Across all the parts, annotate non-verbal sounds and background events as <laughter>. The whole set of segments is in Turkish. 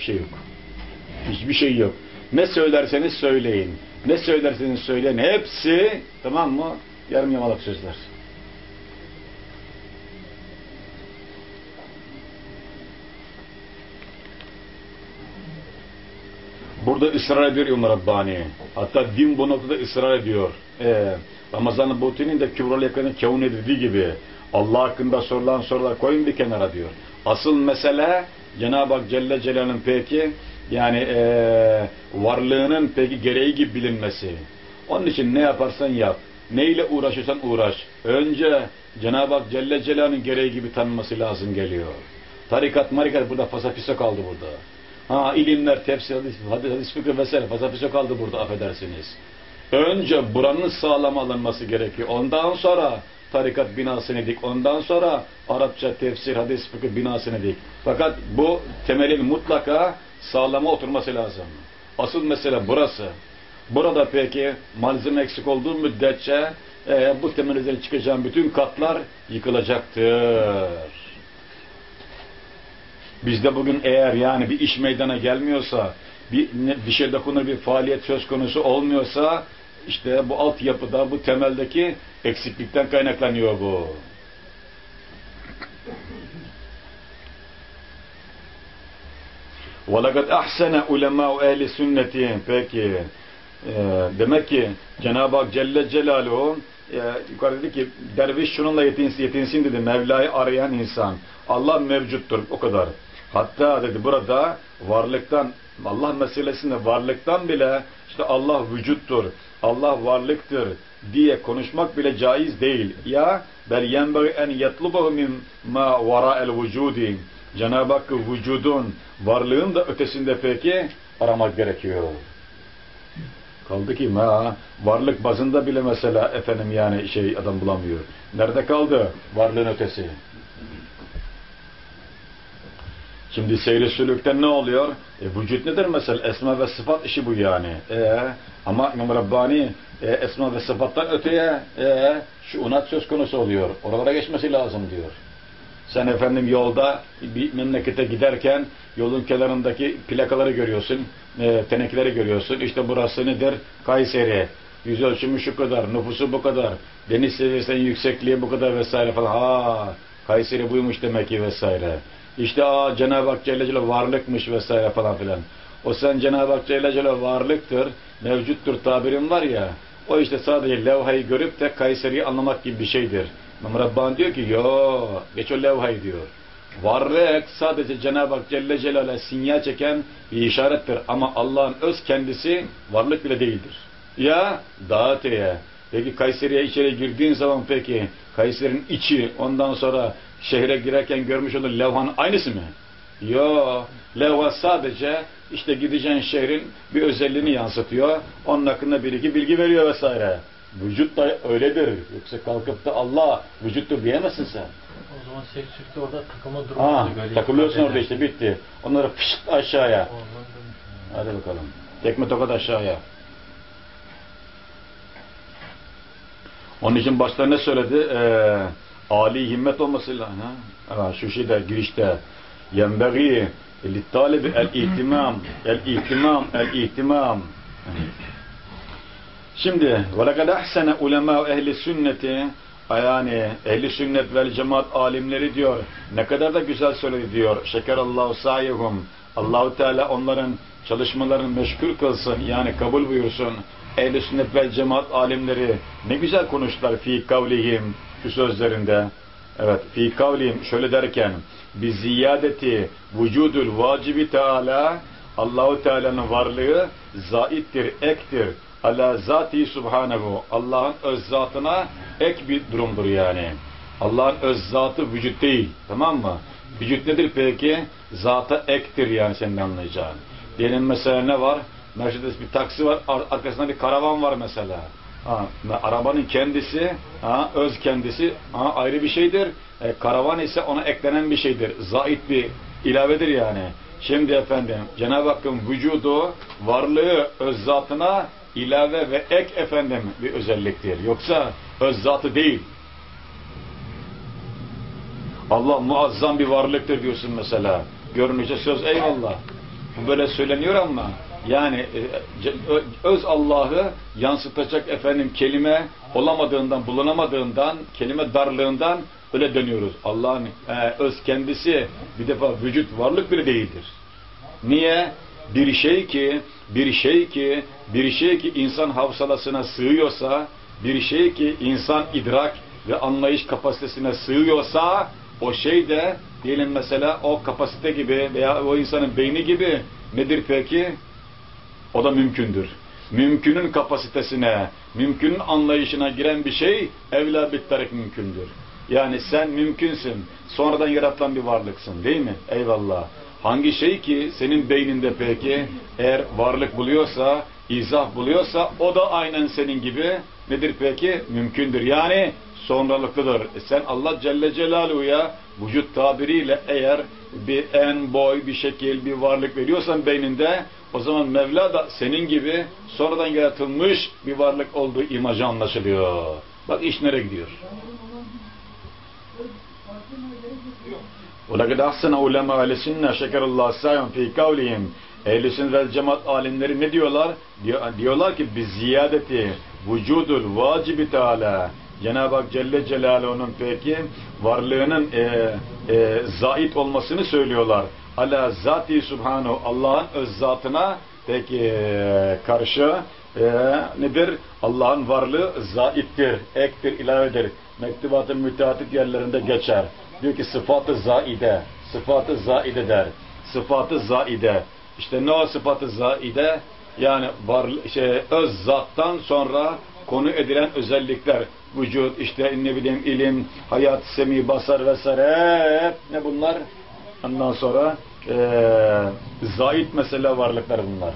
hiçbir şey yok. Hiçbir şey yok. Ne söylerseniz söyleyin. Ne söylerseniz söyleyin. Hepsi tamam mı? Yarım yamalak sözler. Burada ısrar ediyor İmam Rabbani. Hatta din bu noktada ısrar ediyor. Ee, Ramazan-ı Buti'nin de Kübral Yakın'ın kavun edildiği gibi Allah hakkında sorulan sorular koyun bir kenara diyor. Asıl mesele Cenab-ı Hak Celle Celal'in peki yani ee, varlığının peki gereği gibi bilinmesi. Onun için ne yaparsan yap. Neyle uğraşırsan uğraş. Önce Cenab-ı Hak Celle Celal'in gereği gibi tanınması lazım geliyor. Tarikat marikat burada fasafisa kaldı burada. Ha ilimler, tefsir, hadis, hadis fıkıh vesaire fasafisa kaldı burada affedersiniz. Önce buranın sağlam alınması gerekiyor. Ondan sonra tarikat binasını dik. Ondan sonra Arapça tefsir, hadis, fıkıh binasını dik. Fakat bu temelin mutlaka sağlama oturması lazım. Asıl mesele burası. Burada peki malzeme eksik olduğu müddetçe e, bu temel üzerine çıkacağın bütün katlar yıkılacaktır. Bizde bugün eğer yani bir iş meydana gelmiyorsa, bir, bir şey dokunur bir faaliyet söz konusu olmuyorsa, işte bu altyapıda, bu temeldeki eksiklikten kaynaklanıyor bu. وَلَقَدْ اَحْسَنَ اُلَمَاءُ اَهْلِ sünneti Peki, e, demek ki Cenab-ı Hak Celle Celaluhu e, yukarı dedi ki derviş şununla yetinsin, yetinsin dedi Mevla'yı arayan insan. Allah mevcuttur o kadar. Hatta dedi burada varlıktan Allah meselesinde varlıktan bile işte Allah vücuttur, Allah varlıktır diye konuşmak bile caiz değil. Ya bel yenbagi en yetlubahu min ma vara el vücudi. Cenab-ı Hakk'ı vücudun, varlığın da ötesinde peki aramak gerekiyor. Kaldı ki ma varlık bazında bile mesela efendim yani şey adam bulamıyor. Nerede kaldı varlığın ötesi? Şimdi seyri sülükten ne oluyor? E, vücut nedir mesela? Esma ve sıfat işi bu yani. E, ama İmam Rabbani e, esma ve sıfattan öteye e, şu unat söz konusu oluyor. Oralara geçmesi lazım diyor. Sen efendim yolda bir memlekete giderken yolun kenarındaki plakaları görüyorsun, e, tenekeleri görüyorsun. İşte burası nedir? Kayseri. Yüz ölçümü şu kadar, nüfusu bu kadar, deniz seviyesinin yüksekliği bu kadar vesaire falan. Ha, Kayseri buymuş demek ki vesaire. İşte aa Cenab-ı Hak Celle Celle varlıkmış vesaire falan filan. O sen Cenab-ı Hak Celle Celle varlıktır, mevcuttur tabirin var ya, o işte sadece levhayı görüp de Kayseri'yi anlamak gibi bir şeydir. İmam Rabbani diyor ki, yo geç o levhayı diyor. Varlık sadece Cenab-ı Hak Celle Celal'e sinyal çeken bir işarettir. Ama Allah'ın öz kendisi varlık bile değildir. Ya daha öteye. Peki Kayseri'ye içeri girdiğin zaman peki Kayseri'nin içi ondan sonra şehre girerken görmüş olduğun levhanın aynısı mı? Yo, levha sadece işte gideceğin şehrin bir özelliğini yansıtıyor. Onun hakkında bir iki bilgi veriyor vesaire. Vücut da öyledir. Yoksa kalkıp da Allah vücuttur diyemezsin sen. O zaman seks çifti orada takılma Ha, durumu böyle. takılıyorsun orada işte bitti. Onları fışt aşağıya. Hadi bakalım. Tekme tokat aşağıya. Onun için başta ne söyledi? Ee, Ali himmet olması lazım. Ha? Ha, şu şeyde girişte yenbeği littalibi el ihtimam el ihtimam el ihtimam Şimdi وَلَقَدْ اَحْسَنَ ulemâ ehli sünneti yani ehli sünnet vel cemaat alimleri diyor. Ne kadar da güzel söyledi diyor. Şekerallahu sayihum. Allahu Teala onların çalışmalarını meşgul kılsın. Yani kabul buyursun. Ehli sünnet vel cemaat alimleri ne güzel konuştular fi kavlihim şu sözlerinde. Evet fi kavlihim şöyle derken bi ziyadeti vücudul vacibi teala Allahu Teala'nın varlığı zaittir, ektir. Ala zati subhanehu. Allah'ın öz zatına ek bir durumdur yani. Allah'ın öz zatı vücut değil. Tamam mı? Vücut nedir peki? Zata ektir yani senin anlayacağın. Diyelim mesela ne var? Mercedes bir taksi var, ar arkasında bir karavan var mesela. Ha, arabanın kendisi, ha, öz kendisi ha, ayrı bir şeydir. E, karavan ise ona eklenen bir şeydir. Zait bir ilavedir yani. Şimdi efendim Cenab-ı Hakk'ın vücudu, varlığı öz zatına ilave ve ek efendim bir özelliktir. Yoksa öz zatı değil. Allah muazzam bir varlıktır diyorsun mesela. Görünüşe söz eyvallah. bu böyle söyleniyor ama yani e, öz Allah'ı yansıtacak efendim kelime olamadığından, bulunamadığından, kelime darlığından öyle dönüyoruz. Allah'ın e, öz kendisi bir defa vücut varlık bile değildir. Niye? Bir şey ki, bir şey ki, bir şey ki insan hafsalasına sığıyorsa, bir şey ki insan idrak ve anlayış kapasitesine sığıyorsa, o şey de diyelim mesela o kapasite gibi veya o insanın beyni gibi nedir peki? O da mümkündür. Mümkünün kapasitesine, mümkünün anlayışına giren bir şey evla bittarek mümkündür. Yani sen mümkünsün, sonradan yaratılan bir varlıksın değil mi? Eyvallah. Hangi şey ki senin beyninde peki eğer varlık buluyorsa, izah buluyorsa o da aynen senin gibi nedir peki? Mümkündür. Yani sonralıklıdır. E sen Allah Celle Celaluhu'ya vücut tabiriyle eğer bir en boy, bir şekil, bir varlık veriyorsan beyninde o zaman Mevla da senin gibi sonradan yaratılmış bir varlık olduğu imajı anlaşılıyor. Bak iş nereye gidiyor? وَلَقَدْ أَحْسَنَ عُلَمَا اَهْلِ السُنَّةِ شَكَرَ اللّٰهِ سَيَمْ ف۪ي قَوْلِهِمْ Ehl-i sünnet vel cemaat alimleri ne diyorlar? Diyor- Diyorlar ki biz ziyadeti vücudul vacibi teala Cenab-ı Hak Celle Celaluhu'nun peki varlığının e, e, zait olmasını söylüyorlar. Ala zati subhanahu Allah'ın öz zatına peki e, karşı e, nedir? Allah'ın varlığı zaittir, ektir, ilavedir. Mektubat-ı müteatit yerlerinde geçer. Diyor ki sıfatı zaide, sıfatı zaide der. Sıfatı zaide. İşte ne o sıfatı zaide? Yani var, şey, öz zattan sonra konu edilen özellikler. Vücut, işte ne bileyim ilim, hayat, semi, basar vesaire. Hep Ne bunlar? Ondan sonra eee zait mesela varlıklar bunlar.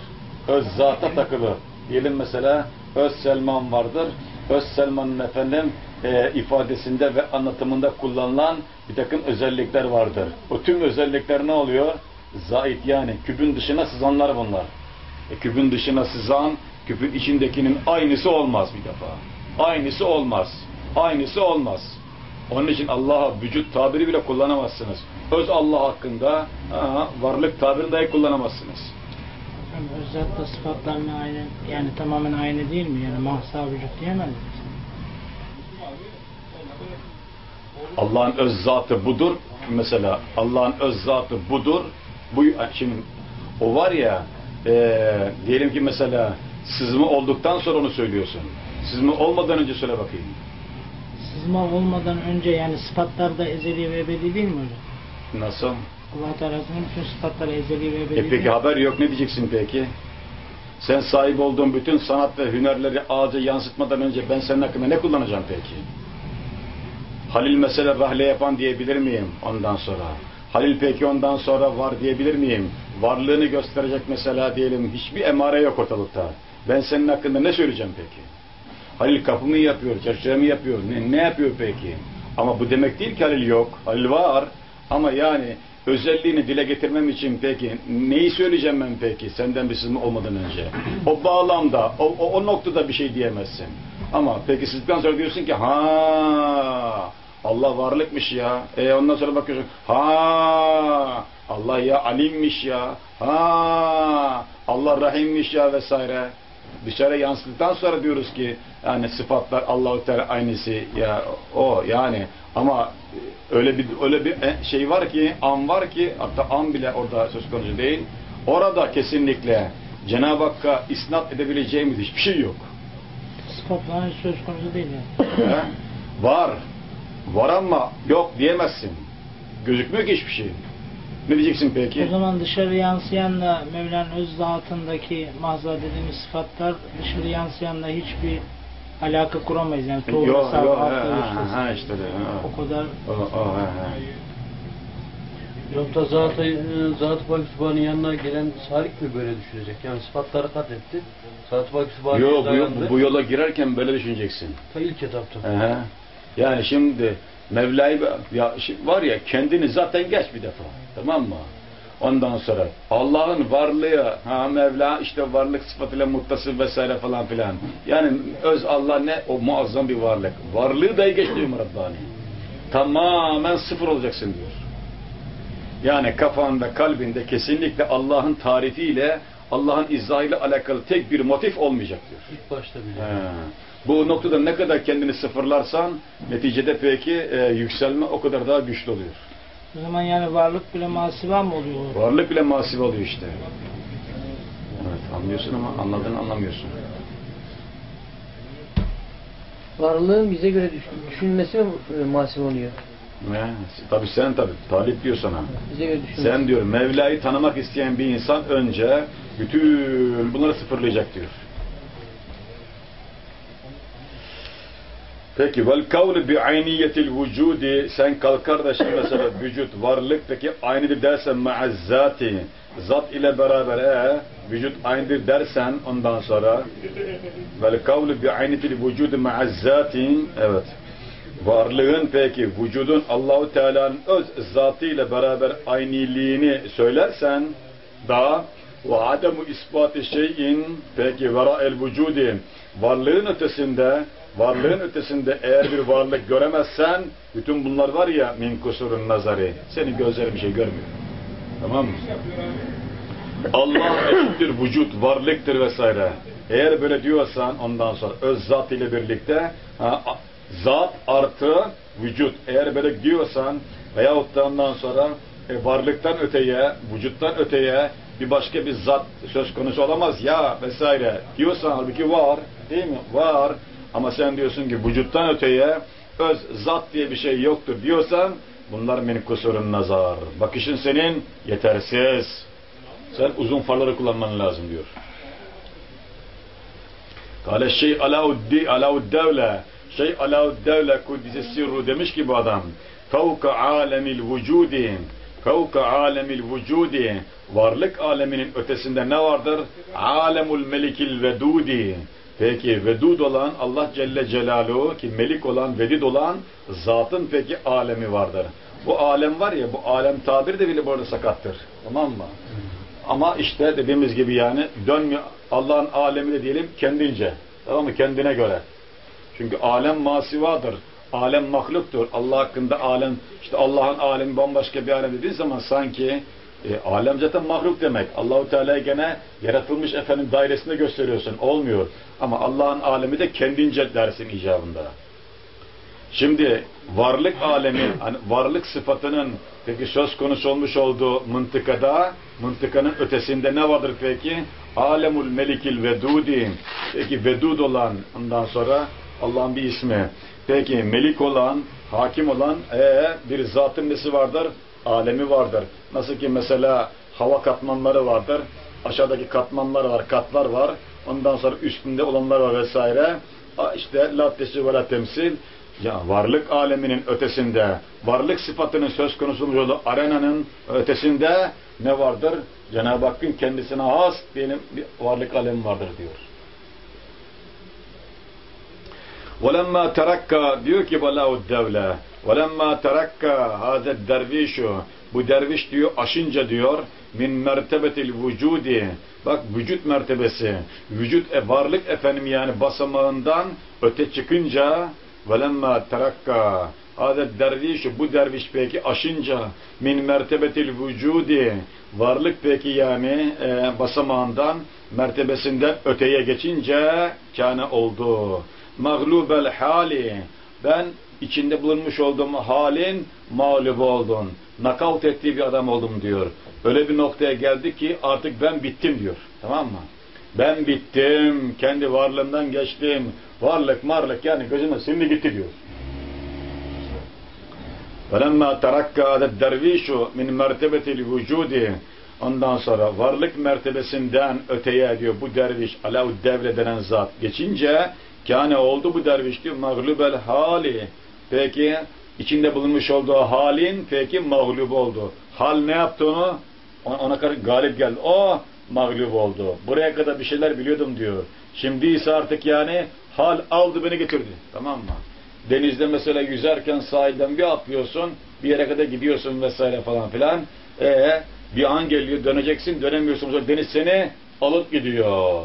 Öz zata takılı. Diyelim mesela Öz Selman vardır. Öz Selman'ın efendim e, ifadesinde ve anlatımında kullanılan bir takım özellikler vardır. O tüm özellikler ne oluyor? Zait yani kübün dışına sızanlar bunlar. E, kübün dışına sızan, kübün içindekinin aynısı olmaz bir defa. Aynısı olmaz. Aynısı olmaz. Onun için Allah'a vücut tabiri bile kullanamazsınız. Öz Allah hakkında ha, varlık tabirini dahi kullanamazsınız. Hocam özellikle sıfatlarına aynı, yani tamamen aynı değil mi? Yani mahsa vücut diyemez miyiz? Allah'ın öz zatı budur. Mesela Allah'ın öz zatı budur. Bu şimdi o var ya eee, diyelim ki mesela sızma olduktan sonra onu söylüyorsun. Sızma olmadan önce söyle bakayım. Sızma olmadan önce yani sıfatlar da ezeli ve ebedi değil mi hocam? Nasıl? Allah Teala'nın bütün sıfatları ezeli ve ebedi E peki haber yok ne diyeceksin peki? Sen sahip olduğun bütün sanat ve hünerleri ağaca yansıtmadan önce ben senin hakkında ne kullanacağım peki? Halil mesela rahle yapan diyebilir miyim ondan sonra? Halil peki ondan sonra var diyebilir miyim? Varlığını gösterecek mesela diyelim hiçbir emare yok ortalıkta. Ben senin hakkında ne söyleyeceğim peki? Halil kapımı yapıyor, çarşafımı yapıyor. Ne, ne yapıyor peki? Ama bu demek değil ki Halil yok. Halil var. Ama yani özelliğini dile getirmem için peki neyi söyleyeceğim ben peki senden bir sızma olmadan önce? O bağlamda, o, o, o noktada bir şey diyemezsin. Ama peki sızdıktan sonra diyorsun ki ha Allah varlıkmış ya. E ondan sonra bakıyorsun ha Allah ya alimmiş ya. Ha Allah rahimmiş ya vesaire dışarı yansıdıktan sonra diyoruz ki yani sıfatlar Allahu Teala aynısı ya o yani ama öyle bir öyle bir e, şey var ki an var ki hatta an bile orada söz konusu değil. Orada kesinlikle Cenab-ı Hakk'a isnat edebileceğimiz hiçbir şey yok. Sıfatların söz konusu değil yani. Var. Var ama yok diyemezsin. Gözükmüyor ki hiçbir şey. Ne diyeceksin peki? O zaman dışarı yansıyanla Mevla'nın öz zatındaki mahza dediğimiz sıfatlar dışarı yansıyanla hiçbir alaka kuramayız. Yani tuğla, Yok sağ, yok altta, ha, ha, ha işte de. Ha. O kadar O, o, ha, ha. Yok da zatı, e, Zat-ı Pak Sübhan'ın yanına gelen salik mi böyle düşünecek? Yani sıfatları kat etti. Zat-ı Pak Sübhan'ın Yo, bu, dayandı. bu, bu yola girerken böyle düşüneceksin. Ta ilk etapta. Aha. Yani şimdi Mevla'yı ya var ya kendini zaten geç bir defa. Tamam mı? Ondan sonra Allah'ın varlığı, ha Mevla işte varlık sıfatıyla muttasıl vesaire falan filan. Yani öz Allah ne? O muazzam bir varlık. Varlığı dahi geç diyor Rabbani. Tamamen sıfır olacaksın diyor. Yani kafanda, kalbinde kesinlikle Allah'ın tarifiyle, Allah'ın izahıyla alakalı tek bir motif olmayacak diyor. İlk başta bile. He. Bu noktada ne kadar kendini sıfırlarsan neticede peki e, yükselme o kadar daha güçlü oluyor. O zaman yani varlık bile masiva mı oluyor? Varlık bile masif oluyor işte. Evet anlıyorsun ama anladığını anlamıyorsun. Varlığın bize göre düş- düşünülmesi mi e, masif oluyor? Ne? Tabii sen tabii. Talip diyor sana. Bize göre düşünülmesi. Sen diyor Mevla'yı tanımak isteyen bir insan önce bütün bunları sıfırlayacak diyor. Peki vel kavlu bi ayniyetil vücudi sen kalkar da şimdi mesela vücut varlık peki aynıdır dersen ma'azzati zat ile beraber e, vücut aynıdır dersen ondan sonra vel kavlu bi ayniyetil vücudi ma'azzatin evet. Varlığın peki vücudun Allahu Teala'nın öz zatıyla beraber ayniliğini söylersen da ve ademu ispatı şeyin peki vera el vücudi. Varlığın ötesinde varlığın ötesinde eğer bir varlık göremezsen bütün bunlar var ya min kusurun nazari senin gözlerin bir şey görmüyor. Tamam mı? Allah eşittir vücut, varlıktır vesaire. Eğer böyle diyorsan ondan sonra öz zat ile birlikte ha, zat artı vücut. Eğer böyle diyorsan veyahut da ondan sonra e, varlıktan öteye, vücuttan öteye bir başka bir zat söz konusu olamaz ya vesaire diyorsan halbuki var değil mi? Var ama sen diyorsun ki vücuttan öteye öz zat diye bir şey yoktur diyorsan bunlar min kusurun nazar. Bakışın senin yetersiz. Sen uzun farları kullanman lazım diyor. Kale şey Alauddi Alauddevle şey Alauddevle Kuddise sirru demiş ki bu adam fevka alemil vücudi fevka alemil vücudi varlık aleminin ötesinde ne vardır? Alemul melikil vedudi Peki vedud olan Allah Celle Celaluhu ki melik olan, vedid olan zatın peki alemi vardır. Bu alem var ya, bu alem tabiri de bile bu arada sakattır. Tamam mı? Ama işte dediğimiz gibi yani dönmüyor. Allah'ın alemi de diyelim kendince. Tamam mı? Kendine göre. Çünkü alem masivadır. Alem mahluktur. Allah hakkında alem, işte Allah'ın alemi bambaşka bir alem dediğin zaman sanki e, alem zaten mahluk demek. Allahu Teala'ya gene yaratılmış efendim dairesinde gösteriyorsun. Olmuyor. Ama Allah'ın alemi de kendince dersin icabında. Şimdi varlık alemi, hani varlık sıfatının peki söz konusu olmuş olduğu mıntıkada, mıntıkanın ötesinde ne vardır peki? Alemul melikil vedudi. Peki vedud olan ondan sonra Allah'ın bir ismi. Peki melik olan, hakim olan ee, bir zatın nesi vardır? Alemi vardır. Nasıl ki mesela hava katmanları vardır. Aşağıdaki katmanlar var, katlar var. Ondan sonra üstünde olanlar var vesaire. A, İşte la teşri ve la temsil. Ya varlık aleminin ötesinde, varlık sıfatının söz konusu olduğu arenanın ötesinde ne vardır? Cenab-ı Hakk'ın kendisine has diyelim bir varlık alemi vardır diyor. وَلَمَّا terakka diyor ki Balahu devle وَلَمَّا terakka hazet dervişu bu derviş diyor aşınca diyor min mertebetil vücudi bak vücut mertebesi vücut e, varlık efendim yani basamağından öte çıkınca velemma terakka adet derviş bu derviş peki aşınca min mertebetil vücudi varlık peki yani e, basamağından mertebesinden öteye geçince kâne oldu mağlubel hali ben içinde bulunmuş olduğum halin mağlup oldum. Nakavt ettiği bir adam oldum diyor. Öyle bir noktaya geldi ki artık ben bittim diyor. Tamam mı? Ben bittim. Kendi varlığımdan geçtim. Varlık marlık yani gözüme şimdi gitti diyor. فَلَمَّا تَرَكَّ الدَّرْوِيشُ مِنْ مَرْتَبَةِ الْوُجُودِ Ondan sonra varlık mertebesinden öteye diyor bu derviş Alav devre denen zat geçince kâne oldu bu derviş diyor mağlubel hali. Peki içinde bulunmuş olduğu halin peki mağlup oldu. Hal ne yaptı onu? Ona, karşı galip geldi. O mağlup oldu. Buraya kadar bir şeyler biliyordum diyor. Şimdi ise artık yani hal aldı beni getirdi. Tamam mı? Denizde mesela yüzerken sahilden bir atlıyorsun, bir yere kadar gidiyorsun vesaire falan filan. E bir an geliyor döneceksin, dönemiyorsun. Sonra deniz seni alıp gidiyor.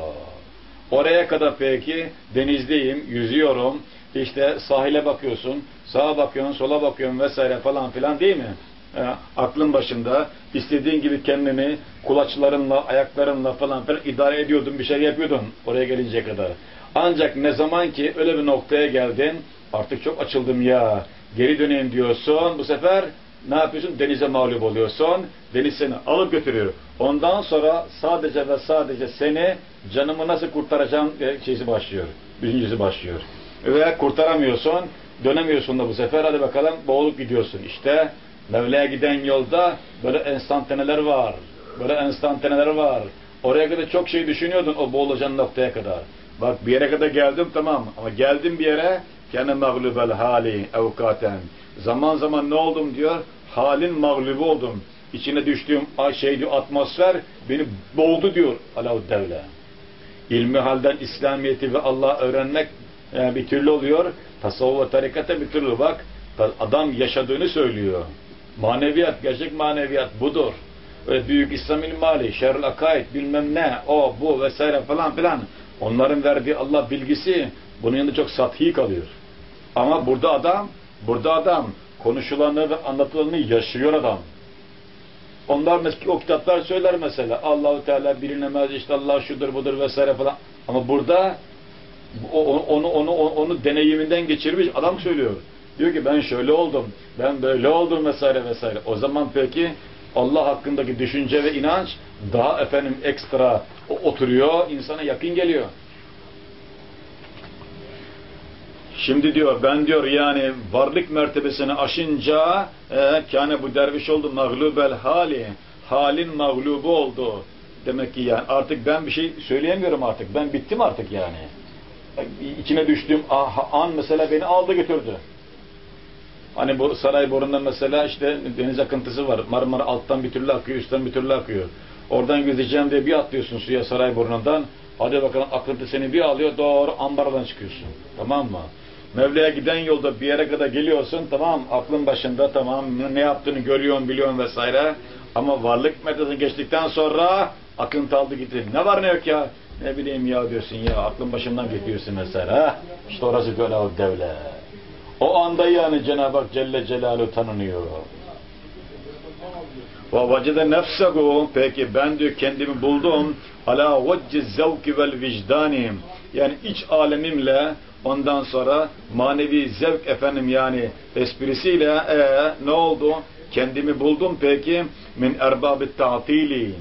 Oraya kadar peki denizdeyim, yüzüyorum. İşte sahile bakıyorsun, sağa bakıyorsun, sola bakıyorsun vesaire falan filan değil mi? e, aklın başında istediğin gibi kendini kulaçlarınla, ayaklarınla falan filan idare ediyordun, bir şey yapıyordun oraya gelinceye kadar. Ancak ne zaman ki öyle bir noktaya geldin, artık çok açıldım ya, geri döneyim diyorsun, bu sefer ne yapıyorsun? Denize mağlup oluyorsun. Deniz seni alıp götürüyor. Ondan sonra sadece ve sadece seni canımı nasıl kurtaracağım e, şeysi başlıyor. Birincisi başlıyor. Ve kurtaramıyorsun. Dönemiyorsun da bu sefer. Hadi bakalım boğulup gidiyorsun. İşte Mevla'ya giden yolda böyle enstantaneler var. Böyle enstantaneler var. Oraya kadar çok şey düşünüyordun o boğulacağın noktaya kadar. Bak bir yere kadar geldim tamam ama geldim bir yere kene mağlubel hali evkaten. Zaman zaman ne oldum diyor? Halin mağlubu oldum. İçine düştüğüm şey diyor, atmosfer beni boğdu diyor Allahu Devle. İlmi halden İslamiyeti ve Allah öğrenmek yani bir türlü oluyor. Tasavvuf ve tarikata bir türlü bak. Adam yaşadığını söylüyor. Maneviyat, gerçek maneviyat budur. Öyle büyük İslam ilmali, şerl akaid, bilmem ne, o, bu vesaire falan filan. Onların verdiği Allah bilgisi bunun yanında çok sathi kalıyor. Ama burada adam, burada adam konuşulanları ve anlatılanını yaşıyor adam. Onlar mesela o kitaplar söyler mesela Allahu Teala bilinemez işte Allah şudur budur vesaire falan. Ama burada onu onu onu onu deneyiminden geçirmiş adam söylüyor. Diyor ki ben şöyle oldum, ben böyle oldum vesaire vesaire. O zaman peki Allah hakkındaki düşünce ve inanç daha efendim ekstra oturuyor, insana yakın geliyor. Şimdi diyor ben diyor yani varlık mertebesini aşınca e, kâne bu derviş oldu mağlubel hali halin mağlubu oldu. Demek ki yani artık ben bir şey söyleyemiyorum artık. Ben bittim artık yani. İçine düştüğüm ah- an mesela beni aldı götürdü. Hani bu Sarayburnu'nda mesela işte deniz akıntısı var. Marmara alttan bir türlü akıyor, üstten bir türlü akıyor. Oradan yüzeceğim diye bir atlıyorsun suya Sarayburnu'ndan. Hadi bakalım akıntı seni bir alıyor doğru ambardan çıkıyorsun. Tamam mı? Mevla'ya giden yolda bir yere kadar geliyorsun tamam aklın başında tamam ne yaptığını görüyorsun biliyorsun vesaire. Ama varlık mertebesine geçtikten sonra akıntı aldı gitti. Ne var ne yok ya? Ne bileyim ya diyorsun ya aklın başından gidiyorsun mesela. İşte orası o devlet. O anda yani Cenab-ı Hak Celle Celaluhu tanınıyor. Ve vacede nefsehu peki ben diyor kendimi buldum ala vecci zevki vel vicdani yani iç alemimle ondan sonra manevi zevk efendim yani esprisiyle ee, ne oldu? Kendimi buldum peki min erbabı ta'tili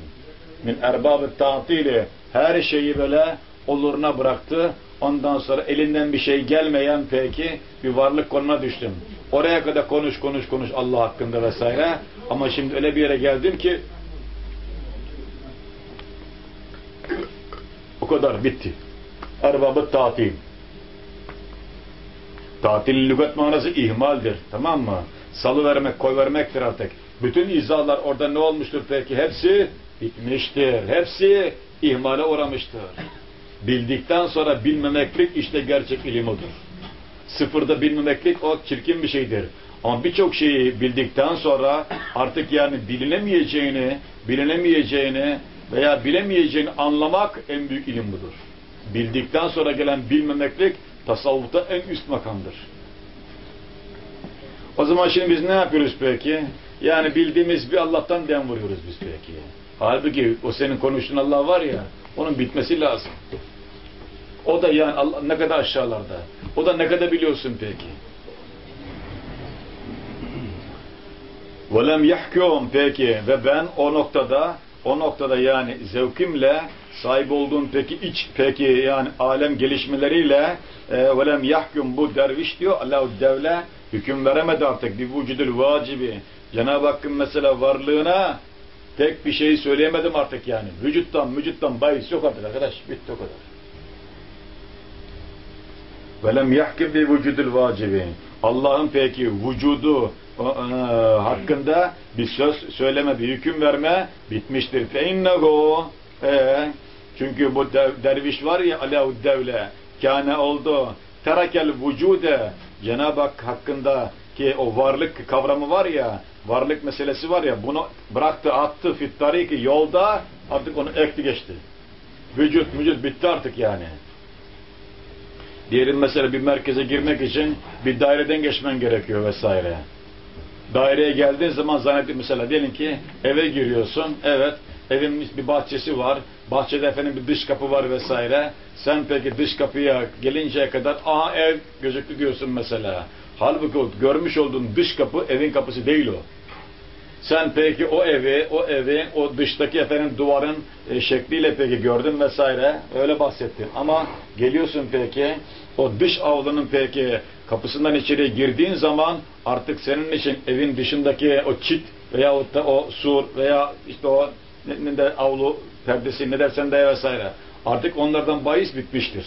min erbabı ta'tili her şeyi böyle oluruna bıraktı. Ondan sonra elinden bir şey gelmeyen peki bir varlık konuna düştüm. Oraya kadar konuş konuş konuş Allah hakkında vesaire. Ama şimdi öyle bir yere geldim ki o kadar bitti. Erbabı tatil. Tatil lügat manası ihmaldir. Tamam mı? Salı vermek, koy vermektir artık. Bütün izahlar orada ne olmuştur peki? Hepsi bitmiştir. Hepsi ihmale uğramıştır. Bildikten sonra bilmemeklik işte gerçek ilim odur. Sıfırda bilmemeklik o çirkin bir şeydir. Ama birçok şeyi bildikten sonra artık yani bilinemeyeceğini, bilinemeyeceğini veya bilemeyeceğini anlamak en büyük ilim budur. Bildikten sonra gelen bilmemeklik tasavvufta en üst makamdır. O zaman şimdi biz ne yapıyoruz peki? Yani bildiğimiz bir Allah'tan dem vuruyoruz biz peki. Halbuki o senin konuştuğun Allah var ya, onun bitmesi lazım. O da yani Allah, ne kadar aşağılarda. O da ne kadar biliyorsun peki? وَلَمْ يَحْكُمْ peki ve ben o noktada o noktada yani zevkimle sahip olduğum peki iç peki yani alem gelişmeleriyle e, وَلَمْ يَحْكُمْ bu derviş diyor Allahu Devle hüküm veremedi artık bir vücudul vacibi Cenab-ı Hakk'ın mesela varlığına tek bir şey söyleyemedim artık yani. Vücuttan, vücuttan bahis yok artık arkadaş. Bitti o kadar. Yahkim bi vücudul vacibi. Allah'ın peki vücudu e, hakkında bir söz söyleme, bir hüküm verme bitmiştir. İnnehu e, çünkü bu derviş var ya Allahu devle kâne oldu. Terakel vücude Cenab-ı Hak hakkında ki o varlık kavramı var ya varlık meselesi var ya bunu bıraktı attı fit tariki yolda artık onu ekti geçti. Vücut vücut bitti artık yani. Diyelim mesela bir merkeze girmek için bir daireden geçmen gerekiyor vesaire. daireye geldiğin zaman zannedin mesela diyelim ki eve giriyorsun. Evet. Evin bir bahçesi var. Bahçede efendim bir dış kapı var vesaire. Sen peki dış kapıya gelinceye kadar aha ev gözüktü diyorsun mesela. Halbuki görmüş olduğun dış kapı evin kapısı değil o. Sen peki o evi, o evi, o dıştaki efendim duvarın e, şekliyle peki gördün vesaire öyle bahsettin. Ama geliyorsun peki o dış avlunun peki kapısından içeriye girdiğin zaman artık senin için evin dışındaki o çit veya da o sur veya işte o ne, ne de avlu perdesi ne dersen de vesaire artık onlardan bahis bitmiştir.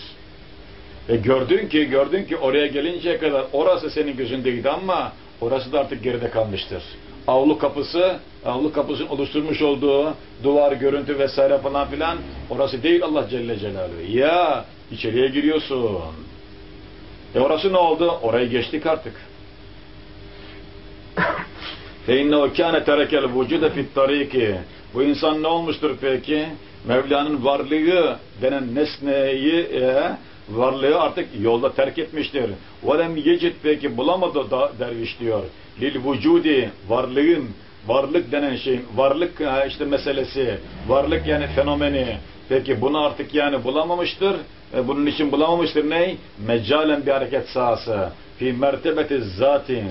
E gördün ki gördün ki oraya gelinceye kadar orası senin gözündeydi ama orası da artık geride kalmıştır Avlu kapısı, avlu kapısının oluşturmuş olduğu duvar, görüntü vesaire falan filan orası değil Allah Celle Celaluhu. Ya içeriye giriyorsun. E orası ne oldu? Orayı geçtik artık. فَاِنَّهُ كَانَ تَرَكَ الْوُجُدَ فِي الطَّرِيقِ Bu insan ne olmuştur peki? Mevla'nın varlığı denen nesneyi e, varlığı artık yolda terk etmiştir. Velem yecid peki bulamadı da derviş diyor. Lil vücudi varlığın varlık denen şeyin varlık işte meselesi varlık yani fenomeni peki bunu artık yani bulamamıştır e, bunun için bulamamıştır ney meccalen bir hareket sahası fi mertebeti zati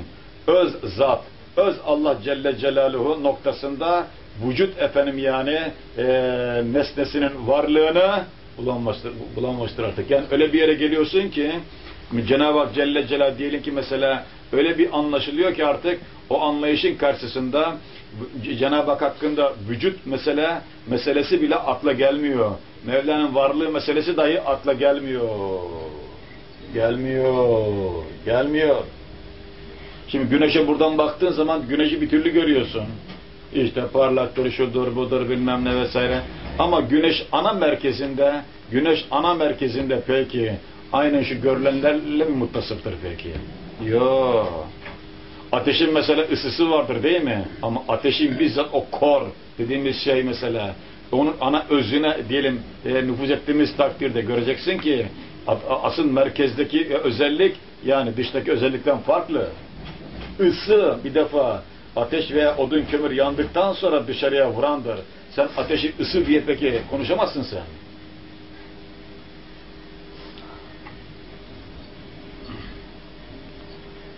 öz zat öz Allah Celle Celaluhu noktasında vücut efendim yani e, nesnesinin varlığını bulamamıştır, bulamamıştır artık. Yani öyle bir yere geliyorsun ki Cenab-ı Hak Celle Celal diyelim ki mesela öyle bir anlaşılıyor ki artık o anlayışın karşısında Cenab-ı Hak hakkında vücut mesele meselesi bile akla gelmiyor. Mevla'nın varlığı meselesi dahi akla gelmiyor. Gelmiyor. Gelmiyor. Şimdi güneşe buradan baktığın zaman güneşi bir türlü görüyorsun. İşte parlaktır, şudur, budur, bilmem ne vesaire. Ama güneş ana merkezinde, güneş ana merkezinde peki aynen şu görülenlerle mi muttasıftır peki? Yo. Ateşin mesela ısısı vardır değil mi? Ama ateşin bizzat o kor dediğimiz şey mesela onun ana özüne diyelim e, nüfuz ettiğimiz takdirde göreceksin ki asıl merkezdeki özellik yani dıştaki özellikten farklı. Isı bir defa ateş veya odun kömür yandıktan sonra dışarıya vurandır. Sen ateşi ısı diye peki konuşamazsın sen.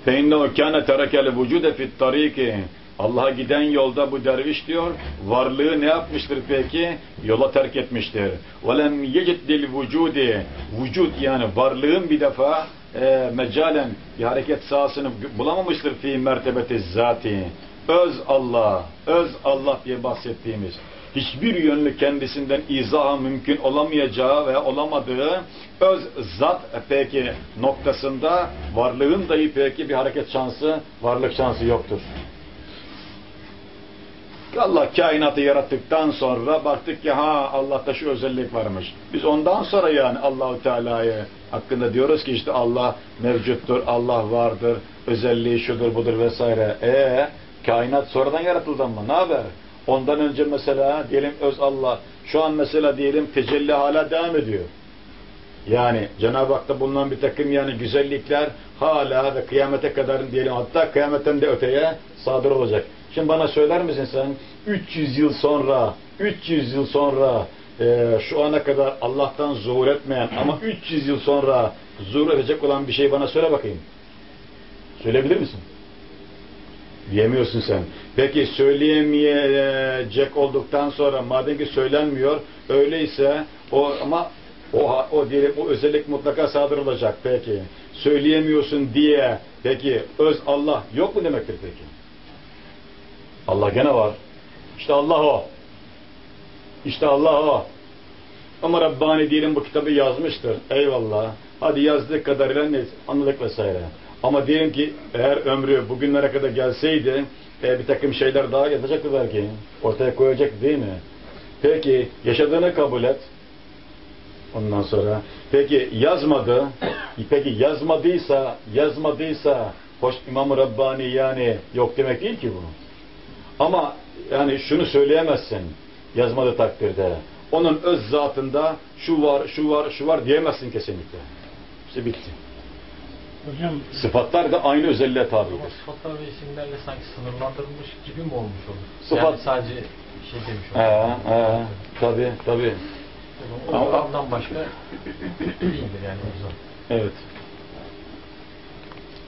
فَاِنَّهُ كَانَ تَرَكَ الْوُجُودَ فِي الطَّرِيقِ Allah'a giden yolda bu derviş diyor, varlığı ne yapmıştır peki? Yola terk etmiştir. وَلَمْ يَجِدْ لِلْوُجُودِ Vücut yani varlığın bir defa e, mecalen bir hareket sahasını bulamamıştır fi mertebeti zati. Öz Allah, öz Allah diye bahsettiğimiz hiçbir yönlü kendisinden izaha mümkün olamayacağı ve olamadığı öz zat peki noktasında varlığın dahi peki bir hareket şansı, varlık şansı yoktur. Allah kainatı yarattıktan sonra baktık ki ha Allah'ta şu özellik varmış. Biz ondan sonra yani Allahu Teala'yı hakkında diyoruz ki işte Allah mevcuttur, Allah vardır, özelliği şudur budur vesaire. E kainat sonradan yaratıldı ama ne haber? Ondan önce mesela diyelim öz Allah, şu an mesela diyelim tecelli hala devam ediyor. Yani Cenab-ı Hak'ta bulunan bir takım yani güzellikler hala ve kıyamete kadar diyelim hatta kıyametten de öteye sadır olacak. Şimdi bana söyler misin sen 300 yıl sonra 300 yıl sonra e, şu ana kadar Allah'tan zuhur etmeyen ama 300 yıl sonra zuhur edecek olan bir şey bana söyle bakayım. Söyleyebilir misin? Diyemiyorsun sen. Peki söyleyemeyecek olduktan sonra madem ki söylenmiyor öyleyse o ama o, o diyelim o özellik mutlaka sadır olacak peki. Söyleyemiyorsun diye peki öz Allah yok mu demektir peki? Allah gene var. İşte Allah o. İşte Allah o. Ama Rabbani diyelim bu kitabı yazmıştır. Eyvallah. Hadi yazdık kadarıyla ne anladık vesaire. Ama diyelim ki eğer ömrü bugünlere kadar gelseydi e, bir takım şeyler daha yapacaktı belki. Ortaya koyacaktı değil mi? Peki yaşadığını kabul et. Ondan sonra peki yazmadı. Peki yazmadıysa yazmadıysa hoş İmam-ı Rabbani yani yok demek değil ki bu. Ama yani şunu söyleyemezsin yazmadığı takdirde. Onun öz zatında şu var, şu var, şu var diyemezsin kesinlikle. İşte bitti. Hocam Sıfatlar da aynı özelliğe tabidir. sıfatlar ve isimlerle sanki sınırlandırılmış gibi mi olmuş olur? Sıfat- Yani sadece şey demiş olur. He, he, tabi, tabi. O Allah'tan başka değildir yani o zaman. Evet.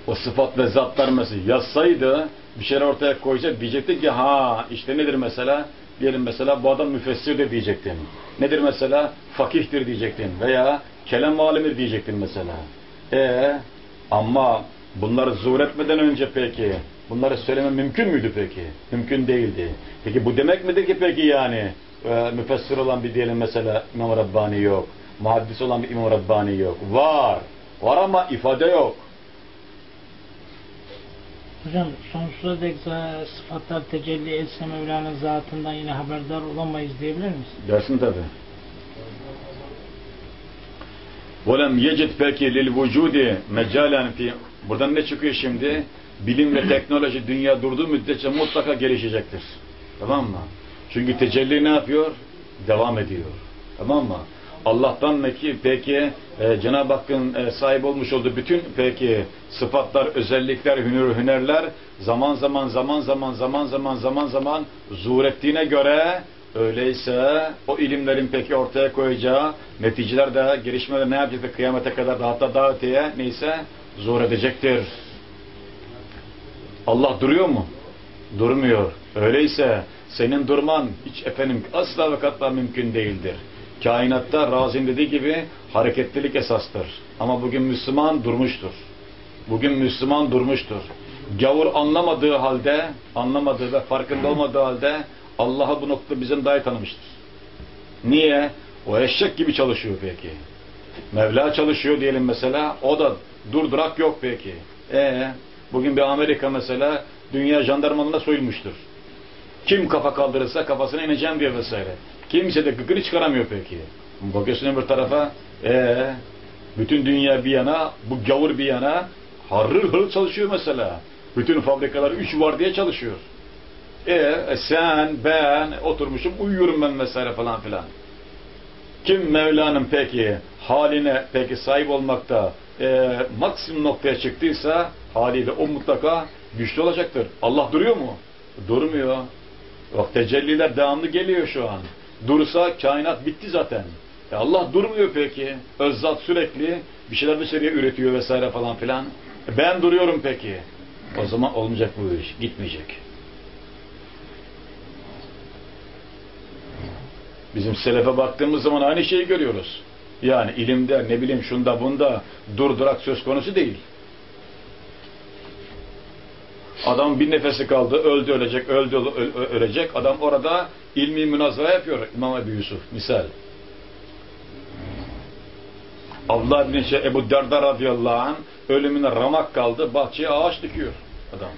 O sıfat ve zatlar mesela yazsaydı bir şeyler ortaya koyacak diyecektik ki ha işte nedir mesela diyelim mesela bu adam müfessirdir diyecektin. Nedir mesela? Fakihtir diyecektin veya kelam alimidir diyecektin mesela. E ama bunları zuhur etmeden önce peki bunları söyleme mümkün müydü peki? Mümkün değildi. Peki bu demek midir ki peki yani e, müfessir olan bir diyelim mesela İmam Rabbani yok. Muhaddis olan bir İmam Rabbani yok. Var. Var ama ifade yok. Hocam sonsuza dek za- sıfatlar tecelli etse Mevla'nın zatından yine haberdar olamayız diyebilir miyiz? Dersin tabi. وَلَمْ يَجِدْ peki لِلْوُجُودِ مَجَالًا fi Buradan ne çıkıyor şimdi? Bilim ve teknoloji dünya durduğu müddetçe mutlaka gelişecektir. Tamam mı? Çünkü tecelli ne yapıyor? Devam ediyor. Tamam mı? Allah'tan peki, peki e, Cenab-ı Hakk'ın e, sahip olmuş olduğu bütün peki sıfatlar, özellikler, hünür, hünerler zaman zaman zaman zaman zaman zaman zaman zaman zuhur ettiğine göre öyleyse o ilimlerin peki ortaya koyacağı neticeler de gelişmeler ne yapacaktır kıyamete kadar da hatta daha öteye neyse zuhur edecektir. Allah duruyor mu? Durmuyor. Öyleyse senin durman hiç efendim asla ve katla mümkün değildir. Kainatta Razin dediği gibi hareketlilik esastır. Ama bugün Müslüman durmuştur. Bugün Müslüman durmuştur. Gavur anlamadığı halde, anlamadığı ve farkında olmadığı halde Allah'ı bu noktada bizim daha iyi tanımıştır. Niye? O eşek gibi çalışıyor peki. Mevla çalışıyor diyelim mesela, o da durdurak yok peki. E bugün bir Amerika mesela dünya jandarmalığına soyulmuştur. Kim kafa kaldırırsa kafasına ineceğim diyor vesaire. Kimse de gıkını çıkaramıyor peki. Bakıyorsun öbür tarafa, ee, bütün dünya bir yana, bu gavur bir yana, harır hırıl çalışıyor mesela. Bütün fabrikalar üç var diye çalışıyor. E, sen, ben, oturmuşum uyuyorum ben vesaire falan filan. Kim Mevla'nın peki haline peki sahip olmakta e, maksimum noktaya çıktıysa haliyle o mutlaka güçlü olacaktır. Allah duruyor mu? Durmuyor. Bak tecelliler devamlı geliyor şu an. Dursa kainat bitti zaten. E Allah durmuyor peki. Özzat sürekli bir şeyler dışarıya üretiyor vesaire falan filan. E ben duruyorum peki. O zaman olmayacak bu iş. Gitmeyecek. Bizim selefe baktığımız zaman aynı şeyi görüyoruz. Yani ilimde, ne bileyim şunda bunda durdurak söz konusu değil. Adam bir nefesi kaldı, öldü ölecek, öldü ölecek. Adam orada ilmi münazara yapıyor İmam Ebu Yusuf misal. Abdullah bin şey, Ebu Derda radıyallahu anh ölümüne ramak kaldı, bahçeye ağaç dikiyor adam.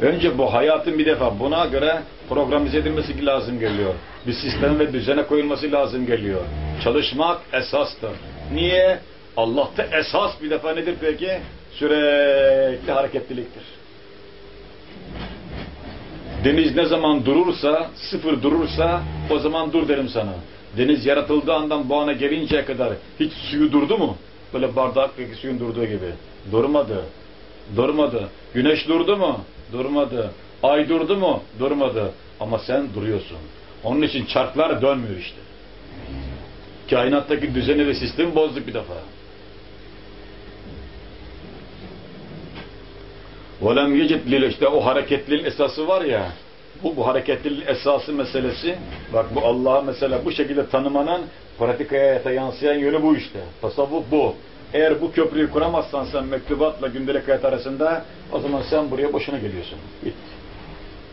Önce bu hayatın bir defa buna göre programize edilmesi lazım geliyor. Bir sistem ve düzene koyulması lazım geliyor. Çalışmak esastır. Niye? Allah'ta esas bir defa nedir peki? Sürekli hareketliliktir. Deniz ne zaman durursa, sıfır durursa o zaman dur derim sana. Deniz yaratıldığı andan bu ana gelinceye kadar hiç suyu durdu mu? Böyle bardaktaki suyun durduğu gibi. Durmadı. Durmadı. Güneş durdu mu? Durmadı. Ay durdu mu? Durmadı. Ama sen duruyorsun. Onun için çarklar dönmüyor işte. Kainattaki düzeni ve sistemi bozduk bir defa. وَلَمْ يَجِدْ lil işte o hareketliliğin esası var ya bu, bu hareketliliğin esası meselesi bak bu Allah'ı mesela bu şekilde tanımanın pratik hayata yansıyan yönü bu işte. Tasavvuf bu. Eğer bu köprüyü kuramazsan sen mektubatla gündelik hayat arasında o zaman sen buraya boşuna geliyorsun. Bitti.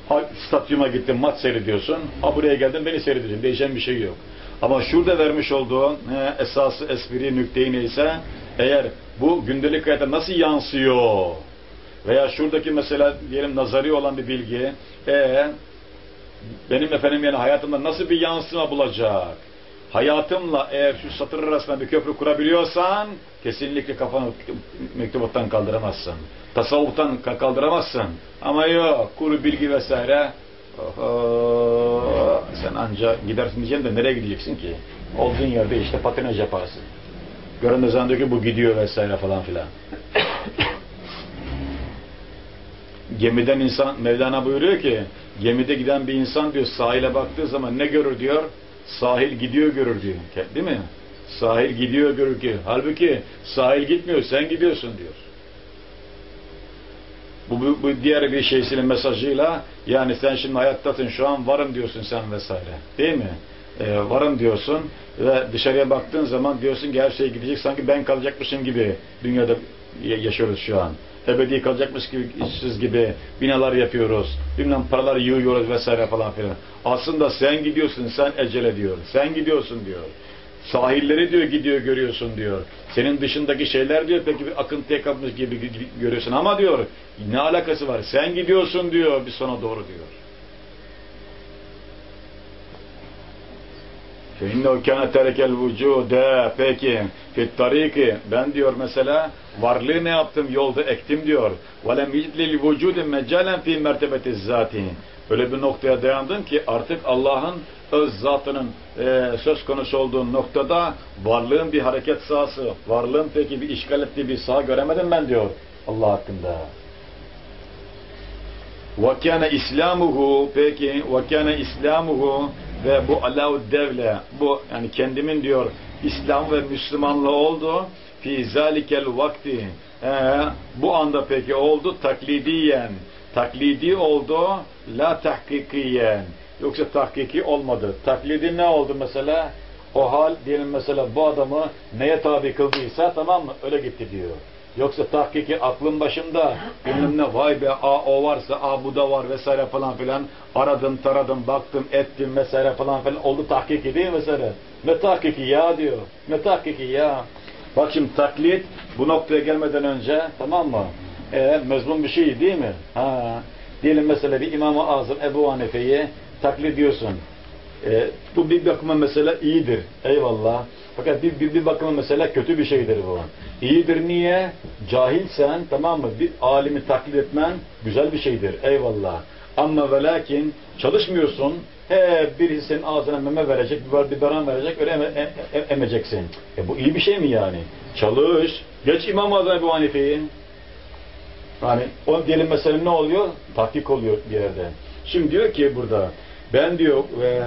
Ha, stadyuma gittin maç seyrediyorsun. Ha buraya geldin beni seyrediyorsun. Değişen bir şey yok. Ama şurada vermiş olduğun he, esası, espri, nükteyi neyse eğer bu gündelik hayata nasıl yansıyor veya şuradaki mesela diyelim nazari olan bir bilgi e benim efendim yani hayatımda nasıl bir yansıma bulacak? Hayatımla eğer şu satır arasında bir köprü kurabiliyorsan kesinlikle kafanı mektuptan kaldıramazsın. Tasavvuftan ka- kaldıramazsın. Ama yok kuru bilgi vesaire oho, sen anca gidersin diyeceğim de nereye gideceksin ki? Olduğun yerde işte patinaj yaparsın. Gören de zannediyor ki bu gidiyor vesaire falan filan. Gemiden insan, Mevlana buyuruyor ki, gemide giden bir insan diyor sahile baktığı zaman ne görür diyor? Sahil gidiyor görür diyor. Değil mi? Sahil gidiyor görür ki. Halbuki sahil gitmiyor, sen gidiyorsun diyor. Bu, bu, bu diğer bir şeysinin mesajıyla yani sen şimdi hayattasın şu an varım diyorsun sen vesaire. Değil mi? Ee, varım diyorsun ve dışarıya baktığın zaman diyorsun ki her şey gidecek sanki ben kalacakmışım gibi dünyada ya- yaşıyoruz şu an. Ebedi kalacakmış gibi, işsiz gibi binalar yapıyoruz. Bilmem paralar yığıyoruz vesaire falan filan. Aslında sen gidiyorsun, sen ecele diyor. Sen gidiyorsun diyor. Sahilleri diyor gidiyor görüyorsun diyor. Senin dışındaki şeyler diyor peki bir akıntıya kapmış gibi görüyorsun ama diyor ne alakası var? Sen gidiyorsun diyor bir sona doğru diyor. فَاِنَّهُ كَانَ تَرَكَ الْوُجُودَ Peki, fit tariki ben diyor mesela varlığı ne yaptım yolda ektim diyor. وَلَمْ يَجْدْ لِلْوُجُودِ مَجَالًا فِي مَرْتَبَةِ الزَّاتِ Öyle bir noktaya dayandım ki artık Allah'ın öz zatının e, söz konusu olduğu noktada varlığın bir hareket sahası, varlığın peki bir işgal ettiği bir saha göremedim ben diyor Allah hakkında. وَكَانَ İslamuhu peki وَكَانَ İslamuhu ve bu Allahu devle bu yani kendimin diyor İslam ve Müslümanlığı oldu. Fi zalikel vakti. Ee, bu anda peki oldu taklidiyen. Taklidi oldu la tahkikiyen. Yoksa tahkiki olmadı. Taklidi ne oldu mesela? O hal diyelim mesela bu adamı neye tabi kıldıysa tamam mı? Öyle gitti diyor Yoksa tahkiki aklın başında bilmem ne vay be a o varsa a bu da var vesaire falan filan aradım taradım baktım ettim vesaire falan filan oldu tahkiki değil mesela? Ne tahkiki ya diyor. Ne tahkiki ya. Bak şimdi taklit bu noktaya gelmeden önce tamam mı? E, mezmun bir şey değil mi? Ha. Diyelim mesela bir İmam-ı Azam Ebu Hanife'yi taklit diyorsun. E, bu bir bakıma mesela iyidir. Eyvallah. Fakat bir, bir, bir bakıma mesela kötü bir şeydir bu. İyidir niye? Cahilsen tamam mı? Bir alimi taklit etmen güzel bir şeydir. Eyvallah. Ama ve lakin çalışmıyorsun. He birisi senin ağzına meme verecek, biber biberon verecek, öyle eme, e- emeceksin. E bu iyi bir şey mi yani? Çalış. Geç İmam Azam Ebu Hanife'yi. Yani o diyelim mesela ne oluyor? Tahkik oluyor bir yerde. Şimdi diyor ki burada ben diyor e,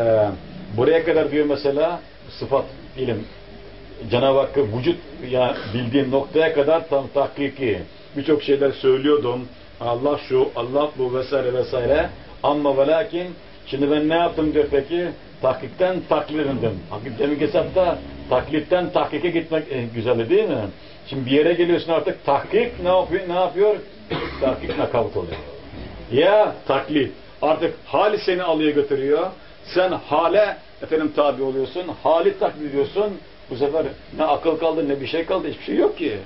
buraya kadar diyor mesela sıfat ilim Cenab-ı Hakk'ı vücut ya bildiğim noktaya kadar tam tahkiki birçok şeyler söylüyordum. Allah şu, Allah bu vesaire vesaire. Ama ve lakin şimdi ben ne yaptım diyor peki? Tahkikten taklit edindim. Hakik demin hesapta taklitten tahkike gitmek e, güzel değil mi? Şimdi bir yere geliyorsun artık tahkik ne yapıyor? Ne yapıyor? tahkik nakavt oluyor. Ya taklit. Artık hali seni alıyor götürüyor. Sen hale efendim tabi oluyorsun. Hali taklit ediyorsun. Bu sefer ne akıl kaldı ne bir şey kaldı. Hiçbir şey yok ki.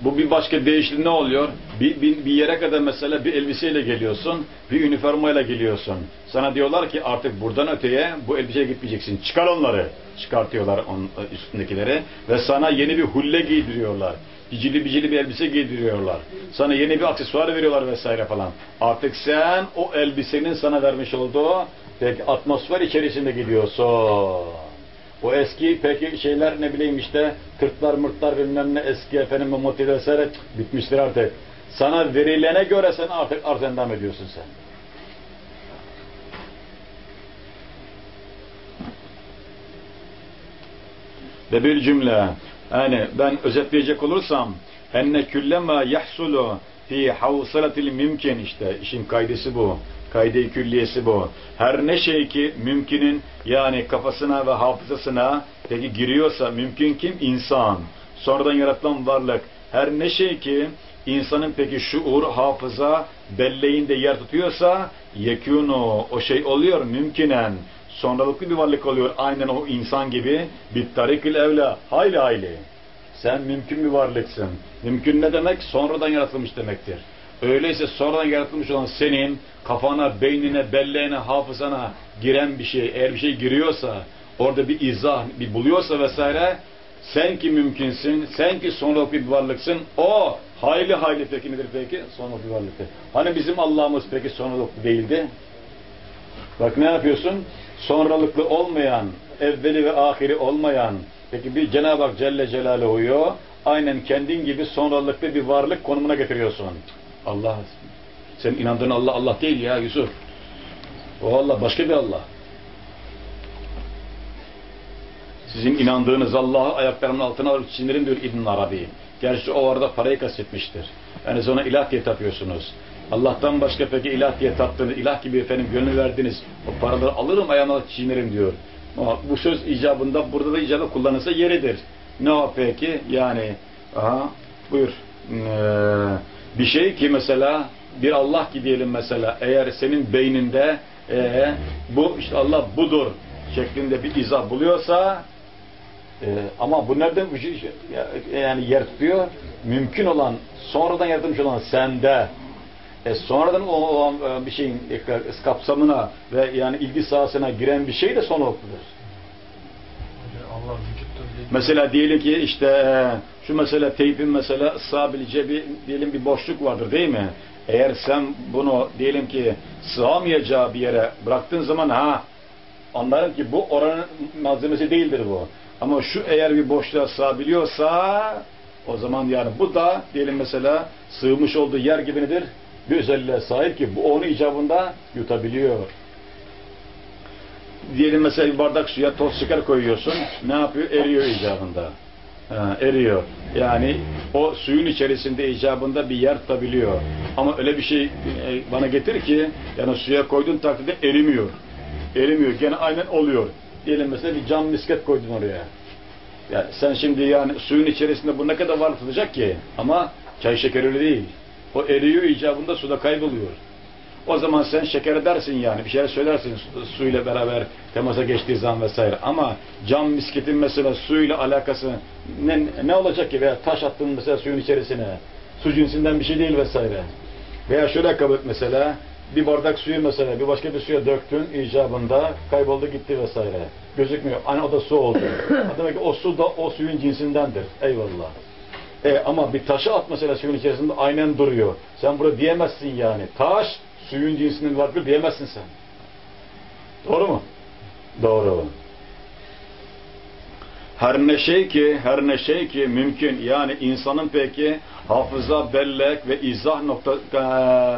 Bu bir başka değişli ne oluyor? Bir, bir, bir yere kadar mesela bir elbiseyle geliyorsun, bir üniformayla geliyorsun. Sana diyorlar ki artık buradan öteye bu elbiseye gitmeyeceksin. Çıkar onları. Çıkartıyorlar on, üstündekileri ve sana yeni bir hulle giydiriyorlar. Bicili bicili bir elbise giydiriyorlar. Sana yeni bir aksesuar veriyorlar vesaire falan. Artık sen o elbisenin sana vermiş olduğu peki atmosfer içerisinde gidiyorsun. O eski peki şeyler ne bileyim işte kırklar mırtlar bilmem ne eski efendim motiv vesaire bitmiştir artık. Sana verilene göre sen artık arz endam ediyorsun sen. Ve bir cümle yani ben özetleyecek olursam enne küllema yahsulu fi havsalatil mümkün işte işin kaydesi bu. Kayde-i külliyesi bu. Her ne şey ki mümkünün yani kafasına ve hafızasına peki giriyorsa mümkün kim? İnsan. Sonradan yaratılan varlık. Her ne şey ki insanın peki şuur, hafıza, belleğinde yer tutuyorsa yekûnu o şey oluyor mümkünen. Sonralıklı bir varlık oluyor. Aynen o insan gibi. Bir tarikil evla. Hayli hayli. Sen mümkün bir varlıksın. Mümkün ne demek? Sonradan yaratılmış demektir. Öyleyse sonradan yaratılmış olan senin kafana, beynine, belleğine, hafızana giren bir şey, eğer bir şey giriyorsa, orada bir izah, bir buluyorsa vesaire, sen ki mümkünsün, sen ki sonralık bir varlıksın, o hayli hayli peki nedir peki? Sonralık bir varlıktır. Hani bizim Allah'ımız peki sonralık değildi? Bak ne yapıyorsun? Sonralıklı olmayan, evveli ve ahiri olmayan, peki bir Cenab-ı Hak Celle Celaluhu'yu aynen kendin gibi sonralıklı bir varlık konumuna getiriyorsun. Allah, senin inandığın Allah Allah değil ya Yusuf. O Allah başka bir Allah. Sizin inandığınız Allah'ı ayaklarımın altına alıp çiğnerim diyor İbn Arabi. Gerçi o orada parayı kastetmiştir. Yani ona ilah diye tapıyorsunuz. Allah'tan başka peki ilah diye taptığınız, ilah gibi efendim gönül verdiniz. O paraları alırım ayağıma çiğnerim diyor. Ama bu söz icabında burada da icabı kullanılsa yeridir. Ne o peki? Yani aha buyur. Ee, bir şey ki mesela bir Allah ki diyelim mesela eğer senin beyninde ee, bu işte Allah budur şeklinde bir izah buluyorsa ee, ama bu nereden şey- ya- yani yer tutuyor? Mümkün olan, sonradan yaratılmış olan sende. E sonradan o olan e, bir şeyin e, kapsamına ve yani ilgi sahasına giren bir şey de son okudur. Mesela diyelim ki işte e, şu mesela teypin mesela sığabileceği bir diyelim bir boşluk vardır değil mi? Eğer sen bunu diyelim ki sığamayacağı bir yere bıraktığın zaman ha anlarım ki bu oranın malzemesi değildir bu. Ama şu eğer bir boşluğa sığabiliyorsa o zaman yani bu da diyelim mesela sığmış olduğu yer gibi nedir? Bir özelliğe sahip ki bu onu icabında yutabiliyor. Diyelim mesela bir bardak suya toz şeker koyuyorsun. Ne yapıyor? Eriyor icabında. Ha, eriyor. Yani o suyun içerisinde icabında bir yer tutabiliyor. Ama öyle bir şey e, bana getir ki yani suya koyduğun takdirde erimiyor. Erimiyor. Gene aynen oluyor. Diyelim mesela bir cam misket koydun oraya. Yani sen şimdi yani suyun içerisinde bu ne kadar var tutacak ki? Ama çay şekeri öyle değil. O eriyor icabında suda kayboluyor. O zaman sen şeker edersin yani bir şeyler söylersin su- suyla beraber temasa geçtiği zaman vesaire. Ama cam misketin mesela suyla alakası ne, ne olacak ki veya taş attın mesela suyun içerisine su cinsinden bir şey değil vesaire. Veya şöyle kabul et mesela bir bardak suyu mesela bir başka bir suya döktün icabında kayboldu gitti vesaire. Gözükmüyor. Hani o da su oldu. <coughs> Demek ki o su da o suyun cinsindendir. Eyvallah. E, ama bir taşı at mesela suyun içerisinde aynen duruyor. Sen burada diyemezsin yani. Taş suyun cinsinin vardır diyemezsin sen. Doğru mu? Doğru. Her ne şey ki, her ne şey ki mümkün. Yani insanın peki hafıza, bellek ve izah nokta e,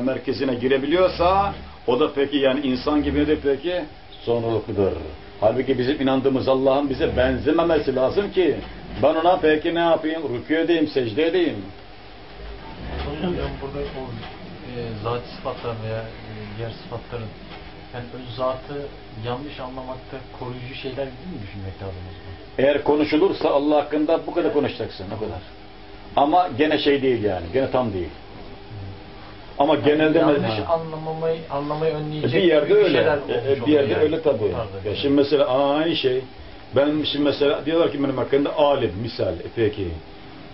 merkezine girebiliyorsa o da peki yani insan gibi nedir peki? Sonralıklıdır. Halbuki bizim inandığımız Allah'ın bize benzememesi lazım ki ben ona peki ne yapayım? Rükû edeyim, secde edeyim. Hocam burada o e, zat sıfatlar veya e, yer sıfatların yani öz zatı yanlış anlamakta koruyucu şeyler gibi mi düşünmek lazım? Eğer konuşulursa Allah hakkında bu kadar konuşacaksın, o kadar. Ama gene şey değil yani, gene tam değil. Ama genelde yanlış anlamamayı anlamayı önleyecek bir yerde öyle. E, e, bir yerde yani. öyle tabii. Ya şimdi mesela aynı şey. Ben şimdi mesela diyorlar ki benim hakkında alim misal. E peki.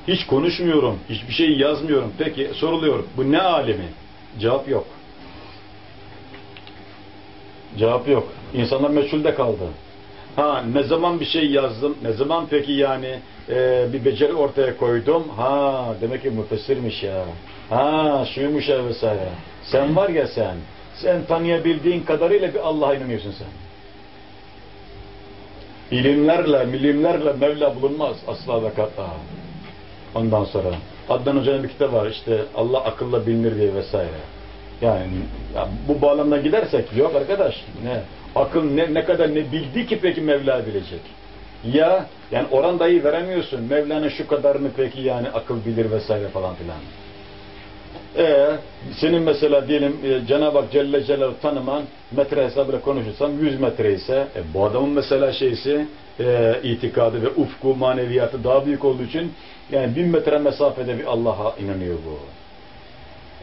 Hiç konuşmuyorum. Hiçbir şey yazmıyorum. Peki soruluyor. Bu ne alimi? Cevap yok. Cevap yok. İnsanlar meçhulde kaldı. Ha ne zaman bir şey yazdım, ne zaman peki yani e, bir beceri ortaya koydum, ha demek ki müfessirmiş ya, ha şuymuş ya vesaire. Sen var ya sen, sen tanıyabildiğin kadarıyla bir Allah'a inanıyorsun sen. İlimlerle, milimlerle Mevla bulunmaz asla ve kat'a. Ondan sonra Adnan Hoca'nın bir kitabı var işte Allah akılla bilinir diye vesaire. Yani ya bu bağlamda gidersek yok arkadaş ne akıl ne, ne kadar ne bildi ki peki Mevla bilecek. Ya yani oran dahi veremiyorsun. Mevla'nın şu kadarını peki yani akıl bilir vesaire falan filan. Ee, senin mesela diyelim e, Cenab-ı Hak Celle Celaluhu tanıman metre hesabıyla konuşursam 100 metre ise e, bu adamın mesela şeysi e, itikadı ve ufku maneviyatı daha büyük olduğu için yani bin metre mesafede bir Allah'a inanıyor bu.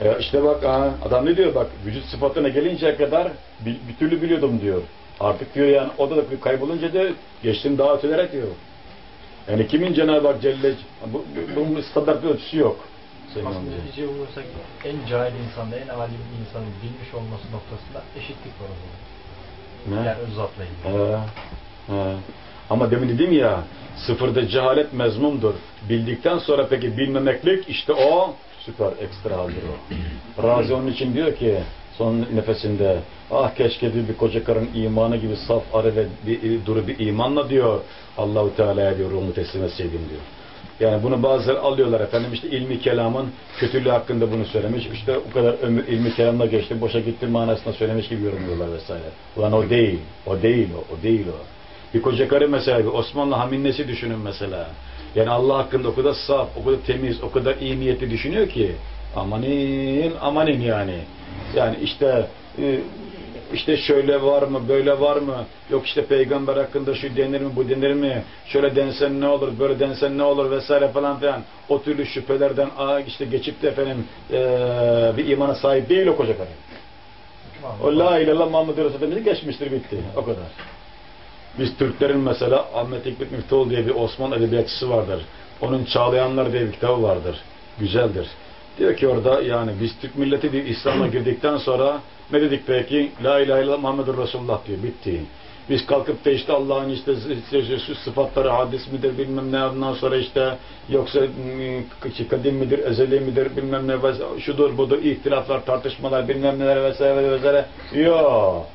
E, işte bak aha, adam ne diyor bak vücut sıfatına gelinceye kadar bir, bir türlü biliyordum diyor. Artık diyor yani o da kaybolunca da geçtim daha ötelere diyor. Yani kimin Cenab-ı Hak Celle bu, bunun standart bir ölçüsü yok. Aslında anlayacağın. netice bulursak en cahil insanla en alim insanın bilmiş olması noktasında eşitlik var o zaman. Ne? Yani öz zatla ilgili. He, he. Ama demin dedim ya sıfırda cehalet mezmumdur. Bildikten sonra peki bilmemeklik işte o süper ekstra haldir o. Razi onun için diyor ki son nefesinde ah keşke diyor, bir koca karın imanı gibi saf arı ve bir, duru bir imanla diyor Allahu Teala'ya diyor ruhumu teslim etseydim diyor. Yani bunu bazıları alıyorlar efendim işte ilmi kelamın kötülüğü hakkında bunu söylemiş. İşte o kadar ömür ilmi kelamla geçti, boşa gitti manasında söylemiş gibi yorumluyorlar vesaire. Ulan o değil, o değil o, o değil o. Bir koca karı mesela, bir Osmanlı haminnesi düşünün mesela. Yani Allah hakkında o kadar saf, o kadar temiz, o kadar iyi niyetli düşünüyor ki amanin, amanin yani. Yani işte e, işte şöyle var mı, böyle var mı, yok işte peygamber hakkında şu denir mi, bu denir mi, şöyle densen ne olur, böyle densen ne olur vesaire falan filan. O türlü şüphelerden aa, işte geçip de efendim eee, bir imana sahip değil o koca karı. O la ilahe illallah Muhammed Resulü'nü geçmiştir bitti. O kadar. Biz Türklerin mesela Ahmet Hikmet Müftüoğlu diye bir Osmanlı edebiyatçısı vardır. Onun Çağlayanlar diye bir kitabı vardır. Güzeldir. Diyor ki orada yani biz Türk milleti bir İslam'a girdikten sonra ne dedik peki? La ilahe illallah Muhammedur Resulullah diyor. Bitti. Biz kalkıp da işte Allah'ın işte işte şu sıfatları hadis midir bilmem ne ondan sonra işte yoksa ım, kadim midir ezeli midir bilmem ne şudur budur ihtilaflar tartışmalar bilmem neler vesaire vesaire yok.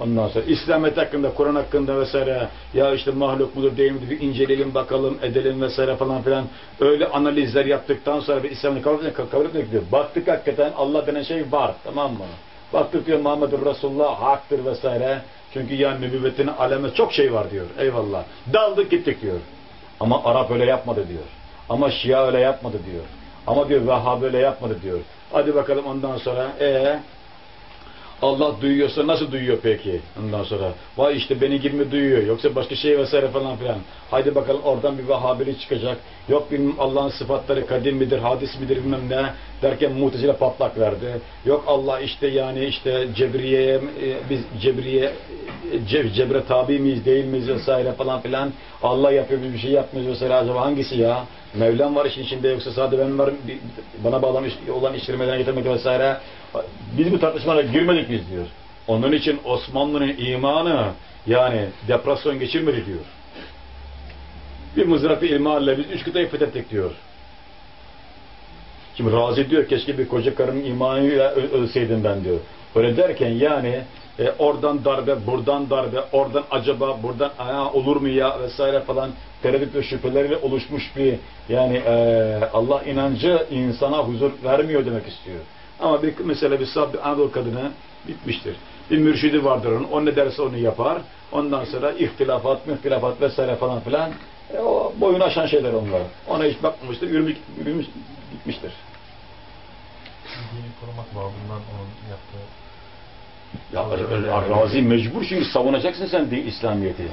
Ondan sonra İslamiyet hakkında, Kur'an hakkında vesaire ya işte mahluk mudur değil midir bir inceleyelim bakalım edelim vesaire falan filan öyle analizler yaptıktan sonra bir İslam'ı kabul etmek, diyor. Baktık hakikaten Allah denen şey var tamam mı? Baktık diyor Muhammedur Resulullah haktır vesaire. Çünkü yani nübüvvetine aleme çok şey var diyor. Eyvallah. Daldık gittik diyor. Ama Arap öyle yapmadı diyor. Ama Şia öyle yapmadı diyor. Ama diyor Vahhab öyle yapmadı diyor. Hadi bakalım ondan sonra ee Allah duyuyorsa nasıl duyuyor peki? Ondan sonra vay işte beni gibi mi duyuyor yoksa başka şey vesaire falan filan. Haydi bakalım oradan bir Vahhabili çıkacak. Yok bilmem Allah'ın sıfatları kadim midir, hadis midir bilmem ne derken mutezile patlak verdi. Yok Allah işte yani işte Cebriye'ye e, biz Cebriye e, Ce, Cebre tabi miyiz değil miyiz vesaire falan filan. Allah yapıyor bir şey yapmıyoruz vesaire acaba hangisi ya? Mevlam var işin içinde yoksa sadece ben varım bana bağlamış olan işlermeden getirmek vesaire. Biz bu tartışmalara girmedik biz diyor. Onun için Osmanlı'nın imanı yani depresyon geçirmedi diyor. Bir mızrak bir ilmalle biz üç kıtayı fethettik diyor. Şimdi Razi diyor keşke bir koca karının imanıyla ölseydim ben diyor. Öyle derken yani e, oradan darbe, buradan darbe, oradan acaba, buradan aa, olur mu ya vesaire falan tereddüt ve şüpheleriyle oluşmuş bir yani e, Allah inancı insana huzur vermiyor demek istiyor. Ama bir mesela bir sab Anadolu kadını bitmiştir. Bir mürşidi vardır onun. O ne derse onu yapar. Ondan sonra ihtilafat, mühtilafat vesaire falan filan. E, o boyunu aşan şeyler onlar. Ona hiç bakmamıştır. Yürümüş, yürümüş gitmiştir. Dini korumak babından onun yaptığı Ya Razi mecbur çünkü savunacaksın sen din İslamiyet'i.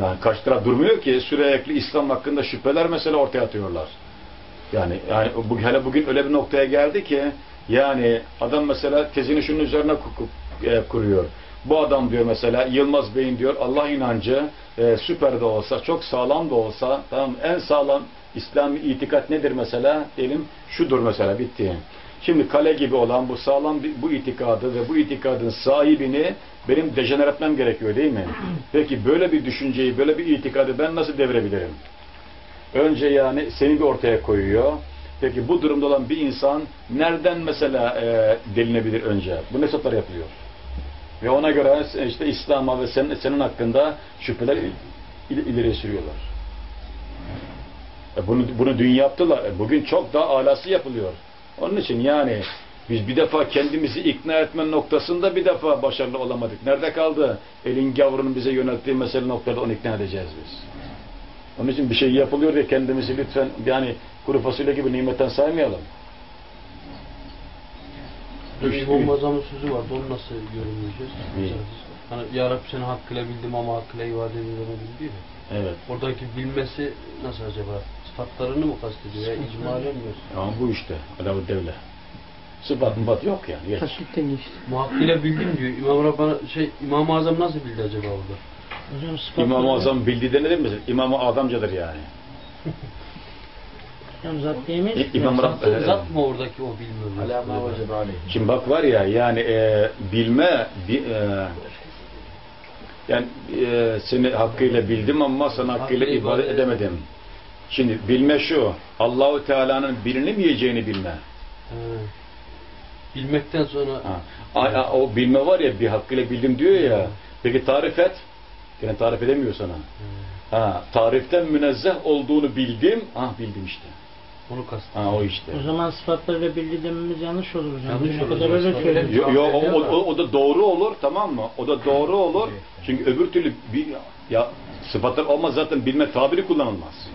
Yani kaç taraf durmuyor ki sürekli İslam hakkında şüpheler mesela ortaya atıyorlar. Yani yani bu, hele bugün öyle bir noktaya geldi ki yani adam mesela tezini şunun üzerine e, kuruyor. Bu adam diyor mesela Yılmaz Bey'in diyor Allah inancı e, süper de olsa çok sağlam da olsa tamam en sağlam İslami itikat nedir mesela? Diyelim şudur mesela bitti. Şimdi kale gibi olan bu sağlam bu itikadı ve bu itikadın sahibini benim dejener etmem gerekiyor değil mi? <clears throat> Peki böyle bir düşünceyi, böyle bir itikadı ben nasıl devirebilirim? Önce yani seni bir ortaya koyuyor. Peki bu durumda olan bir insan nereden mesela e, delinebilir önce? Bu hesaplar yapılıyor. Ve ona göre işte İslam'a ve senin, senin hakkında şüpheler il, il- ileri sürüyorlar. E bunu, bunu dün yaptılar. E bugün çok daha alası yapılıyor. Onun için yani biz bir defa kendimizi ikna etme noktasında bir defa başarılı olamadık. Nerede kaldı? Elin gavrunun bize yönelttiği mesele noktada onu ikna edeceğiz biz. Onun için bir şey yapılıyor diye kendimizi lütfen yani kuru fasulye gibi nimetten saymayalım. Bir İmam Azam'ın sözü vardı, onu nasıl yorumlayacağız? Hani Ya Rabbi seni hakkıyla bildim ama hakkıyla ifade diyor ya. Evet. Oradaki bilmesi nasıl acaba? Sıfatlarını mı kastediyor ya? İcmalen mi? Ama bu işte. Alavu devle. Sıfat mıbat yok yani. Geç. Taklitten geçti. Muhakkıyla bildim diyor. İmam Rabbana şey İmam-ı Azam nasıl bildi acaba orada? Hocam İmam-ı Azam bildiği de nedir mesela? İmam-ı Adamcadır yani. <laughs> Hocam zat diyemeyiz. İ- İmam Zat- Rab- e, Zat mı oradaki o bilmiyor? Şimdi bak var ya yani e, bilme bi, e, yani e, seni hakkıyla bildim ama sana hakkıyla ibadet edemedim. Şimdi bilme şu Allahu Teala'nın bilinemeyeceğini bilme. He. Bilmekten sonra Ha. A- a- o bilme var ya bir hakkıyla bildim diyor ya. Peki tarif et. Gene tarif edemiyor sana. Ha, tariften münezzeh olduğunu bildim. Ah bildim işte. Onu kast. Ha o işte. O zaman sıfatlarla bildi dememiz yanlış olur hocam. Yanlış olur kadar öyle Sıfatlarla söyledi. Yo, yo, o, o, da. o, o da doğru olur tamam mı? O da doğru olur. Çünkü öbür türlü bir, ya sıfatlar olmaz zaten bilme tabiri kullanılmaz.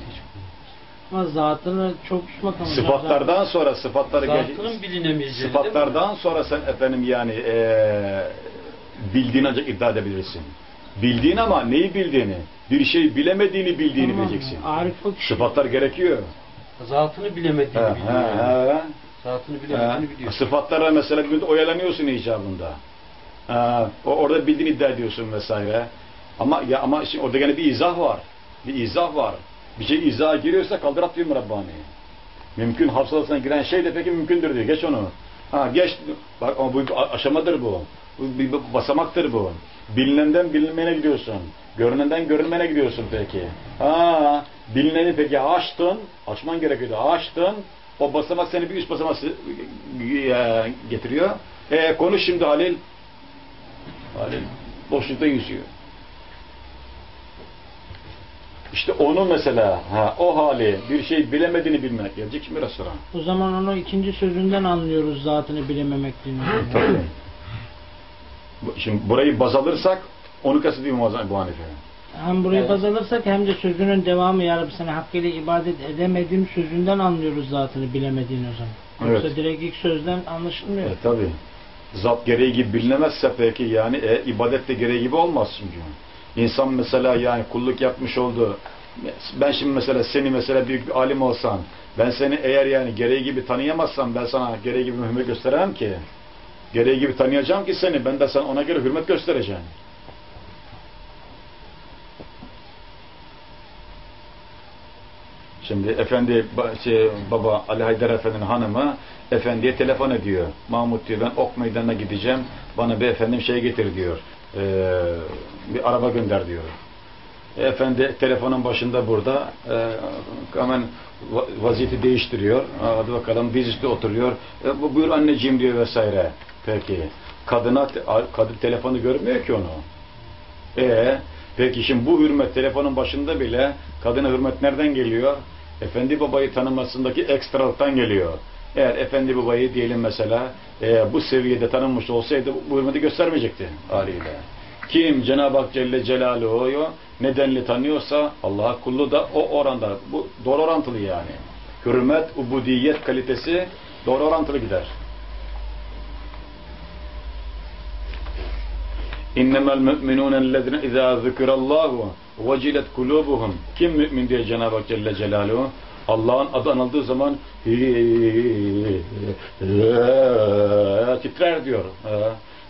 Ama zatını çok bakın hocam. Sıfatlardan sonra sıfatları geç- Zatının bilinemeyeceğini sıfatlardan sonra sen efendim yani eee bildiğini ancak iddia edebilirsin. Bildiğin ama neyi bildiğini, bir şey bilemediğini bildiğini Tamam. bileceksin. Arif o kişi. Sıfatlar gerekiyor. Zatını bilemediğini He, biliyor. he, yani. he. Zatını bilemediğini biliyor. Sıfatlara mesela bir oyalanıyorsun icabında. Ha, o orada bildiğini iddia ediyorsun vesaire. Ama ya ama şimdi orada gene bir izah var. Bir izah var. Bir şey izaha giriyorsa kaldır at diyor Rabbani. Mümkün hafsalasına giren şey de peki mümkündür diyor. Geç onu. Ha geç. Bak ama bu aşamadır bu. Bu bir basamaktır bu. Bilinenden bilinmeyene gidiyorsun. Görünenden görünmeyene gidiyorsun peki. Ha bilineni peki açtın. Açman gerekiyordu. Açtın. O basamak seni bir üst basamak e, getiriyor. E, konuş şimdi Halil. Halil boşlukta yüzüyor. İşte onu mesela, ha, o hali, bir şey bilemediğini bilmek gelecek şimdi sonra. O zaman onu ikinci sözünden anlıyoruz zatını bilememekliğini. Tabii. Bu- Şimdi burayı baz alırsak, onu kastediyor Muazzam bu Hanife. Hem burayı Evet. baz alırsak hem de sözünün devamı ya Rabbi sana hakkıyla ibadet edemedim sözünden anlıyoruz zatını bilemediğini o zaman. Yoksa Evet. direkt ilk sözden anlaşılmıyor. E, tabii. Zat gereği gibi bilinemezse peki yani e, ibadet de gereği gibi olmaz çünkü. İnsan mesela yani kulluk yapmış oldu. Ben şimdi mesela seni mesela büyük bir alim olsan, ben seni eğer yani gereği gibi tanıyamazsam ben sana gereği gibi hürmet gösteremem ki. Gereği gibi tanıyacağım ki seni, ben de sana ona göre hürmet göstereceğim. Şimdi efendi şey, baba Ali Haydar Efendi'nin hanımı efendiye telefon ediyor. Mahmut diyor ben ok meydanına gideceğim. Bana bir efendim şey getir diyor. Ee, bir araba gönder diyor. E, efendi telefonun başında burada e, hemen va- vaziyeti değiştiriyor. Hadi bakalım dizüstü oturuyor. E, bu buyur anneciğim diyor vesaire. Peki. Kadına kadın telefonu görmüyor ki onu. E peki şimdi bu hürmet telefonun başında bile kadına hürmet nereden geliyor? Efendi babayı tanımasındaki ekstralıktan geliyor. Eğer efendi babayı diyelim mesela e, bu seviyede tanınmış olsaydı bu hürmeti göstermeyecekti haliyle. Kim Cenab-ı Hak Celle Celaluhu'yu nedenli tanıyorsa Allah'a kullu da o oranda. Bu doğru orantılı yani. Hürmet, ubudiyet kalitesi doğru orantılı gider. İnnemel müminûne ellezine izâ zikirallâhu vecilet kulûbuhum. Kim mümin diye Cenab-ı Hak Celle Celaluhu Allah'ın adı anıldığı zaman titrer diyor.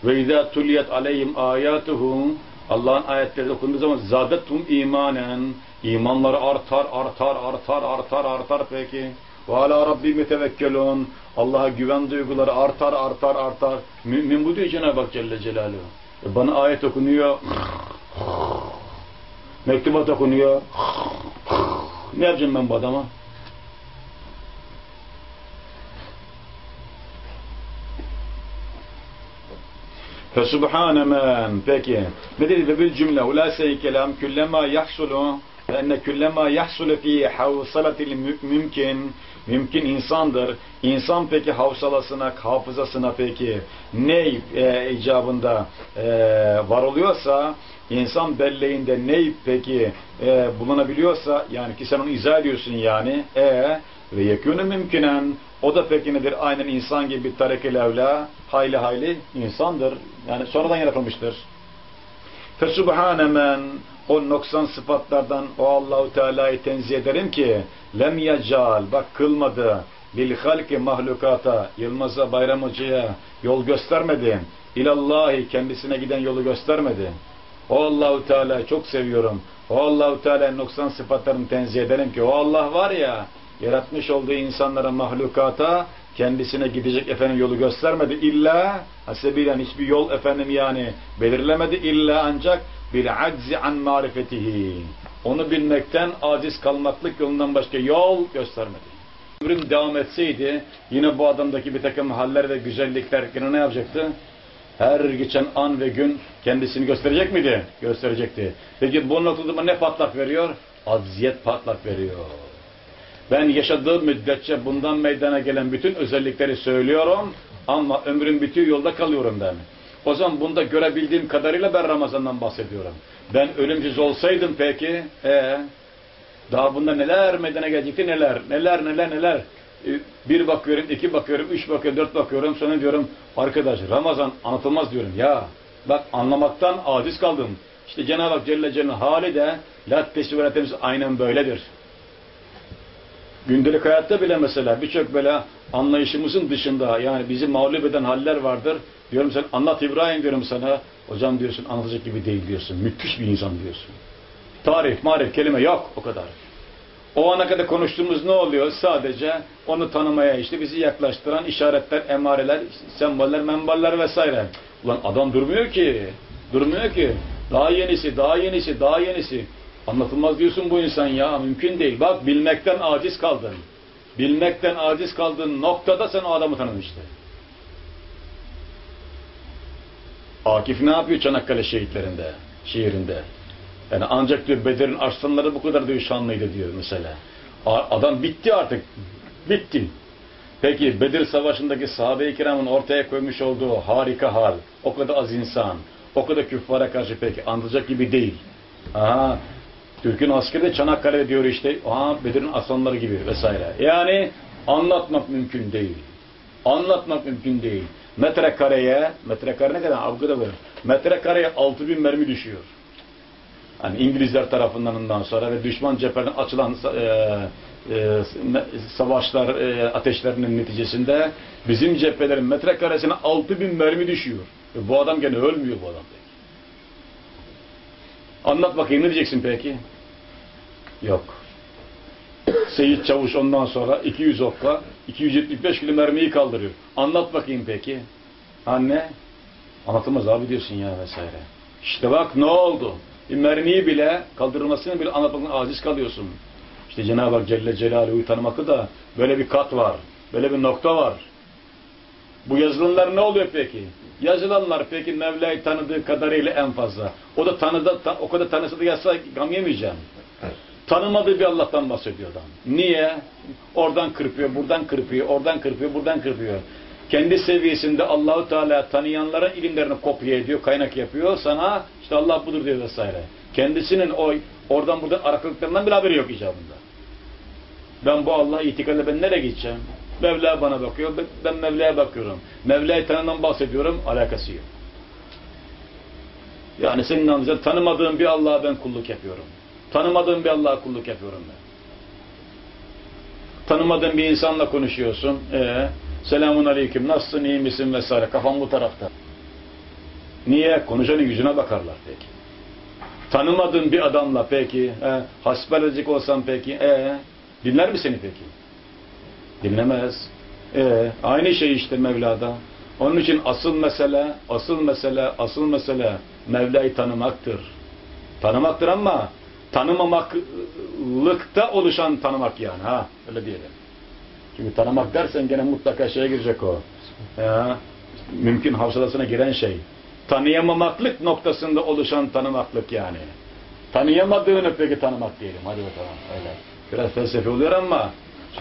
Ve izâ tuliyet aleyhim âyâtuhum Allah'ın ayetleri okunduğu zaman zâdetum imanen imanları artar, artar, artar, artar, artar peki. Ve alâ rabbim yetevekkelûn Allah'a güven duyguları artar, artar, artar. Mümin bu diyor Cenab-ı Hak Celle Celaluhu. E Bana ayet okunuyor. Mektubat okunuyor. Ne yapacağım ben bu adama? Fesubhane men. Peki. Ne dedi? Ve bil cümle. Ulâse-i kelam küllema yahsulu enne küllema yahsulu fi havsalatil mü- mümkün. Mümkün insandır. İnsan peki havsalasına, hafızasına peki ne e, icabında e, var oluyorsa insan belleğinde ne peki e, bulunabiliyorsa yani ki sen onu izah ediyorsun yani e ve yekûnü mümkünen o da peki nedir? Aynen insan gibi tarek-i hayli hayli insandır. Yani sonradan yaratılmıştır. Fesubhane men o noksan sıfatlardan o Allahu Teala'yı tenzih ederim ki lem yecal bak kılmadı bil halki mahlukata Yılmaz'a Bayram Hoca'ya yol göstermedi. İlallahi kendisine giden yolu göstermedi. O Allahu Teala'yı çok seviyorum. O Allahu Teala'nın noksan sıfatlarını tenzih ederim ki o Allah var ya yaratmış olduğu insanlara mahlukata kendisine gidecek efendim yolu göstermedi. İlla hasebilen hiçbir yol efendim yani belirlemedi. İlla ancak bir aczi an marifetihi. Onu bilmekten aciz kalmaklık yolundan başka yol göstermedi. ömrüm devam etseydi yine bu adamdaki bir takım haller ve güzellikler yine ne yapacaktı? Her geçen an ve gün kendisini gösterecek miydi? Gösterecekti. Peki bu noktada ne patlak veriyor? Acziyet patlak veriyor. Ben yaşadığım müddetçe bundan meydana gelen bütün özellikleri söylüyorum ama ömrüm bitiyor yolda kalıyorum ben. O zaman bunda görebildiğim kadarıyla ben Ramazan'dan bahsediyorum. Ben ölümsüz olsaydım peki, ee, daha bunda neler meydana gelecekti neler, neler neler neler. Ee, Bir bakıyorum, iki bakıyorum, üç bakıyorum, dört bakıyorum. Sonra diyorum arkadaş Ramazan anlatılmaz diyorum. Ya bak anlamaktan aciz kaldım. İşte Cenab-ı Hak Celle Celaluhu hali de la tesviratemiz aynen böyledir. Gündelik hayatta bile mesela birçok böyle anlayışımızın dışında yani bizi mağlup eden haller vardır. Diyorum sen anlat İbrahim diyorum sana. Hocam diyorsun anlatacak gibi değil diyorsun. Müthiş bir insan diyorsun. Tarih, marif, kelime yok o kadar. O ana kadar konuştuğumuz ne oluyor? Sadece onu tanımaya işte bizi yaklaştıran işaretler, emareler, semboller, memballer vesaire. Ulan adam durmuyor ki. Durmuyor ki. Daha yenisi, daha yenisi, daha yenisi. Anlatılmaz diyorsun bu insan ya. Mümkün değil. Bak bilmekten aciz kaldın. Bilmekten aciz kaldığın noktada sen o adamı tanıdın işte. Akif ne yapıyor Çanakkale şehitlerinde, şiirinde? Yani ancak diyor Bedir'in aslanları bu kadar diyor şanlıydı diyor mesela. Adam bitti artık. Bitti. Peki Bedir Savaşı'ndaki sahabe-i kiramın ortaya koymuş olduğu harika hal, o kadar az insan, o kadar küffara karşı peki anlatacak gibi değil. Aha, Türk'ün askeri Çanakkale diyor işte, aha Bedir'in aslanları gibi vesaire. Yani anlatmak mümkün değil. Anlatmak mümkün değil. Metrekareye, metrekare ne kadar? Avgıda böyle. Metrekareye 6000 mermi düşüyor. Hani İngilizler tarafından sonra ve düşman cepheden açılan e, e, savaşlar e, ateşlerinin neticesinde bizim cephelerin metrekaresine 6000 mermi düşüyor. Ve bu adam gene ölmüyor bu adam. Anlat bakayım ne diyeceksin peki? Yok. Seyit Çavuş ondan sonra 200 okla 275 kilo mermiyi kaldırıyor. Anlat bakayım peki. Anne anlatılmaz abi diyorsun ya vesaire. İşte bak ne oldu? Bir mermiyi bile kaldırılmasını bile anlatmaktan aciz kalıyorsun. İşte Cenab-ı Hak Celle Celaluhu'yu tanımakta da böyle bir kat var. Böyle bir nokta var. Bu yazılanlar ne oluyor peki? Yazılanlar peki Mevla'yı tanıdığı kadarıyla en fazla. O da tanıdı, ta, o kadar tanısa da yazsa gam yemeyeceğim. Tanımadığı bir Allah'tan bahsediyor adam. Niye? Oradan kırpıyor, buradan kırpıyor, oradan kırpıyor, buradan kırpıyor. Kendi seviyesinde Allahu Teala tanıyanların ilimlerini kopya ediyor, kaynak yapıyor. Sana işte Allah budur diyor vesaire. Kendisinin o oradan buradan araklıklarından bile haberi yok icabında. Ben bu Allah'a itikadla ben nereye gideceğim? Mevla bana bakıyor, ben- Mevla'ya bakıyorum. Mevla'yı tanıdan bahsediyorum, alakası yok. Yani senin anlayacağın tanımadığın bir Allah'a ben kulluk yapıyorum. Tanımadığın bir Allah'a kulluk yapıyorum ben. Tanımadığın bir insanla konuşuyorsun. Ee, selamun aleyküm, nasılsın, iyi misin vesaire. Kafam bu tarafta. Niye? Konuşanın yüzüne bakarlar peki. Tanımadığın bir adamla peki, e, hasbelecek olsan peki, e, dinler mi seni peki? Dinlemez. E, aynı şey işte Mevla'da. Onun için asıl mesele, asıl mesele, asıl mesele Mevla'yı tanımaktır. Tanımaktır ama tanımamaklıkta oluşan tanımak yani ha öyle diyelim. Çünkü tanımak dersen gene mutlaka şeye girecek o. Ya, mümkün havsalasına giren şey. Tanıyamamaklık noktasında oluşan tanımaklık yani. Tanıyamadığını peki tanımak diyelim. Hadi bakalım öyle. Biraz felsefe oluyor ama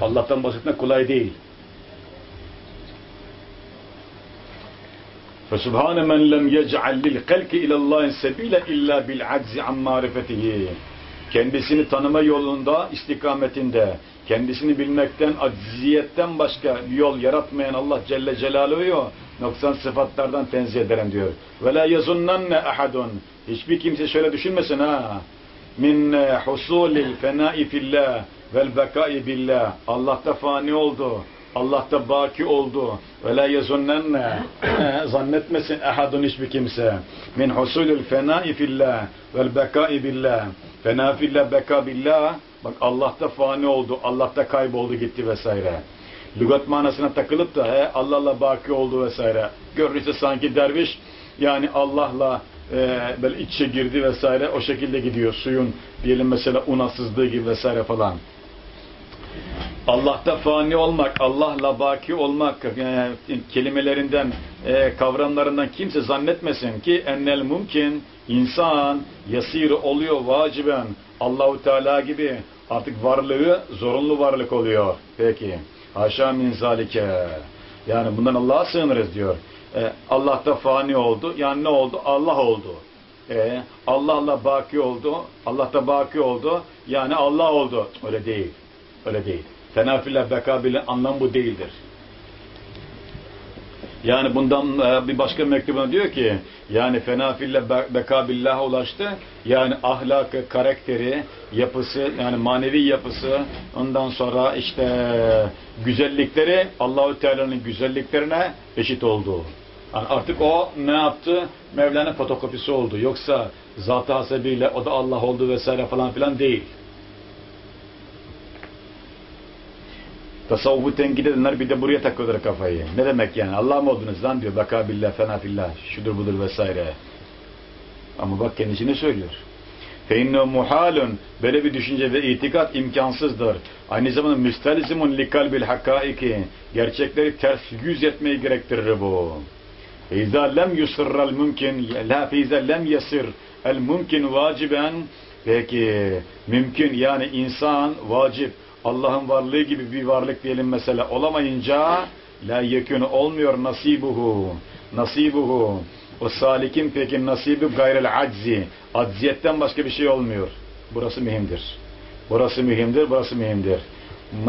Allah'tan bahsetmek kolay değil. فسبحان من لم يجعل للخلق إلى الله سبيلا إلا بالعجز عن معرفته kendisini tanıma yolunda, istikametinde, kendisini bilmekten, acziyetten başka yol yaratmayan Allah Celle Celaluhu'yu noksan sıfatlardan tenzih ederim diyor. Ve la yazunnanne ahadun. Hiçbir kimse şöyle düşünmesin ha. Min husulil fenai fillah vel bekai billah. Allah'ta fani oldu. Allah'ta baki oldu. Ve la yazunnenne. Zannetmesin ahadun hiçbir kimse. Min husulil fenai fillah vel bekai billah. Fena fillah beka billah. Bak Allah'ta fani oldu. Allah'ta kayboldu gitti vesaire. Lügat manasına takılıp da he, Allah'la baki oldu vesaire. Görünürse sanki derviş yani Allah'la e, böyle iç içe girdi vesaire o şekilde gidiyor. Suyun diyelim mesela unasızlığı gibi vesaire falan. Allah'ta fani olmak, Allah'la baki olmak yani kelimelerinden, e, kavramlarından kimse zannetmesin ki ennel mümkün insan yasir oluyor vaciben Allahu Teala gibi artık varlığı zorunlu varlık oluyor. Peki. Haşa min zalike. Yani bundan Allah'a sığınırız diyor. E, Allah'ta fani oldu. Yani ne oldu? Allah oldu. E, Allah'la baki oldu. Allah'ta baki oldu. Yani Allah oldu. Öyle değil. Öyle değil. Tenafille bekabille anlam bu değildir. Yani bundan e, bir başka mektubuna diyor ki yani fenafille bekabillah ulaştı. Yani ahlakı, karakteri, yapısı yani manevi yapısı ondan sonra işte güzellikleri Allahü Teala'nın güzelliklerine eşit oldu. Yani artık o ne yaptı? Mevla'nın fotokopisi oldu. Yoksa zat-ı hasebiyle o da Allah oldu vesaire falan filan değil. Tasavvufu tenkit edenler bir de buraya takıyorlar kafayı. Ne demek yani? Allah mı oldunuz lan diyor. Beka billah, fena fillah, şudur budur vesaire. Ama bak kendisini söylüyor. فَاِنَّهُ muhalun Böyle bir düşünce ve itikat imkansızdır. Aynı zamanda müstelizimun likalbil hakkaiki. Gerçekleri ters yüz etmeyi gerektirir bu. فَاِذَا lem yusirral mümkün la فَاِذَا lem yasir el mümkün vaciben Peki mümkün yani insan vacip Allah'ın varlığı gibi bir varlık diyelim mesela olamayınca la yekûnü olmuyor nasibuhu nasibuhu o salikin peki nasibi gayrel aczi acziyetten başka bir şey olmuyor. Burası mühimdir. Burası mühimdir, burası mühimdir.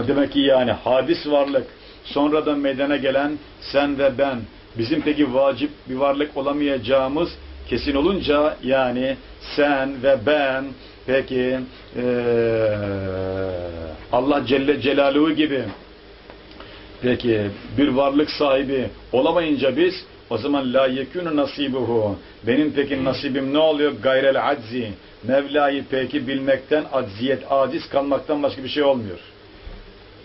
Demek ki yani hadis varlık sonradan meydana gelen sen ve ben bizim peki vacip bir varlık olamayacağımız kesin olunca yani sen ve ben peki ee, Allah Celle Celaluhu gibi peki bir varlık sahibi olamayınca biz o zaman la yekûnü nasibuhu benim peki nasibim ne oluyor? Gayrel aczi Mevla'yı peki bilmekten acziyet, aciz kalmaktan başka bir şey olmuyor.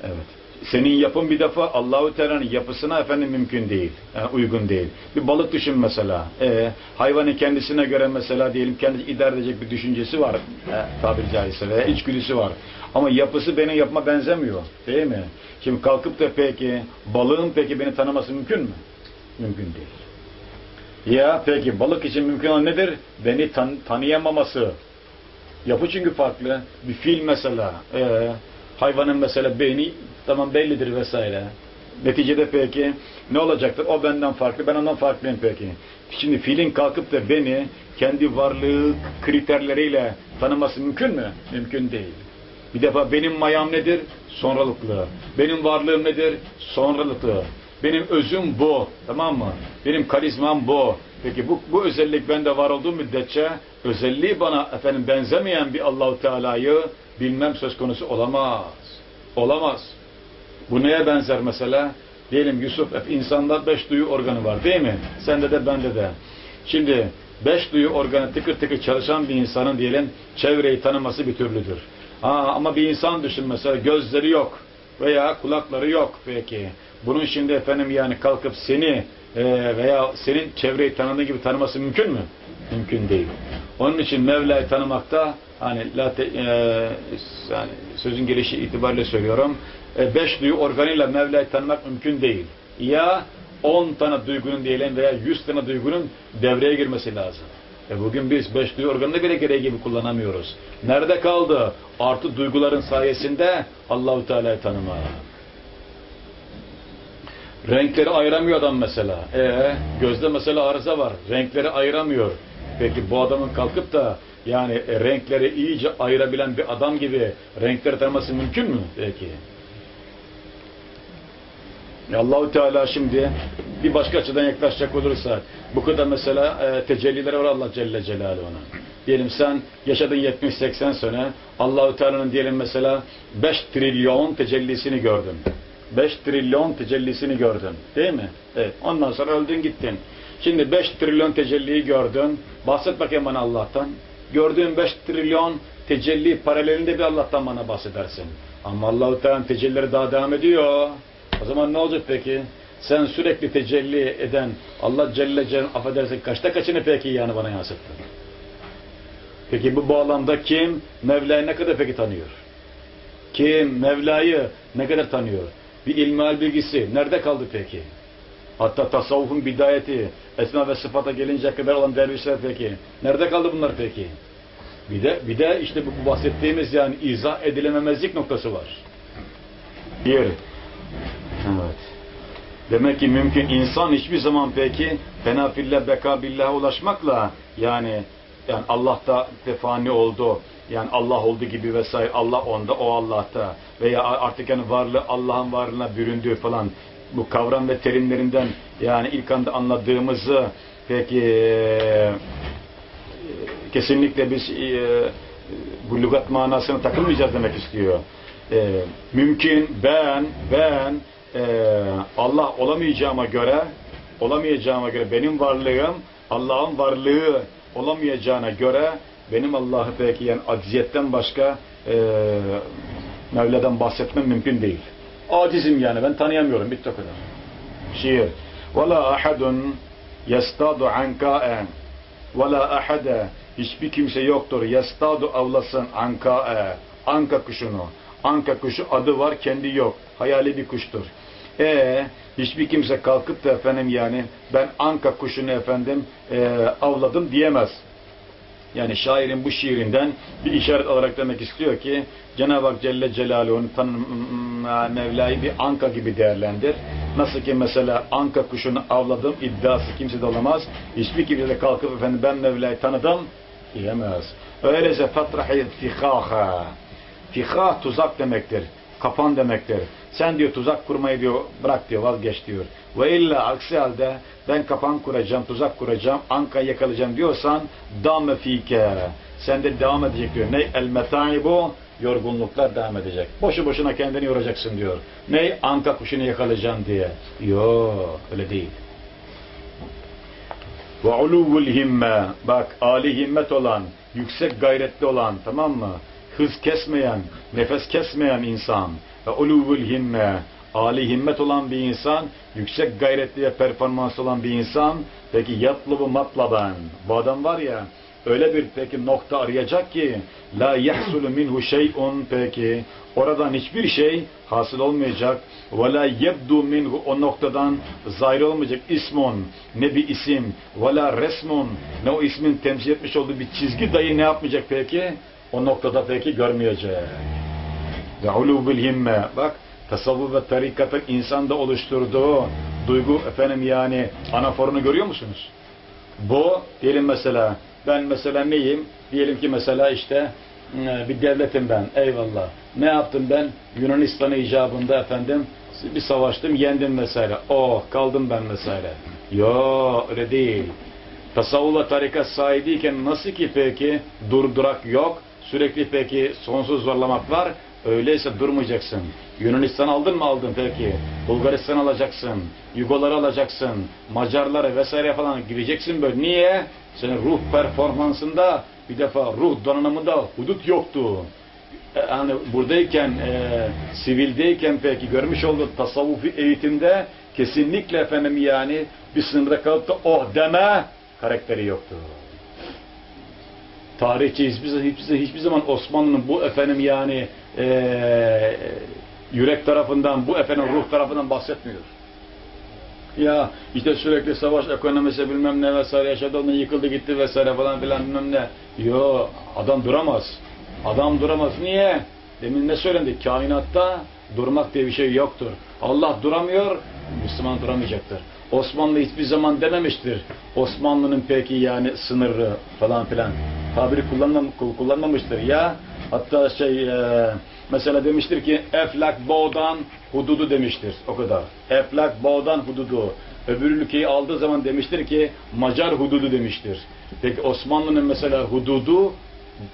Evet. Senin yapın bir defa Allahu Teala'nın yapısına efendim mümkün değil. Yani uygun değil. Bir balık düşün mesela. E, hayvanın kendisine göre mesela diyelim kendi idare edecek bir düşüncesi var. E, tabiri caizse veya içgüdüsü var. Ama yapısı benim yapma benzemiyor. Değil mi? Şimdi kalkıp da peki balığın peki beni tanıması mümkün mü? Mümkün değil. Ya peki balık için mümkün olan nedir? Beni tan tanıyamaması. Yapı çünkü farklı. Bir fil mesela. Ee, hayvanın mesela beyni tamam bellidir vesaire. Neticede peki ne olacaktır? O benden farklı, ben ondan farklıyım peki. Şimdi filin kalkıp da beni kendi varlığı kriterleriyle tanıması mümkün mü? Mümkün değil. Bir defa benim mayam nedir? Sonralıklı. Benim varlığım nedir? Sonralıklı. Benim özüm bu. Tamam mı? Benim karizmam bu. Peki bu, bu özellik bende var olduğu müddetçe özelliği bana efendim benzemeyen bir Allahu Teala'yı bilmem söz konusu olamaz. Olamaz. Bu neye benzer mesela? Diyelim Yusuf, insanda beş duyu organı var değil mi? Sende de bende de. Şimdi beş duyu organı tıkır tıkır çalışan bir insanın diyelim çevreyi tanıması bir türlüdür. Aa, ama bir insan düşün mesela gözleri yok veya kulakları yok peki. Bunun şimdi efendim yani kalkıp seni e, veya senin çevreyi tanıdığı gibi tanıması mümkün mü? Mümkün değil. Onun için Mevla'yı tanımakta hani e, yani sözün gelişi itibariyle söylüyorum. E, beş duyu organıyla Mevla'yı tanımak mümkün değil. Ya on tane duygunun diyelim veya yüz tane duygunun devreye girmesi lazım. E bugün biz beş duyu organını bile gereği gibi kullanamıyoruz. Nerede kaldı? Artı duyguların sayesinde Allahu Teala'yı tanıma. Renkleri ayıramıyor adam mesela. E gözde mesela arıza var. Renkleri ayıramıyor. Peki bu adamın kalkıp da yani e, renkleri iyice ayırabilen bir adam gibi renkleri tanıması mümkün mü? Peki. Allahu Teala şimdi bir başka açıdan yaklaşacak olursa bu kadar mesela e, tecellileri var Allah Celle Celaluhu'nun. Diyelim sen yaşadın 70-80 sene Allahu Teala'nın diyelim mesela 5 trilyon tecellisini gördün. 5 trilyon tecellisini gördün. Değil mi? Evet. Ondan sonra öldün gittin. Şimdi 5 trilyon tecelliyi gördün. Bahset bakayım bana Allah'tan. Gördüğün 5 trilyon tecelli paralelinde bir Allah'tan bana bahsedersin. Ama Allah-u Teala'nın tecellileri daha devam ediyor. O zaman ne olacak peki? Sen sürekli tecelli eden Allah Celle Celle affedersin kaçta kaçını peki yani bana yansıttın? Peki bu bağlamda kim Mevla'yı ne kadar peki tanıyor? Kim Mevla'yı ne kadar tanıyor? Bir ilmihal bilgisi nerede kaldı peki? Hatta tasavvufun bidayeti, esma ve sıfata gelinceye kadar olan dervişler peki. Nerede kaldı bunlar peki? Bir de, bir de işte bu bahsettiğimiz yani izah edilememezlik noktası var. Bir. Evet. Demek ki mümkün insan hiçbir zaman peki fenafille beka billah'a ulaşmakla yani yani Allah'ta tefani oldu yani Allah oldu gibi vesaire Allah onda o Allah'ta veya artık yani varlığı Allah'ın varlığına büründüğü falan bu kavram ve terimlerinden yani ilk anda anladığımızı peki e, kesinlikle biz e, bu lügat manasına takılmayacağız demek istiyor. E, mümkün ben ben e, Allah olamayacağıma göre olamayacağıma göre benim varlığım Allah'ın varlığı olamayacağına göre benim Allah'ı peki yani acziyetten başka e, Mevla'dan bahsetmem mümkün değil. Acizim yani ben tanıyamıyorum bitti o kadar. Şiir. وَلَا أَحَدٌ يَسْتَادُ عَنْكَاءً وَلَا أَحَدَ Hiçbir kimse yoktur. Yestadu avlasın anka anka kuşunu. Anka kuşu adı var, kendi yok. Hayali bir kuştur. E hiçbir kimse kalkıp da efendim yani ben anka kuşunu efendim e, avladım diyemez. Yani şairin bu şiirinden bir işaret alarak demek istiyor ki Cenab-ı Hak Celle Celaluhu'nun tanım Mevla'yı bir anka gibi değerlendir. Nasıl ki mesela anka kuşunu avladım iddiası kimse de olamaz. Hiçbir kimse de kalkıp efendim ben Mevla'yı tanıdım diyemez. Öyleyse fatrahi fihaha. Fihah tuzak demektir. Kapan demektir. Sen diyor tuzak kurmayı diyor bırak diyor vazgeç diyor. Ve illa aksi halde ben kapan kuracağım, tuzak kuracağım, anka yakalayacağım diyorsan dame fike. Sen de devam edecek diyor. Ne el metaibu yorgunluklar devam edecek. Boşu boşuna kendini yoracaksın diyor. Ne anka kuşunu yakalayacaksın diye. Yok öyle değil. Ve uluvul himme. Bak ali himmet olan, yüksek gayretli olan tamam mı? Hız kesmeyen, nefes kesmeyen insan. Ve uluvul himme. Ali himmet olan bir insan, yüksek gayretli ve performans olan bir insan. Peki yatlubu matlaben. Bu adam var ya, öyle bir peki nokta arayacak ki la yahsulu minhu şey'un peki oradan hiçbir şey hasıl olmayacak ve la yebdu minhu o noktadan zahir olmayacak ismun ne bir isim ve la resmun ne o ismin temsil etmiş olduğu bir çizgi dahi ne yapmayacak peki o noktada peki görmeyecek ve ulu bil himme bak tasavvuf ve tarikatın insanda oluşturduğu duygu efendim yani anaforunu görüyor musunuz? Bu diyelim mesela ben mesela neyim? Diyelim ki mesela işte e, bir devletim ben. Eyvallah. Ne yaptım ben? Yunanistan icabında efendim bir savaştım, yendim vesaire. Oh, kaldım ben vesaire. Yo, öyle değil. Tasavvufla tarikat sahibiyken nasıl ki peki durdurak yok, sürekli peki sonsuz zorlamak var, öyleyse durmayacaksın. Yunanistan aldın mı aldın peki? Bulgaristan alacaksın, Yugoları alacaksın, Macarları vesaire falan gireceksin böyle. Niye? Senin ruh performansında bir defa ruh donanımında hudut yoktu. E, hani buradayken, e, sivildeyken peki görmüş olduğu tasavvufi eğitimde kesinlikle efendim yani bir sınırda kalıp da oh deme karakteri yoktu. Tarihçi hiçbir, hiçbir, hiçbir zaman Osmanlı'nın bu efendim yani e, yürek tarafından, bu efendim ruh tarafından bahsetmiyor. Ya işte sürekli savaş ekonomisi bilmem ne vesaire yaşadı ondan yıkıldı gitti vesaire falan filan bilmem ne. Yo adam duramaz. Adam duramaz. Niye? Demin ne söylendi? Kainatta durmak diye bir şey yoktur. Allah duramıyor, Müslüman duramayacaktır. Osmanlı hiçbir zaman dememiştir. Osmanlı'nın peki yani sınırı falan filan tabiri kullanmam, kullanmamıştır. Ya hatta şey e, mesela demiştir ki Eflak Boğdan hududu demiştir. O kadar. Eflak Boğdan hududu. Öbür ülkeyi aldığı zaman demiştir ki Macar hududu demiştir. Peki Osmanlı'nın mesela hududu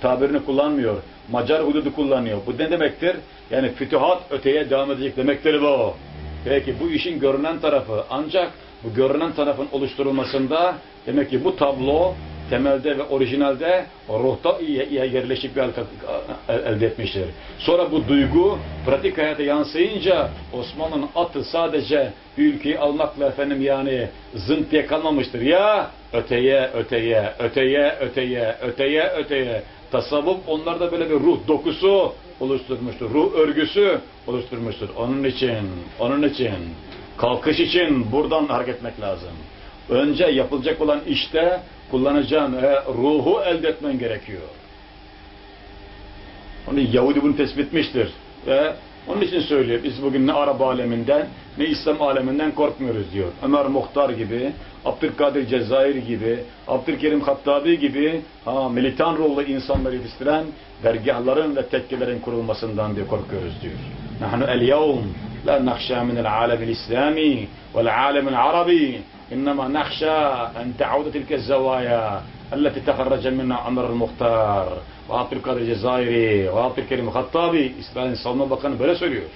tabirini kullanmıyor. Macar hududu kullanıyor. Bu ne demektir? Yani fütühat öteye devam edecek demektir bu. Peki bu işin görünen tarafı ancak bu görünen tarafın oluşturulmasında demek ki bu tablo temelde ve orijinalde ruhta yerleşik bir halka elde etmiştir. Sonra bu duygu pratik hayata yansıyınca Osmanlı'nın atı sadece ülkeyi almakla efendim yani zınt diye kalmamıştır. Ya öteye, öteye, öteye, öteye, öteye, öteye. Tasavvuf onlarda böyle bir ruh dokusu oluşturmuştur. Ruh örgüsü oluşturmuştur. Onun için, onun için kalkış için buradan hareket etmek lazım. Önce yapılacak olan işte kullanacağın e, ruhu elde etmen gerekiyor. Onu Yahudi bunu tespit etmiştir. Ve onun için söylüyor. Biz bugün ne Arap aleminden ne İslam aleminden korkmuyoruz diyor. Ömer Muhtar gibi, Abdülkadir Cezayir gibi, Abdülkerim Hattabi gibi ha, militan rollu insanları yetiştiren dergahların ve tekkelerin kurulmasından diye korkuyoruz diyor. Nahnu el yevm la nakhşa min el alemil islami vel alemil arabi إنما نخشى أن تعود تلك الزوايا التي تخرج منها عمر المختار وعبد القادر الجزائري وعبد الكريم الخطابي İsrail'in savunma bakanı böyle söylüyor.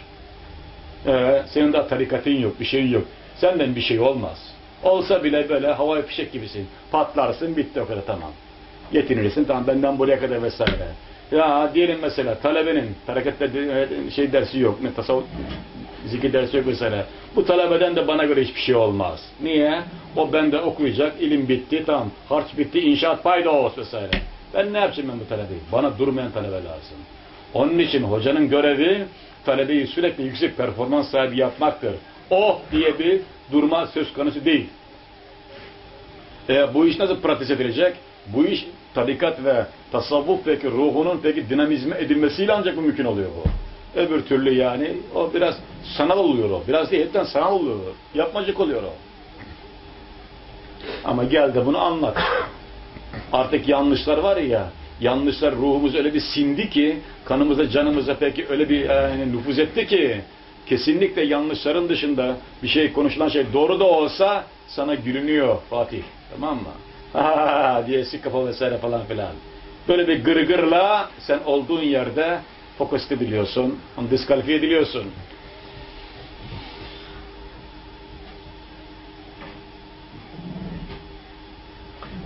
Ee, senin de tarikatın yok, bir şeyin yok. Senden bir şey olmaz. Olsa bile böyle havai fişek gibisin. Patlarsın, bitti o kadar tamam. Yetinirsin, tamam benden buraya kadar vesaire. Ya diyelim mesela talebenin tarikatta de- şey dersi yok, ne tasavvuf zikir dersi yok vesaire. Bu talebeden de bana göre hiçbir şey olmaz. Niye? O bende okuyacak, ilim bitti, tamam. Harç bitti, inşaat payda olsun vesaire. Ben ne yapacağım ben bu talebeyi? Bana durmayan talebe lazım. Onun için hocanın görevi talebeyi sürekli yüksek performans sahibi yapmaktır. Oh diye bir durma söz konusu değil. E, bu iş nasıl pratik edilecek? Bu iş tarikat ve tasavvuf peki ruhunun peki dinamizme edilmesiyle ancak bu mümkün oluyor bu. Öbür türlü yani o biraz sanal oluyor o. Biraz değil hepten sanal oluyor. o. Yapmacık oluyor o. Ama gel de bunu anlat. Artık yanlışlar var ya, yanlışlar ruhumuz öyle bir sindi ki, kanımıza, canımıza peki öyle bir yani nüfuz etti ki, kesinlikle yanlışların dışında bir şey konuşulan şey doğru da olsa sana gülünüyor Fatih. Tamam mı? Ha diye sık kafa vesaire falan filan. Böyle bir gırgırla sen olduğun yerde fokus ediliyorsun, diskalifiye ediliyorsun.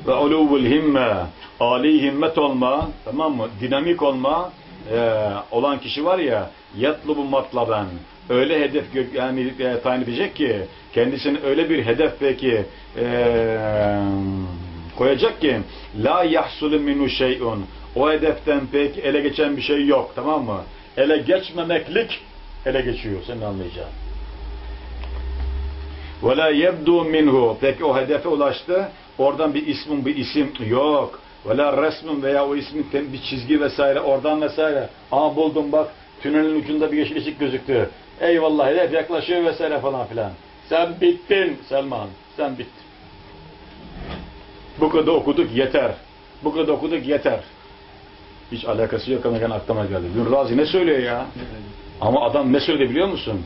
ve uluvul himme âli himmet olma tamam mı? Dinamik olma e, olan kişi var ya yatlubu matlaben öyle hedef yani e, tayin edecek ki kendisine öyle bir hedef peki e, koyacak ki la yahsulu minu şey'un o hedeften pek ele geçen bir şey yok tamam mı ele geçmemeklik ele geçiyor senin anlayacağın la yebdu minhu. Peki o hedefe ulaştı. Oradan bir ismin bir isim yok. La resmin veya o ismin bir çizgi vesaire oradan vesaire. Aa buldum bak tünelin ucunda bir yeşil ışık gözüktü. Eyvallah hedef yaklaşıyor vesaire falan filan. Sen bittin Selman. Sen bittin. Bu kadar okuduk yeter. Bu kadar okuduk yeter. Hiç alakası yok ama gene aklıma geldi. Dün Razi ne söylüyor ya? Ama adam ne söyledi biliyor musun?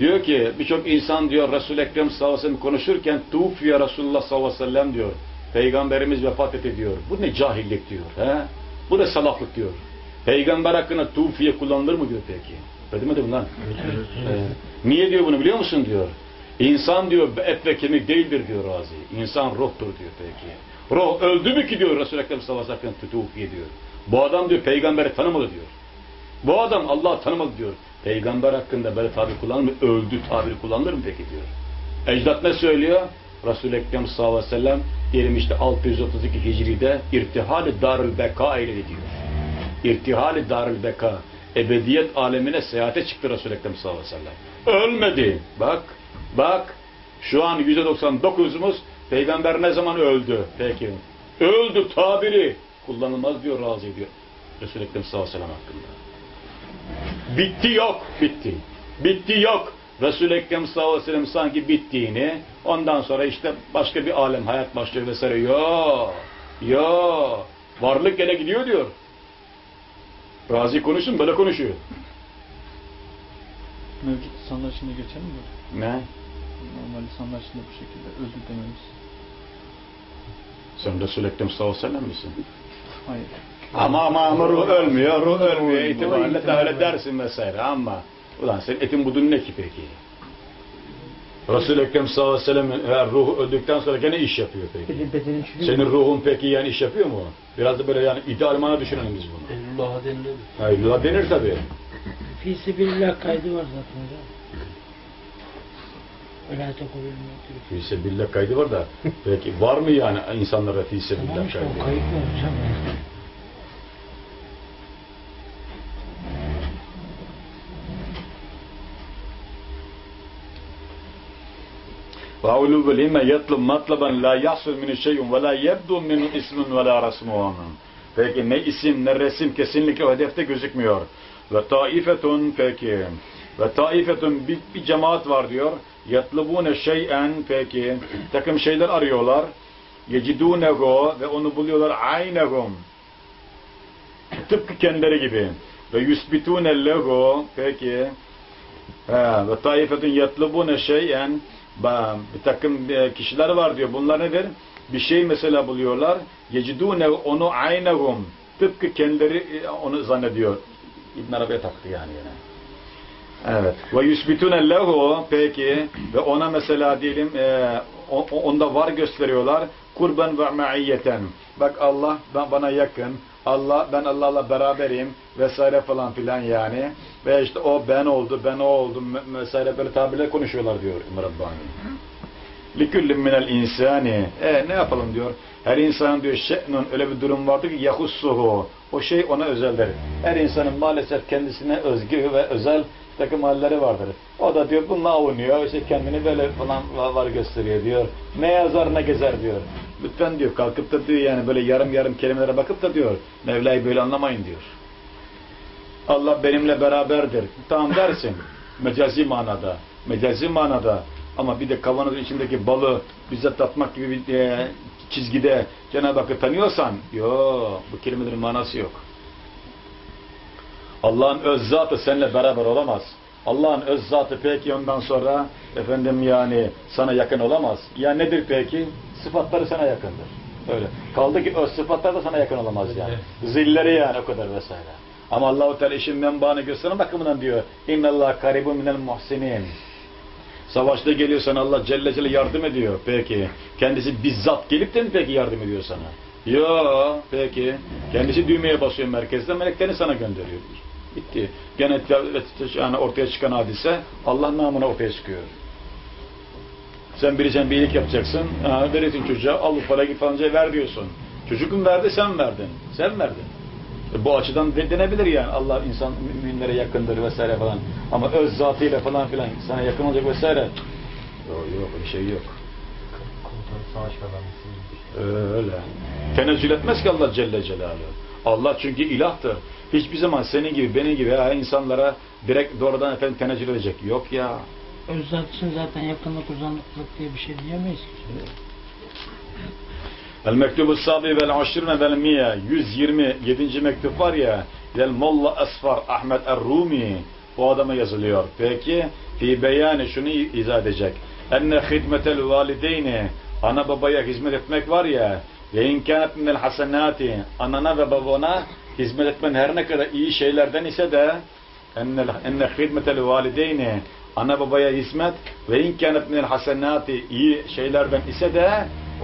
Diyor ki birçok insan diyor Resul-i Ekrem sallallahu aleyhi ve sellem konuşurken tufiye Resulullah sallallahu aleyhi ve sellem diyor. Peygamberimiz vefat etti diyor. Bu ne cahillik diyor. He? Bu ne salaklık diyor. Peygamber hakkında tufiye kullanılır mı diyor peki. Ödemedim lan. Ee, niye diyor bunu biliyor musun diyor. İnsan diyor et ve kemik değildir diyor Razi. İnsan ruhtur diyor peki. Ruh öldü mü ki diyor Resul-i Ekrem sallallahu aleyhi ve sellem tufiye diyor. Bu adam diyor peygamberi tanımadı diyor. Bu adam Allah tanımadı diyor. Peygamber hakkında böyle tabir kullanır mı? Öldü tabiri kullanılır mı peki diyor. Ecdat ne söylüyor? Resul-i Ekrem sallallahu aleyhi ve sellem diyelim işte 632 Hicri'de irtihal-i darül beka eyledi diyor. İrtihal-i darül beka. Ebediyet alemine seyahate çıktı Resul-i Ekrem sallallahu aleyhi ve sellem. Ölmedi. Bak, bak. Şu an %99'umuz peygamber ne zaman öldü? Peki. Öldü tabiri kullanılmaz diyor razı diyor. Resul-i Ekrem sallallahu aleyhi ve sellem hakkında. Bitti yok, bitti. Bitti yok. Resul-i Ekrem sallallahu aleyhi ve sellem sanki bittiğini, ondan sonra işte başka bir alem, hayat başlıyor vesaire. Yo, yo. Varlık gene gidiyor diyor. Razi konuşsun, böyle konuşuyor. Mevcut insanlar içinde geçer mi böyle? Ne? Normal insanlar içinde bu şekilde öldü dememiz. Sen Resul-i Ekrem sallallahu aleyhi ve sellem misin? Hayır. Ama ama ama ruh ölmüyor, ruh ölmüyor Ruh itibariyle itibariyle. öyle dersin vesaire ama ulan senin etin budun ne ki peki? Resul-i Ekrem sallallahu aleyhi ve sellem eğer ruhu öldükten sonra gene iş yapıyor peki. Senin ruhun peki yani iş yapıyor mu? Biraz da böyle yani ideal mana düşünelim biz bunu. Eylullah'a denilir. Hayırlı denir tabii. Fi sebilillah kaydı var zaten hocam. Öyle takılıyorum. Fise billah kaydı var da belki var mı yani insanlara fise billah kaydı? Tamam işte o kayıt mı olacak? وَاَوْلُوا بِالْهِمَّ يَطْلُمْ مَطْلَبًا لَا يَحْصُلْ مِنُ شَيْءٌ وَلَا يَبْدُوا مِنُ اِسْمٌ وَلَا رَسْمُ Peki ne isim ne resim kesinlikle o hedefte gözükmüyor. Ve taifetun peki ve taifetun bir, bir cemaat var diyor. Yatlubune şeyen peki. Takım şeyler arıyorlar. Yecidunehu ve onu buluyorlar aynehum. Tıpkı kendileri gibi. Ve yusbitune lehu peki. Ve taifetun yatlubune şeyen bir takım e, kişiler var diyor. Bunlar nedir? Bir şey mesela buluyorlar. Yecidune onu aynehum. Tıpkı kendileri e, onu zannediyor. İbn Arabi'ye taktı yani yine. Evet. Ve yusbitune lehu peki ve ona mesela diyelim e, onda var gösteriyorlar. Kurban ve maiyeten. Bak Allah ben bana yakın. Allah ben Allah'la beraberim vesaire falan filan yani. Ve işte o ben oldu, ben o oldum vesaire böyle tabirler konuşuyorlar diyor Rabbani. Liküllüm minel insani. E ne yapalım diyor. Her insanın diyor şe'nun öyle bir durum vardır ki yahussuhu. O şey ona özeldir. Her insanın maalesef kendisine özgü ve özel takım halleri vardır. O da diyor bununla avunuyor. işte kendini böyle falan va- var gösteriyor diyor. Ne yazar ne gezer diyor. Lütfen diyor kalkıp da diyor yani böyle yarım yarım kelimelere bakıp da diyor Mevla'yı böyle anlamayın diyor. Allah benimle beraberdir. Tamam dersin. <laughs> Mecazi manada. Mecazi manada. Ama bir de kavanozun içindeki balı bize tatmak gibi bir e, çizgide Cenab-ı Hakk'ı tanıyorsan yok. Bu kelimelerin manası yok. Allah'ın öz zatı seninle beraber olamaz. Allah'ın öz zatı peki ondan sonra efendim yani sana yakın olamaz. Ya nedir peki? Sıfatları sana yakındır. Öyle. Kaldı ki öz sıfatlar da sana yakın olamaz yani. Zilleri yani o kadar vesaire. Ama Allahu Teala işin menbaını gösteren bakımından diyor. İnnallah karibun minel muhsinin. Savaşta geliyorsan Allah Celle Celle yardım ediyor. Peki. Kendisi bizzat gelip de mi peki yardım ediyor sana? Yo, peki. Kendisi düğmeye basıyor merkezde, meleklerini sana gönderiyor. Bitti. Gene yani ortaya çıkan hadise Allah namına ortaya çıkıyor. Sen birisen bir iyilik yapacaksın, ha, verirsin çocuğa, al bu parayı falanca ver diyorsun. Çocuk mu verdi, sen verdin. Sen verdin. E, bu açıdan de- denebilir yani. Allah insan müminlere yakındır vesaire falan. Ama öz zatıyla falan filan sana yakın olacak vesaire. Yok yok öyle şey yok. Öyle. Tenezzül etmez ki Allah Celle Celaluhu. Allah çünkü ilahtır. Hiçbir zaman senin gibi, benim gibi ha, insanlara direkt doğrudan efendim tenezzül edecek. Yok ya. Öz zat için zaten yakınlık uzanıklık diye bir şey diyemeyiz ki. <laughs> El mektubu sabi vel aşirme vel miye 127. mektup var ya Del Molla Esfar Ahmet Er-Rumi bu adama yazılıyor. Peki fi beyanı şunu izah edecek. Enne hidmetel valideyni ana babaya hizmet etmek var ya ve inkânet minel hasenati anana ve babana hizmet etmen her ne kadar iyi şeylerden ise de enne, hidmetel valideyni ana babaya hizmet ve inkânet minel hasenati iyi şeylerden ise de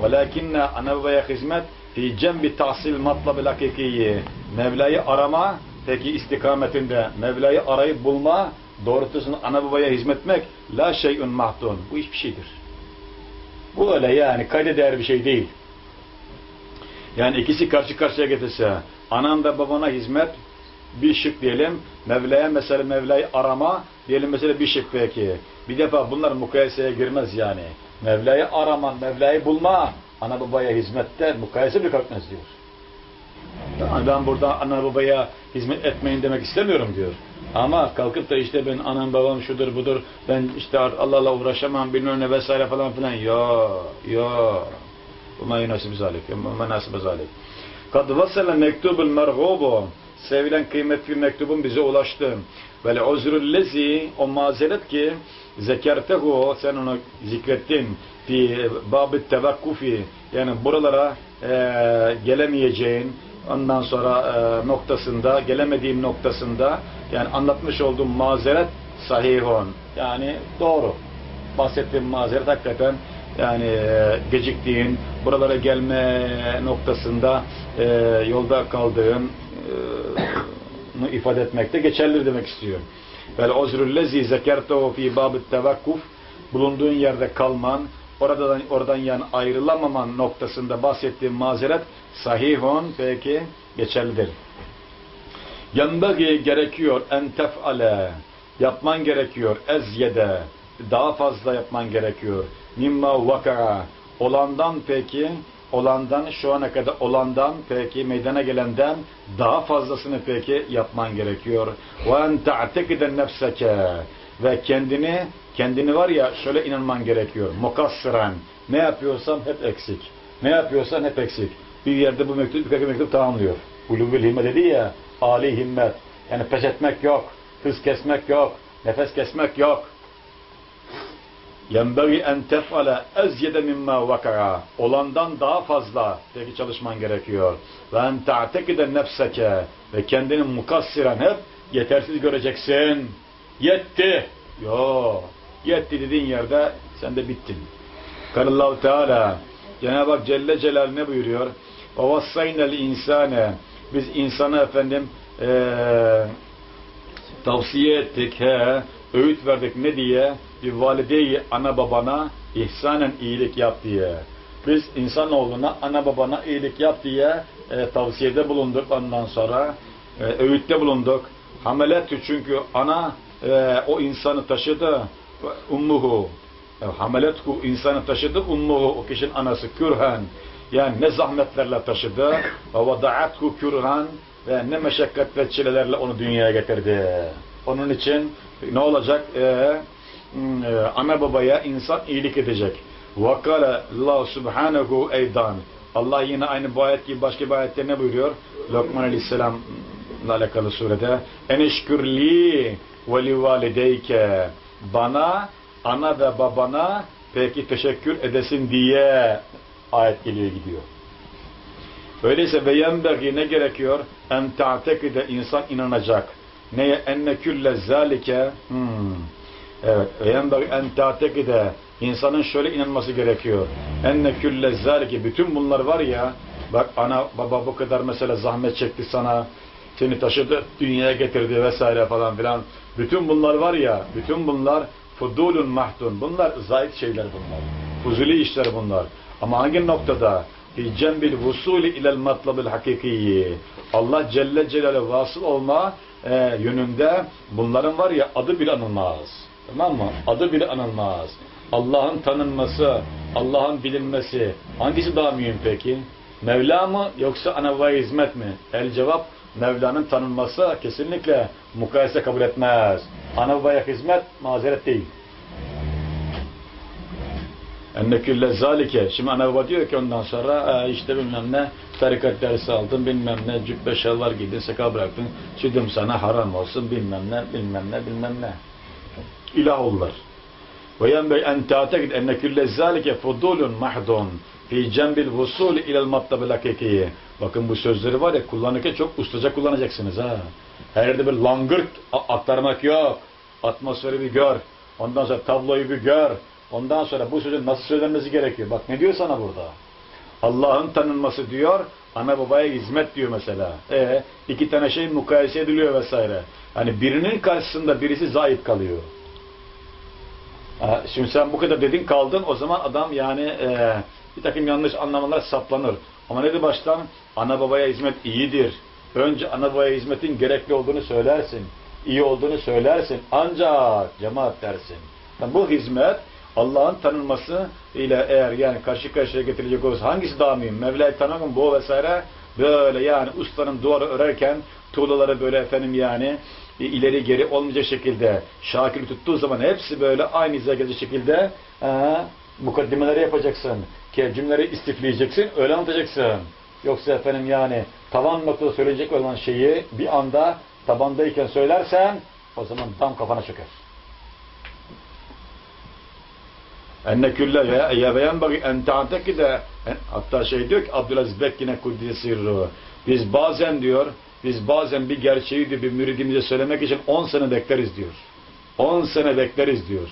velakinne ana babaya hizmet fi cembi tahsil matlabil hakikiyi Mevla'yı arama peki istikametinde Mevla'yı arayıp bulma doğrultusunda ana babaya hizmetmek la şeyün mahdun bu hiçbir şeydir. Bu öyle yani kayda değer bir şey değil. Yani ikisi karşı karşıya getirse Anan ve babana hizmet bir şık diyelim. Mevla'ya mesela Mevla'yı arama diyelim mesela bir şık belki. Bir defa bunlar mukayeseye girmez yani. Mevla'yı arama, Mevla'yı bulma. Ana babaya hizmette mukayese bir kalkmaz diyor. Ben burada ana babaya hizmet etmeyin demek istemiyorum diyor. Ama kalkıp da işte ben anam babam şudur budur ben işte Allah'la uğraşamam bilmem ne vesaire falan filan. Yo yo. Bu menasibimiz alik. Bu menasibimiz alik kad vasele mektubul merhubu sevilen kıymetli mektubun bize ulaştı. Vel uzrul lezi o mazeret ki zekertehu sen onu zikrettin. Fi babit tevakkufi yani buralara e, gelemeyeceğin ondan sonra e, noktasında gelemediğim noktasında yani anlatmış olduğum mazeret sahihun yani doğru. Bahsettiğim mazeret hakikaten yani e, geciktiğin, buralara gelme noktasında e, yolda kaldığın e, ifade etmekte geçerlidir demek istiyor. Vel uzrul lezi zekertehu fi babı tevakkuf bulunduğun yerde kalman, oradan oradan yani ayrılamaman noktasında bahsettiğim mazeret sahihon peki geçerlidir. Yanbagi gerekiyor en tef'ale yapman gerekiyor ezyede daha fazla yapman gerekiyor. Mimma vaka olandan peki olandan şu ana kadar olandan peki meydana gelenden daha fazlasını peki yapman gerekiyor. Ve en ta'tekide nefseke ve kendini kendini var ya şöyle inanman gerekiyor. Mukassiren ne yapıyorsam hep eksik. Ne yapıyorsan hep eksik. Bir yerde bu mektup birkaç mektup tamamlıyor. Uluvül himme dedi ya Ali himmet. Yani pes etmek yok. Hız kesmek yok. Nefes kesmek yok. يَنْبَغِي اَنْ تَفْعَلَ اَزْيَدَ مِمَّا وَكَرَى Olandan daha fazla peki çalışman gerekiyor. وَاَنْ تَعْتَكِدَ نَفْسَكَ Ve kendini mukassiren hep yetersiz göreceksin. Yetti. Yo. Yetti dediğin yerde sen de bittin. Karallahu Teala Cenab-ı Hak Celle Celal ne buyuruyor? وَوَصَّيْنَ الْاِنْسَانَ Biz insana efendim eee tavsiye ettik, he, öğüt verdik ne diye? Bir valideyi ana babana ihsanen iyilik yap diye. Biz insanoğluna ana babana iyilik yap diye e, tavsiyede bulunduk ondan sonra. E, öğütte bulunduk. Hameletü çünkü ana e, o insanı taşıdı. Ummuhu. E, hameletku insanı taşıdı. Ummuhu o kişinin anası kürhen. Yani ne zahmetlerle taşıdı. Ve vada'atku kürhen ve ne meşakkat ve çilelerle onu dünyaya getirdi. Onun için ne olacak? Ee, hmm, e, ana babaya insan iyilik edecek. وَقَالَ Allah subhanahu eydan. Allah yine aynı bu ayet gibi başka bir ayette ne buyuruyor? Lokman Aleyhisselam'la alakalı surede. Enişkürli ve livalideyke. Bana, ana ve babana peki teşekkür edesin diye ayet geliyor gidiyor. Öyleyse ve yenbegi ne gerekiyor? En ta'tekide insan inanacak. Neye? Enne külle zalike hmm. Evet. En ta'tekide insanın şöyle inanması gerekiyor. Enne külle zalike bütün bunlar var ya bak ana baba bu kadar mesela zahmet çekti sana seni taşıdı dünyaya getirdi vesaire falan filan. Bütün bunlar var ya bütün bunlar fudulun mahdun. Bunlar zayıf şeyler bunlar. Fuzuli işler bunlar. Ama hangi noktada? fi cembil vusuli ilel matlabil hakikiyi. Allah Celle Celaluhu vasıl olma e, yönünde bunların var ya adı bile anılmaz. Tamam mı? Adı bile anılmaz. Allah'ın tanınması, Allah'ın bilinmesi hangisi daha mühim peki? Mevla mı yoksa ana ve hizmet mi? El cevap Mevla'nın tanınması kesinlikle mukayese kabul etmez. Ana ve hizmet mazeret değil. Enne külle zalike. Şimdi ana baba diyor ki ondan sonra e, işte bilmem ne tarikat dersi aldın bilmem ne cübbe şalvar giydin sakal bıraktın sütüm sana haram olsun bilmem ne bilmem ne bilmem ne. İlah oldular. Ve yenbey en ta'tekid enne külle zalike fudulun mahdun fi cembil vusul ilel mattabil hakikiye. Bakın bu sözleri var ya kullanırken çok ustaca kullanacaksınız ha. Her yerde bir langırt aktarmak yok. Atmosferi bir gör. Ondan sonra tabloyu bir gör. Ondan sonra bu sözün nasıl söylenmesi gerekiyor? Bak ne diyor sana burada? Allah'ın tanınması diyor, ana babaya hizmet diyor mesela. E iki tane şey mukayese ediliyor vesaire. Hani birinin karşısında birisi zayıf kalıyor. Şimdi sen bu kadar dedin kaldın o zaman adam yani e, bir takım yanlış anlamalar saplanır. Ama ne de baştan? Ana babaya hizmet iyidir. Önce ana babaya hizmetin gerekli olduğunu söylersin. iyi olduğunu söylersin. Ancak cemaat dersin. Yani bu hizmet Allah'ın tanınması ile eğer yani karşı karşıya getirilecek olursa hangisi daha mühim? Mevla'yı tanımak mı bu vesaire? Böyle yani ustanın duvarı örerken tuğlaları böyle efendim yani ileri geri olmayacak şekilde şakir tuttuğu zaman hepsi böyle aynı gelecek şekilde ee, mukaddimeleri yapacaksın. Cümleleri istifleyeceksin, öyle anlatacaksın. Yoksa efendim yani tavan noktada söyleyecek olan şeyi bir anda tabandayken söylersen o zaman tam kafana çöker. enne külle ya beyan bagi en ta'tekide hatta şey diyor ki Abdülaziz Bekkine Kuddise sirru biz bazen diyor biz bazen bir gerçeği diyor bir müridimize söylemek için 10 sene bekleriz diyor. 10 sene bekleriz diyor.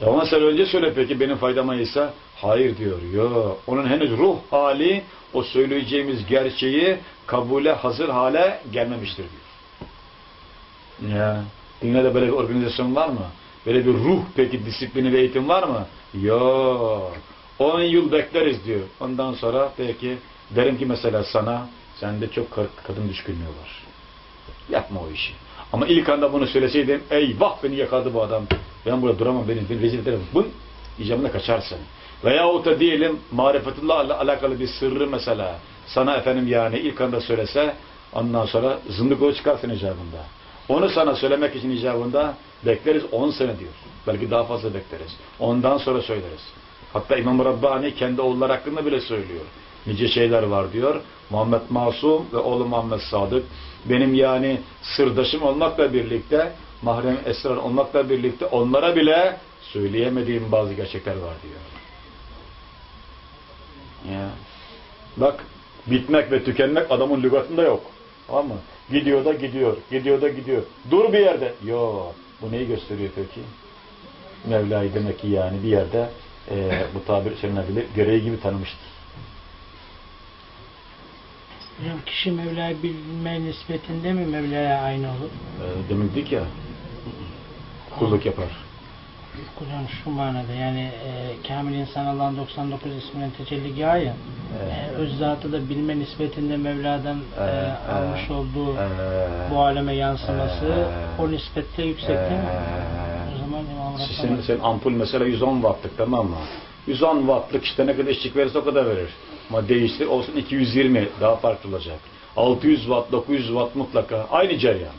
E 10 sene önce söyle peki benim faydama ise hayır diyor. Yo, onun henüz ruh hali o söyleyeceğimiz gerçeği kabule hazır hale gelmemiştir diyor. Ya, dünyada böyle bir organizasyon var mı? Böyle bir ruh peki disiplini ve eğitim var mı? Yok. 10 yıl bekleriz diyor. Ondan sonra peki derim ki mesela sana sende çok kadın düşkünlüğü var. Yapma o işi. Ama ilk anda bunu söyleseydim eyvah beni yakaladı bu adam. Ben burada duramam, beni, beni rezil ederim. Bun icabında kaçarsın. Veyahut da diyelim marifetullahla alakalı bir sırrı mesela sana efendim yani ilk anda söylese ondan sonra zındık çıkarsın icabında. Onu sana söylemek için icabında bekleriz 10 sene diyor. Belki daha fazla bekleriz. Ondan sonra söyleriz. Hatta İmam Rabbani kendi oğulları hakkında bile söylüyor. Nice şeyler var diyor. Muhammed Masum ve oğlu Muhammed Sadık benim yani sırdaşım olmakla birlikte mahrem esrar olmakla birlikte onlara bile söyleyemediğim bazı gerçekler var diyor. Ya. Bak bitmek ve tükenmek adamın lügatında yok. Tamam mı? Gidiyor da gidiyor, gidiyor da gidiyor. Dur bir yerde. Yok. Bu neyi gösteriyor peki? Mevla'yı demek ki yani bir yerde e, bu tabir söylenebilir, gereği gibi tanımıştır. Hocam kişi Mevla'yı bilme nispetinde mi Mevla'ya aynı olur? E, demin dedik ya, kulluk yapar. Hocam şu manada yani e, Kamil İnsan Allah'ın 99 isminin tecelligahı ya. E, öz zatı da bilme nispetinde Mevla'dan e, almış olduğu bu aleme yansıması o nispette yüksek değil mi? O zaman İmam Rabbani senin ampul mesela 110 wattlık tamam mı? 110 wattlık işte ne kadar ışık verirse o kadar verir. Ama değiştir olsun 220 daha farklı olacak. 600 watt, 900 watt mutlaka aynı cereyan.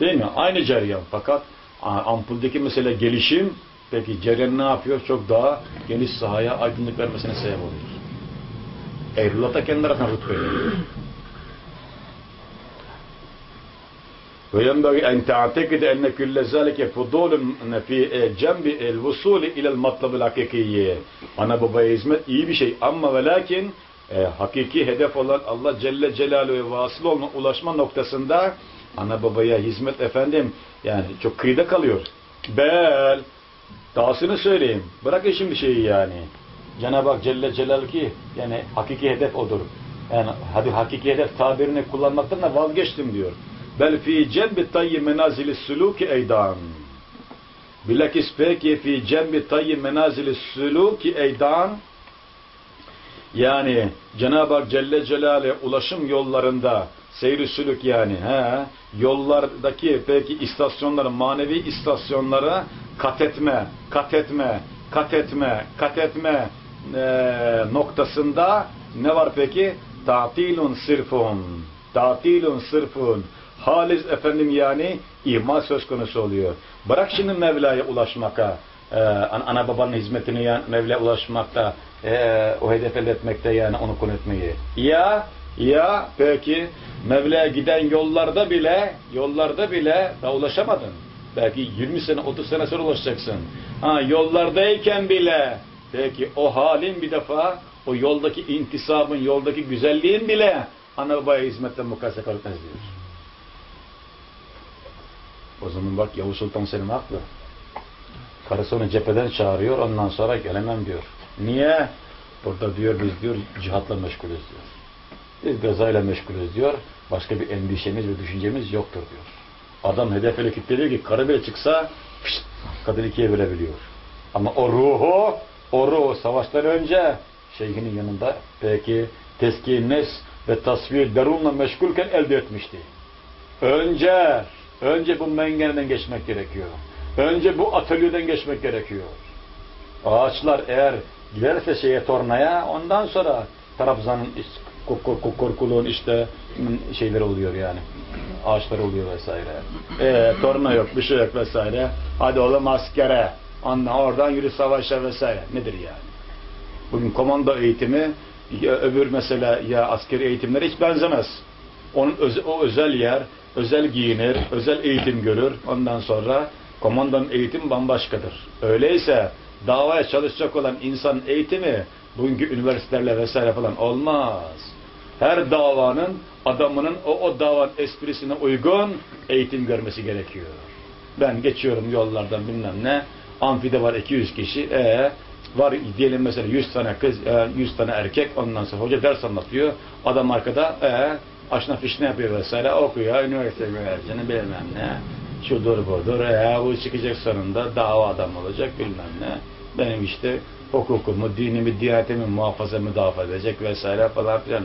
Değil mi? Aynı cereyan fakat ampuldeki mesela gelişim peki cereyan ne yapıyor? Çok daha geniş sahaya aydınlık vermesine sebep oluyor. Eylullah da kendi tarafından وينبغي أن تعتقد أن كل ذلك فضول في جنب الوصول إلى المطلب الحقيقي. Ana babaya hizmet iyi bir şey ama ve lakin e, hakiki hedef olan Allah Celle Celaluhu'ya vasıl olma, ulaşma noktasında ana babaya hizmet efendim yani çok kıyıda kalıyor. Bel dahasını söyleyeyim. Bırakın şimdi şeyi yani. Cenab-ı Hak Celle Celaluhu ki yani hakiki hedef odur. Yani hadi hakiki hedef tabirini kullanmaktan da vazgeçtim diyor. Bel fi cembi tayyi menazili suluki eydan. Bilakis peki fi cembi tayyi menazili suluki eydan yani Cenab-ı Hak Celle Celaluhu ulaşım yollarında seyri sülük yani he, yollardaki peki istasyonları, manevi istasyonlara kat etme, kat etme, kat etme, kat etme eee, noktasında ne var peki? Tatilun sırfun. Tatilun sırfun. Halis efendim yani ihmal söz konusu oluyor. Bırak şimdi Mevla'ya ulaşmaka, e, ana, babanın hizmetini yani Mevla'ya ulaşmakta, e, o hedef elde etmekte yani onu konu etmeyi. Ya, ya peki Mevla'ya giden yollarda bile, yollarda bile daha ulaşamadın. Belki 20 sene, 30 sene sonra ulaşacaksın. Ha, yollardayken bile peki o halin bir defa o yoldaki intisabın, yoldaki güzelliğin bile ana babaya hizmetten mukayese kalmaz diyor. O zaman bak Yavuz Sultan Selim haklı. Karısı onu cepheden çağırıyor, ondan sonra gelemem diyor. Niye? Burada diyor biz diyor cihatla meşgulüz diyor. Biz gazayla meşgulüz diyor. Başka bir endişemiz ve düşüncemiz yoktur diyor. Adam hedef öyle kilitleniyor ki karı bile çıksa fışt, kadın ikiye bölebiliyor. Ama o ruhu, o ruhu savaştan önce şeyhinin yanında peki teskiye nes ve tasvir derunla meşgulken elde etmişti. Önce, önce bu mengeneden geçmek gerekiyor. Önce bu atölyeden geçmek gerekiyor. Ağaçlar eğer giderse şeye tornaya ondan sonra Trabzan'ın korkuluğun işte şeyleri oluyor yani. Ağaçlar oluyor vesaire. E, torna yok, bir şey yok vesaire. Hadi oğlum askere. Ondan oradan yürü savaşa vesaire. Nedir yani? Bugün komando eğitimi öbür mesela ya askeri eğitimlere hiç benzemez. Onun öz, o özel yer, özel giyinir, özel eğitim görür. Ondan sonra komandonun eğitimi bambaşkadır. Öyleyse davaya çalışacak olan insan eğitimi bugünkü üniversitelerle vesaire falan olmaz. Her davanın adamının o, o davanın esprisine uygun eğitim görmesi gerekiyor. Ben geçiyorum yollardan bilmem ne. Amfide var 200 kişi. E var diyelim mesela 100 tane kız, e, 100 tane erkek. Ondan sonra hoca ders anlatıyor. Adam arkada e, aşna fişne yapıyor vesaire. Okuyor. Üniversite öğrencisini bilmem ne. Şudur budur. E, bu çıkacak sonunda dava adam olacak bilmem ne. Benim işte hukukumu, dinimi, diyanetimi muhafaza müdafaa edecek vesaire falan filan.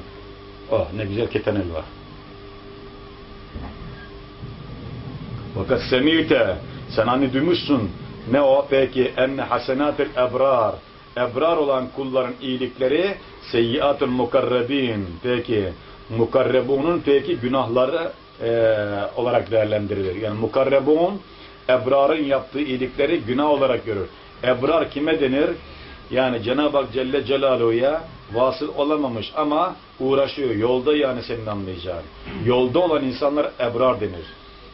Oh ne güzel ketenel var. Fakat semite sen hani duymuşsun Ne o? Peki enne hasenatil ebrar. Ebrar olan kulların iyilikleri seyyiatul mukarrebin. Peki mukarrebunun peki günahları eee, olarak değerlendirilir. Yani mukarrebun ebrarın yaptığı iyilikleri günah olarak görür. Ebrar kime denir? Yani Cenab-ı Hak Celle Celaluhu'ya vasıl olamamış ama uğraşıyor. Yolda yani senin anlayacağın. Yolda olan insanlar ebrar denir.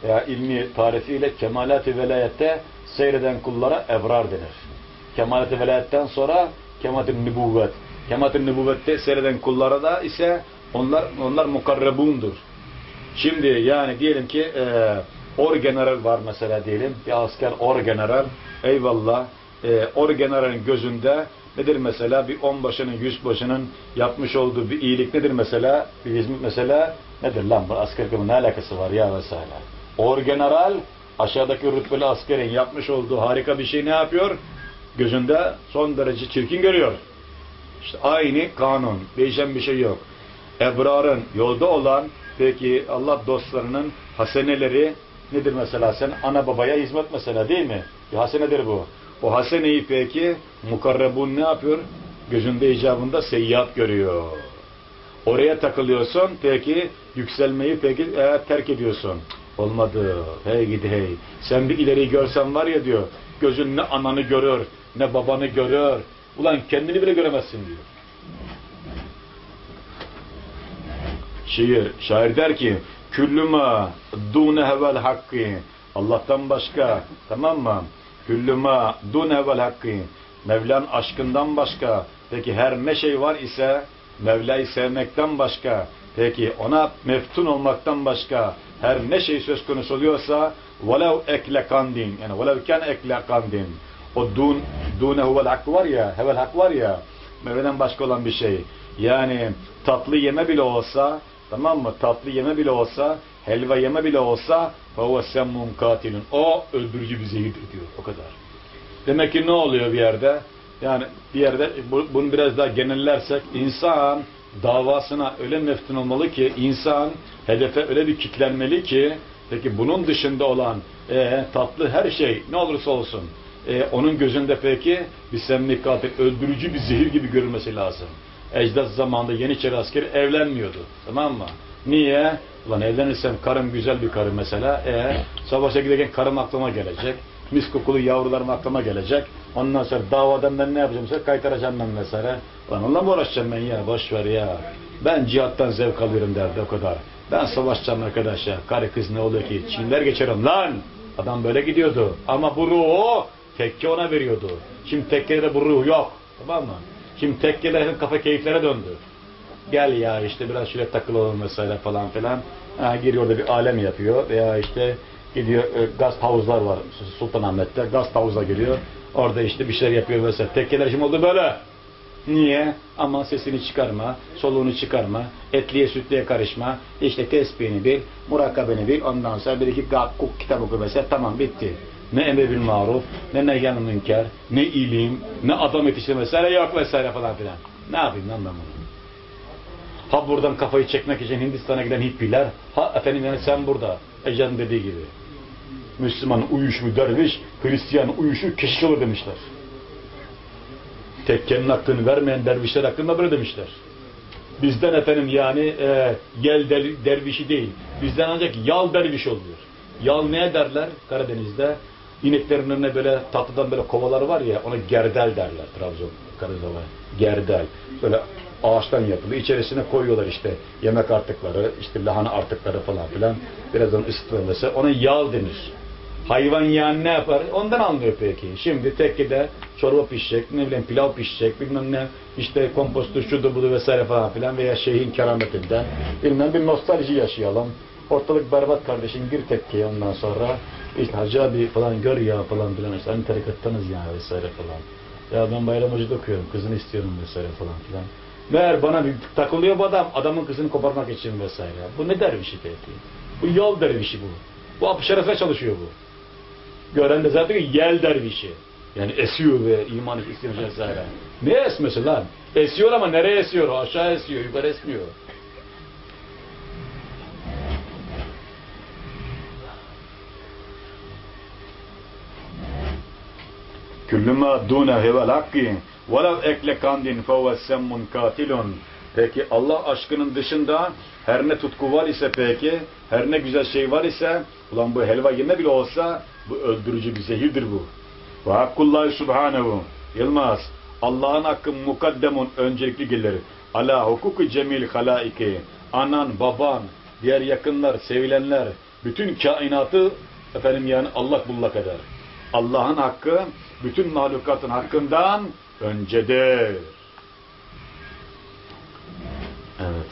Ya ilmi tarifiyle kemalat-ı velayette seyreden kullara ebrar denir. Kemalat-ı velayetten sonra kemalat-ı nübüvvet. Kemalat-ı nübüvvette seyreden kullara da ise onlar onlar mukarrebundur. Şimdi yani diyelim ki e, orgeneral var mesela diyelim. Bir asker orgeneral. Eyvallah. E, orgeneralin gözünde nedir mesela? Bir onbaşının, yüzbaşının yapmış olduğu bir iyilik nedir mesela? Bir hizmet mesela nedir lan bu asker kılığının ne alakası var ya vesaire. Orgeneral aşağıdaki rütbeli askerin yapmış olduğu harika bir şey ne yapıyor? Gözünde son derece çirkin görüyor. İşte aynı kanun. Değişen bir şey yok. Ebrarın yolda olan peki Allah dostlarının haseneleri nedir mesela sen ana babaya hizmet mesela değil mi? Bir hasenedir bu. O haseneyi peki mukarrebun ne yapıyor? Gözünde icabında seyyat görüyor. Oraya takılıyorsun peki yükselmeyi peki e, terk ediyorsun. Olmadı. Hey gidi hey. Sen bir ileri görsen var ya diyor. Gözün ne ananı görür ne babanı görür. Ulan kendini bile göremezsin diyor. Şiir, şair der ki küllüma dune hevel hakkı Allah'tan başka tamam mı? Küllüma dune hevel hakkı Mevlan aşkından başka. Peki her ne şey var ise Mevla'yı sevmekten başka. Peki ona meftun olmaktan başka her ne şey söz konusu oluyorsa velev ekle kandin. Yani velev ken ekle kandin. O dun, dune huvel hakkı var ya hevel hak var ya Mevla'dan başka olan bir şey. Yani tatlı yeme bile olsa Tamam mı? Tatlı yeme bile olsa, helva yeme bile olsa فَهُوَ سَمُّنْ katilun. O öldürücü bir zehirdir diyor. O kadar. Demek ki ne oluyor bir yerde? Yani bir yerde bu- bunu biraz daha genellersek insan davasına öyle meftun olmalı ki insan hedefe öyle bir kitlenmeli ki peki bunun dışında olan e, tatlı her şey ne olursa olsun e, onun gözünde peki bir semmi katil öldürücü bir zehir gibi görülmesi lazım. Ecdat zamanında Yeniçeri askeri evlenmiyordu. Tamam mı? Niye? Ulan evlenirsem karım güzel bir karı mesela. E, savaşa giderken karım aklıma gelecek. Mis kokulu yavrularım aklıma gelecek. Ondan sonra davadan ben ne yapacağım mesela? Kaytaracağım ben mesela. Ulan onunla mı uğraşacağım ben ya? Boş ver ya. Ben cihattan zevk alıyorum derdi o kadar. Ben savaşacağım arkadaş ya. Karı kız ne oluyor ki? Çinler geçerim lan. Adam böyle gidiyordu. Ama bu ruhu tekke ona veriyordu. Şimdi tekkede bu ruh yok. Tamam mı? Şimdi tekkelerin kafa keyiflere döndü. Gel ya işte biraz şöyle takılalım vesaire falan filan. Ha, giriyor orada bir alem yapıyor veya işte gidiyor e, gaz havuzlar var Sultanahmet'te gaz havuza giriyor. Orada işte bir şeyler yapıyor vesaire. Tekkeler şimdi oldu böyle. Niye? Ama sesini çıkarma, soluğunu çıkarma, etliye sütlüye karışma, işte tesbihini bil, murakabeni bil, ondan sonra bir iki kuk kitap oku mesela, tamam bitti. Ne emre bil maruf, ne nehyan münker, ne ilim, ne adam yetiştirme vesaire yok vesaire falan filan. Ne yapayım lan ben bunu? Ha buradan kafayı çekmek için Hindistan'a giden hippiler, ha efendim yani sen burada, Ecem dediği gibi. Müslüman uyuşu derviş, Hristiyan uyuşu keşiş olur demişler. Tekkenin hakkını vermeyen dervişler hakkında böyle demişler. Bizden efendim yani e, yel der- dervişi değil. Bizden ancak yal derviş oluyor. Yal ne derler Karadeniz'de? İneklerin önüne böyle tatlıdan böyle kovaları var ya ona gerdel derler Trabzon, Karadağ'a. Gerdel. Böyle ağaçtan yapılı. İçerisine koyuyorlar işte yemek artıkları, işte lahana artıkları falan filan. Birazdan ısıtılırsa ona yal denir. Hayvan yani ne yapar? Ondan anlıyor peki. Şimdi tekkede çorba pişecek, ne bileyim pilav pişecek, bilmem ne işte kompostu şudur budur vesaire falan filan veya şeyhin kerametinden bilmem bir nostalji yaşayalım. Ortalık berbat kardeşim gir tekkeye ondan sonra işte Hacı abi falan gör ya falan filan işte hani tarikattanız ya vesaire falan. Ya ben bayram hocada okuyorum kızını istiyorum vesaire falan filan. Meğer bana bir takılıyor bu adam adamın kızını koparmak için vesaire. Bu ne dervişi peki? Bu yol dervişi bu. Bu apışarasına çalışıyor bu. Gören de zaten yel dervişi. Yani esiyor ve iman istiyor vesaire. Ne esmesi lan? Esiyor ama nereye esiyor? Aşağı esiyor, yukarı esmiyor. Küllüma dune hevel hakki velev ekle kandin semmun katilun. Peki Allah aşkının dışında her ne tutku var ise peki, her ne güzel şey var ise, ulan bu helva yeme bile olsa bu öldürücü bir zehirdir bu. Ve hakkullahi subhanehu. Yılmaz, Allah'ın hakkı mukaddemun öncelikli gelir. Ala hukuku cemil halaiki. Anan, baban, diğer yakınlar, sevilenler, bütün kainatı efendim yani Allah bullak eder. Allah'ın hakkı bütün mahlukatın hakkından öncedir. Evet.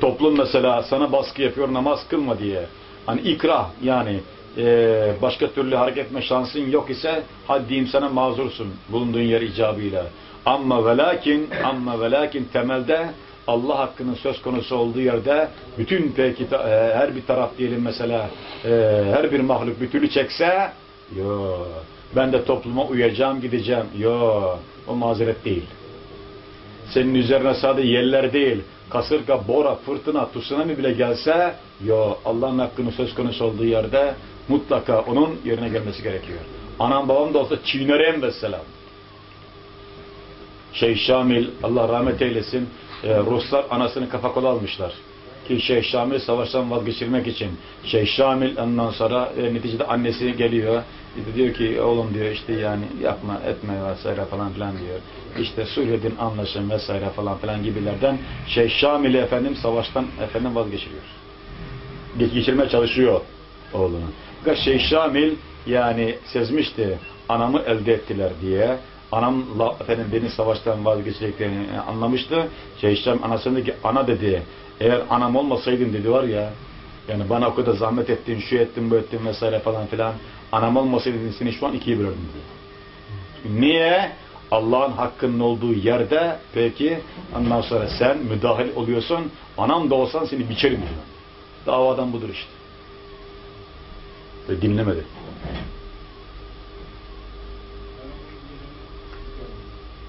Toplum mesela sana baskı yapıyor namaz kılma diye. Hani ikrah yani eee, başka türlü hareket etme şansın yok ise hadi diyeyim sana mazursun bulunduğun yer icabıyla. Ama ve lakin, ama ve lakin temelde Allah hakkının söz konusu olduğu yerde bütün peki eee, her bir taraf diyelim mesela eee, her bir mahluk bir türlü çekse yo ben de topluma uyacağım gideceğim yo o mazeret değil. Senin üzerine sadece yeller değil, kasırga, bora, fırtına, tsunami bile gelse, yo Allah'ın hakkının söz konusu olduğu yerde mutlaka onun yerine gelmesi gerekiyor. Anam babam da olsa çiğnerim vesselam. Şeyh Şamil, Allah rahmet eylesin, e, Ruslar anasını kafa kola almışlar. Ki Şeyh Şamil savaştan vazgeçirmek için. Şeyh Şamil ondan sonra e, neticede annesi geliyor. De diyor ki oğlum diyor işte yani yapma etme vesaire falan filan diyor. İşte Suriye'den anlaşın vesaire falan filan gibilerden Şeyh Şamil'i efendim savaştan efendim vazgeçiriyor. Geç geçirmeye çalışıyor oğlunu. Fakat Şeyh Şamil yani sezmişti anamı elde ettiler diye. Anamla efendim beni savaştan vazgeçeceklerini anlamıştı. Şeyh Şamil anasına dedi ki ana dedi eğer anam olmasaydın dedi var ya yani bana o kadar zahmet ettin, şu ettin, bu ettin vesaire falan filan. Anam olmasaydın seni şu an ikiye bölürdüm diyor. Niye? Allah'ın hakkının olduğu yerde peki ondan sonra sen müdahil oluyorsun. Anam da olsan seni biçerim diyor. Davadan budur işte. Ve dinlemedi.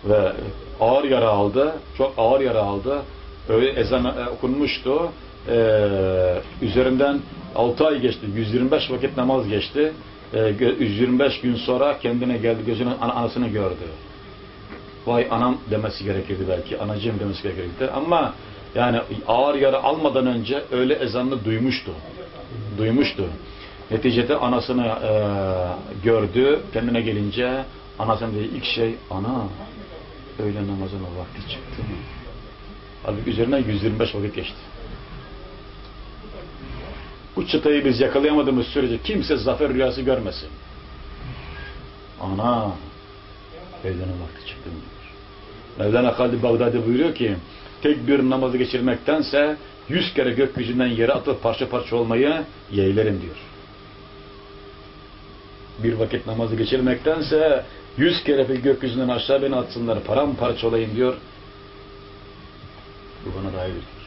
Ve ağır yara aldı. Çok ağır yara aldı. Öyle ezan okunmuştu. Ee, üzerinden 6 ay geçti. 125 vakit namaz geçti. Ee, gö- 125 gün sonra kendine geldi. Gözünün ana- anasını gördü. Vay anam demesi gerekirdi belki. Anacığım demesi gerekirdi. Ama yani ağır yara almadan önce öyle ezanını duymuştu. Duymuştu. Neticede anasını e, gördü. Kendine gelince anasının dediği ilk şey ana öğle namazına vakti çıktı? Halbuki üzerinden 125 vakit geçti. Bu çıtayı biz yakalayamadığımız sürece kimse zafer rüyası görmesin. Ana öğlenin vakti çıktı mı? Mevlana Halid Bağdadi buyuruyor ki tek bir namazı geçirmektense yüz kere gökyüzünden yere atılıp parça parça olmayı yeğlerim diyor. Bir vakit namazı geçirmektense yüz kere bir gökyüzünden aşağı beni atsınlar paramparça olayım diyor. Bu bana iyi diyor.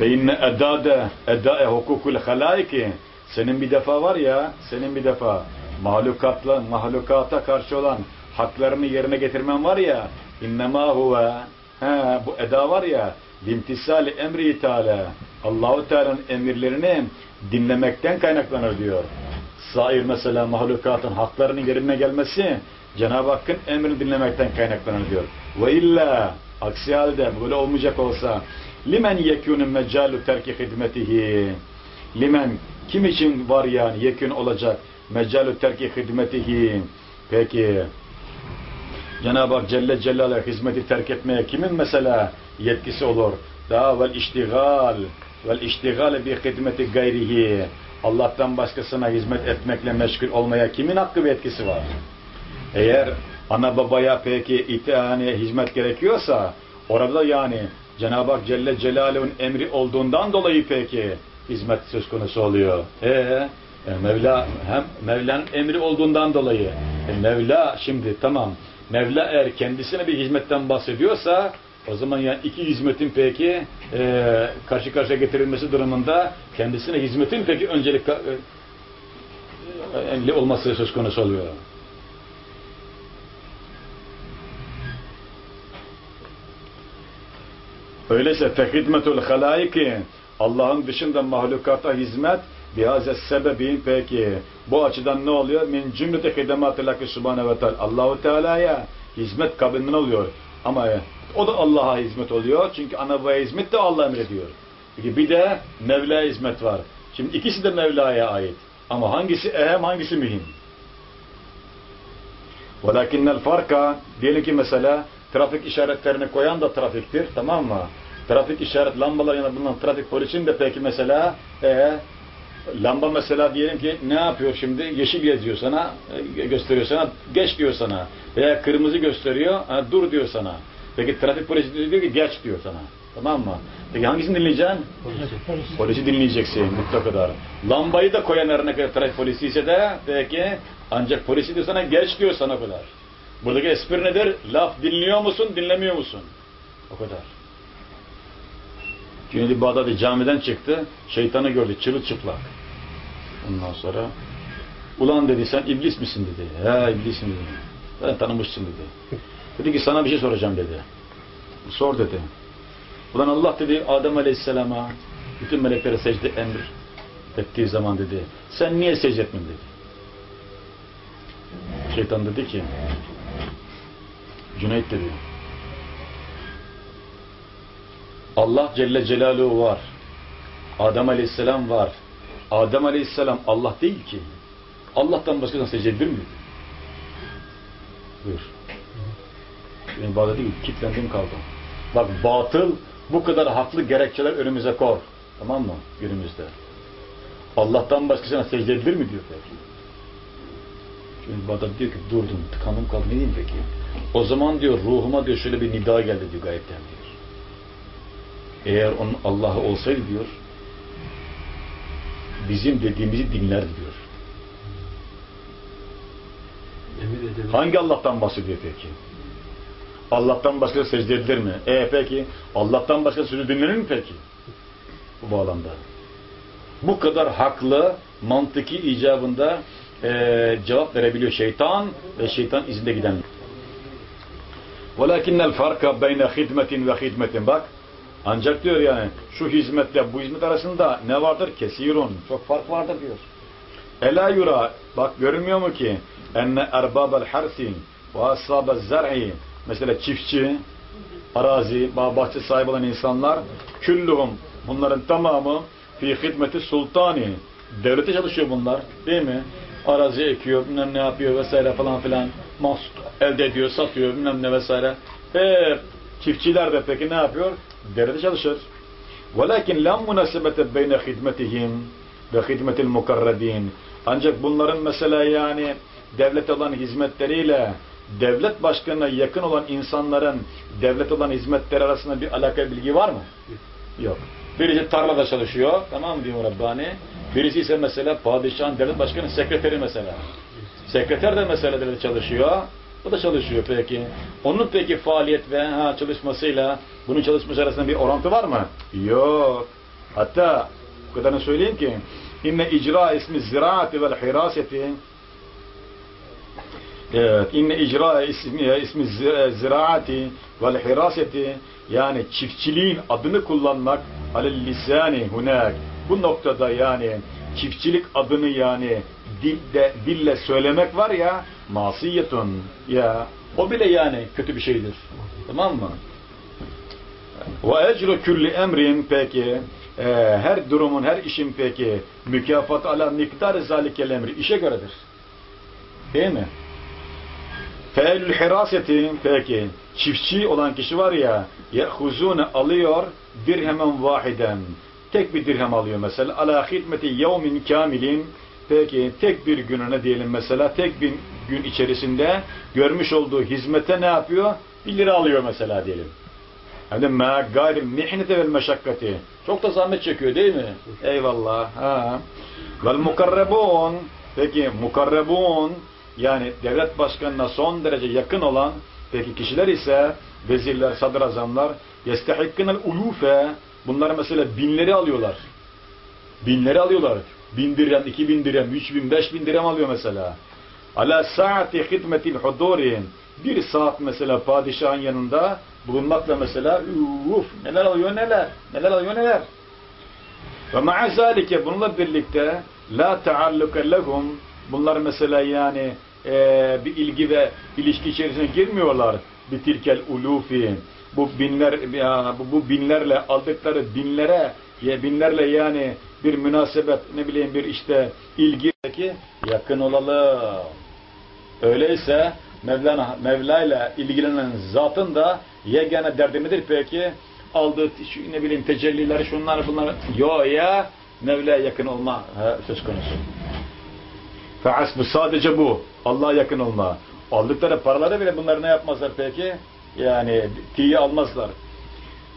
İnne edade edae hukukul halaiki senin bir defa var ya senin bir defa mahlukatla mahlukata karşı olan haklarını yerine getirmen var ya innema huve he, bu eda var ya limtisali emri teala Allahu Teala'nın emirlerini dinlemekten kaynaklanır diyor. Sair mesela mahlukatın haklarının yerine gelmesi Cenab-ı Hakk'ın emrini dinlemekten kaynaklanır diyor. Ve aksi halde böyle olmayacak olsa limen yekûnü mecalu terki hidmetihi limen kim için var yani yekün olacak mecalu terki hidmetihi peki Cenab-ı Hak Celle Celaluhu hizmeti terk etmeye kimin mesela yetkisi olur? Daha vel iştigal vel iştigal bi hidmeti gayrihi Allah'tan başkasına hizmet etmekle meşgul olmaya kimin hakkı ve etkisi var? Eğer ana babaya peki itaani hizmet gerekiyorsa orada yani Cenab-ı Hak Celle Celaluhu'nun emri olduğundan dolayı peki hizmet söz konusu oluyor. Ee, e, Mevla hem Mevla'nın emri olduğundan dolayı e, Mevla şimdi tamam Mevla eğer kendisine bir hizmetten bahsediyorsa o zaman yani iki hizmetin peki e, karşı karşıya getirilmesi durumunda kendisine hizmetin peki öncelik e, e, olması söz konusu oluyor. Öyleyse fehidmetul halaiki Allah'ın dışında mahlukata hizmet bihaze sebebin peki Bu açıdan ne oluyor? Min cümlete hidemat-ı laki subhanahu ve teala. Allahu Teala'ya hizmet kabilinden oluyor. Ama o da Allah'a hizmet oluyor. Çünkü ana babaya hizmet de Allah emrediyor. Peki bir de Mevla'ya hizmet var. Şimdi ikisi de Mevla'ya ait. Ama hangisi ehem, hangisi mühim? Velakinnel farka diyelim ki mesela trafik işaretlerini koyan da trafiktir. Tamam mı? Trafik işaret lambalarıyla bulunan trafik polisin de peki mesela e, lamba mesela diyelim ki ne yapıyor şimdi? Yeşil yazıyor sana, e, gösteriyor sana, geç diyor sana. Veya kırmızı gösteriyor, ha, dur diyor sana. Peki trafik polisi diyor ki geç diyor sana. Tamam mı? Peki hangisini dinleyeceksin? Polisi. Polisi dinleyeceksin mutlaka kadar. Lambayı da koyan her ne kadar trafik polisi ise de peki ancak polisi de sana geç diyor sana kadar. Buradaki espri nedir? Laf dinliyor musun, dinlemiyor musun? O kadar. Cüneydi Bağdadi camiden çıktı, şeytanı gördü çırılçıplak. Ondan sonra ulan dedi sen iblis misin dedi. He iblisim dedi. Ben tanımışsın dedi. Dedi ki sana bir şey soracağım dedi. Sor dedi. Ulan Allah dedi Adem Aleyhisselam'a bütün meleklere secde emir ettiği zaman dedi. Sen niye secde etmedin dedi. Şeytan dedi ki Cüneyt dedi. Allah Celle Celaluhu var. Adem Aleyhisselam var. Adem Aleyhisselam Allah değil ki. Allah'tan başkasına secde edilir mi? Buyur. Benim bağda değil, kilitlendim kaldım. Bak batıl bu kadar haklı gerekçeler önümüze kor. Tamam mı? Günümüzde. Allah'tan başkasına secde edilir mi diyor peki. Şimdi Bağdat diyor ki durdum, tıkandım kaldım. Ne diyeyim peki? O zaman diyor ruhuma diyor şöyle bir nida geldi diyor gayipten diyor. Eğer onun Allah'ı olsaydı diyor bizim dediğimizi dinlerdi diyor. Hangi Allah'tan bahsediyor peki? Allah'tan başka secde edilir mi? E peki Allah'tan başka sözü dinlenir mi peki? Bu bağlamda. Bu kadar haklı, mantıki icabında eee, cevap verebiliyor şeytan ve şeytan izinde giden. وَلَكِنَّ الْفَرْكَ بَيْنَ خِدْمَةٍ ve hidmetin Bak, ancak diyor yani şu hizmetle bu hizmet arasında ne vardır? Kesirun. Çok fark vardır diyor. Ela yura bak görünmüyor mu ki enne erbabel harsi ve ashabel zer'i mesela çiftçi arazi, bağ bahçe sahibi olan insanlar külluhum bunların tamamı fi hizmeti sultani devlete çalışıyor bunlar değil mi? Arazi ekiyor, bilmem ne yapıyor vesaire falan filan mahsul elde ediyor, satıyor bilmem ne vesaire. Hep çiftçiler de peki ne yapıyor? Devlete çalışır. La münasebete beyne hizmetihim ve hizmetil mukarrabin. Ancak bunların mesela yani devlet olan hizmetleriyle devlet başkanına yakın olan insanların devlet olan hizmetleri arasında bir alaka bilgi var mı? Yok. Birisi tarlada çalışıyor, tamam mı diyor Rabbani. Birisi ise mesela padişahın devlet başkanının sekreteri mesela. Sekreter de mesela devlet çalışıyor. O da çalışıyor peki. Onun peki faaliyet ve ha, çalışmasıyla bunun çalışması arasında bir orantı var mı? Yok. Hatta bu kadarını söyleyeyim ki inne icra ismi ziraati vel hiraseti Evet, inne icra ismi, ismi zi- ziraati vel hiraseti yani çiftçiliğin adını kullanmak alel lisani hunak. Bu noktada yani çiftçilik adını yani dilde, dille söylemek var ya masiyetun ya o bile yani kötü bir şeydir. Tamam mı? Ve ecru külli emrin peki e, her durumun her işin peki mükafat ala miktar zalikel emri işe göredir. Değil mi? Fe'lül hiraseti peki çiftçi olan kişi var ya ye'huzune alıyor dirhemen vahiden tek bir dirhem alıyor mesela ala hidmeti yevmin kamilin peki tek bir gününe diyelim mesela tek bir gün içerisinde görmüş olduğu hizmete ne yapıyor? Bir lira alıyor mesela diyelim. Hani ma gayri mihnete vel meşakkati. Çok da zahmet çekiyor değil mi? Eyvallah. Ha. Vel mukarrebun. Peki mukarrebun yani devlet başkanına son derece yakın olan peki kişiler ise vezirler, sadrazamlar yestehikkinel ulufe bunlar mesela binleri alıyorlar. Binleri alıyorlar. Bin dirhem, iki bin dirhem, üç bin, beş bin dirhem alıyor mesela. Ala saati hidmetil hudurin bir saat mesela padişahın yanında bulunmakla mesela uf, neler alıyor neler, neler alıyor neler. Ve ma'a zalike bununla birlikte la taalluke lehum bunlar mesela yani e, bir ilgi ve ilişki içerisine girmiyorlar. Bitilkel ulufi. Bu binler bu, binlerle aldıkları binlere ya binlerle yani bir münasebet ne bileyim bir işte ilgi ki yakın olalım. Öyleyse Mevlana, Mevla ile ilgilenen zatın da yegane derdi midir peki? Aldığı ne bileyim tecellileri şunlar bunlar. Yo ya Mevla'ya yakın olma ha, söz konusu. Feasbı sadece bu. Allah'a yakın olma. Aldıkları paraları bile bunları ne yapmazlar peki? Yani tiye almazlar.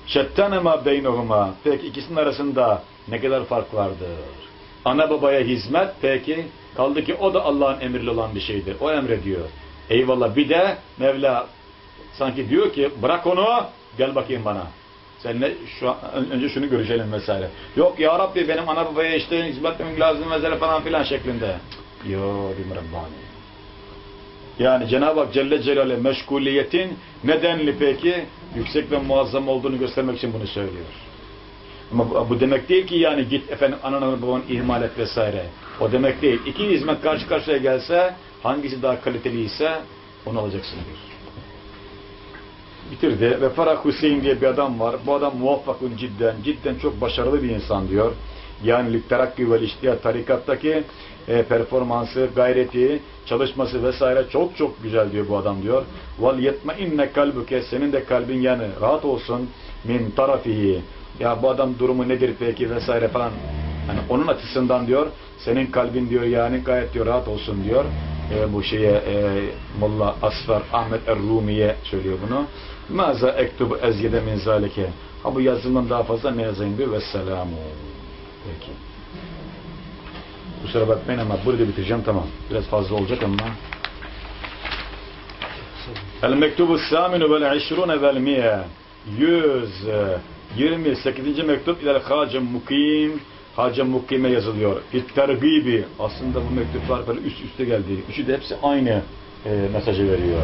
Şettane ma beynehuma. Peki ikisinin arasında ne kadar fark vardır? Ana babaya hizmet peki kaldı ki o da Allah'ın emriyle olan bir şeydir. O emrediyor. Eyvallah bir de Mevla sanki diyor ki bırak onu gel bakayım bana. Seninle şu an, önce şunu görüşelim vesaire. Yok ya Rabbi benim ana babaya işte hizmet etmem lazım vesaire falan filan şeklinde. Yo Rabbani? Yani Cenab-ı Hak Celle Celaluhu meşguliyetin nedenli peki yüksek ve muazzam olduğunu göstermek için bunu söylüyor. Ama bu, demek değil ki yani git efendim ananı babanı ihmal et vesaire. O demek değil. İki hizmet karşı karşıya gelse hangisi daha kaliteli ise onu alacaksın diyor. Bitirdi ve Farah Hüseyin diye bir adam var. Bu adam muvaffakun cidden, cidden çok başarılı bir insan diyor. Yani litterakki ve iştihad tarikattaki e, performansı, gayreti, çalışması vesaire çok çok güzel diyor bu adam diyor. Vel yetme inne kalbuke senin de kalbin yani rahat olsun min tarafihi. Ya bu adam durumu nedir peki vesaire falan. Yani onun açısından diyor senin kalbin diyor yani gayet diyor rahat olsun diyor. E, bu şeye e, Molla Asfar Ahmet Er-Rumi'ye söylüyor bunu. Maza ektubu ezyede min zalike. Ha bu yazımdan daha fazla ne yazayım diyor. Vesselamu. Peki. Kusura bakmayın ama burada bitireceğim tamam. Biraz fazla olacak ama. El mektubu saminu vel işrune vel miye. 128. mektup ile Hacı Mukim Hacı Mukim'e yazılıyor. İttergibi. Aslında bu mektuplar böyle üst üste geldi. Üçü de hepsi aynı e, mesajı veriyor.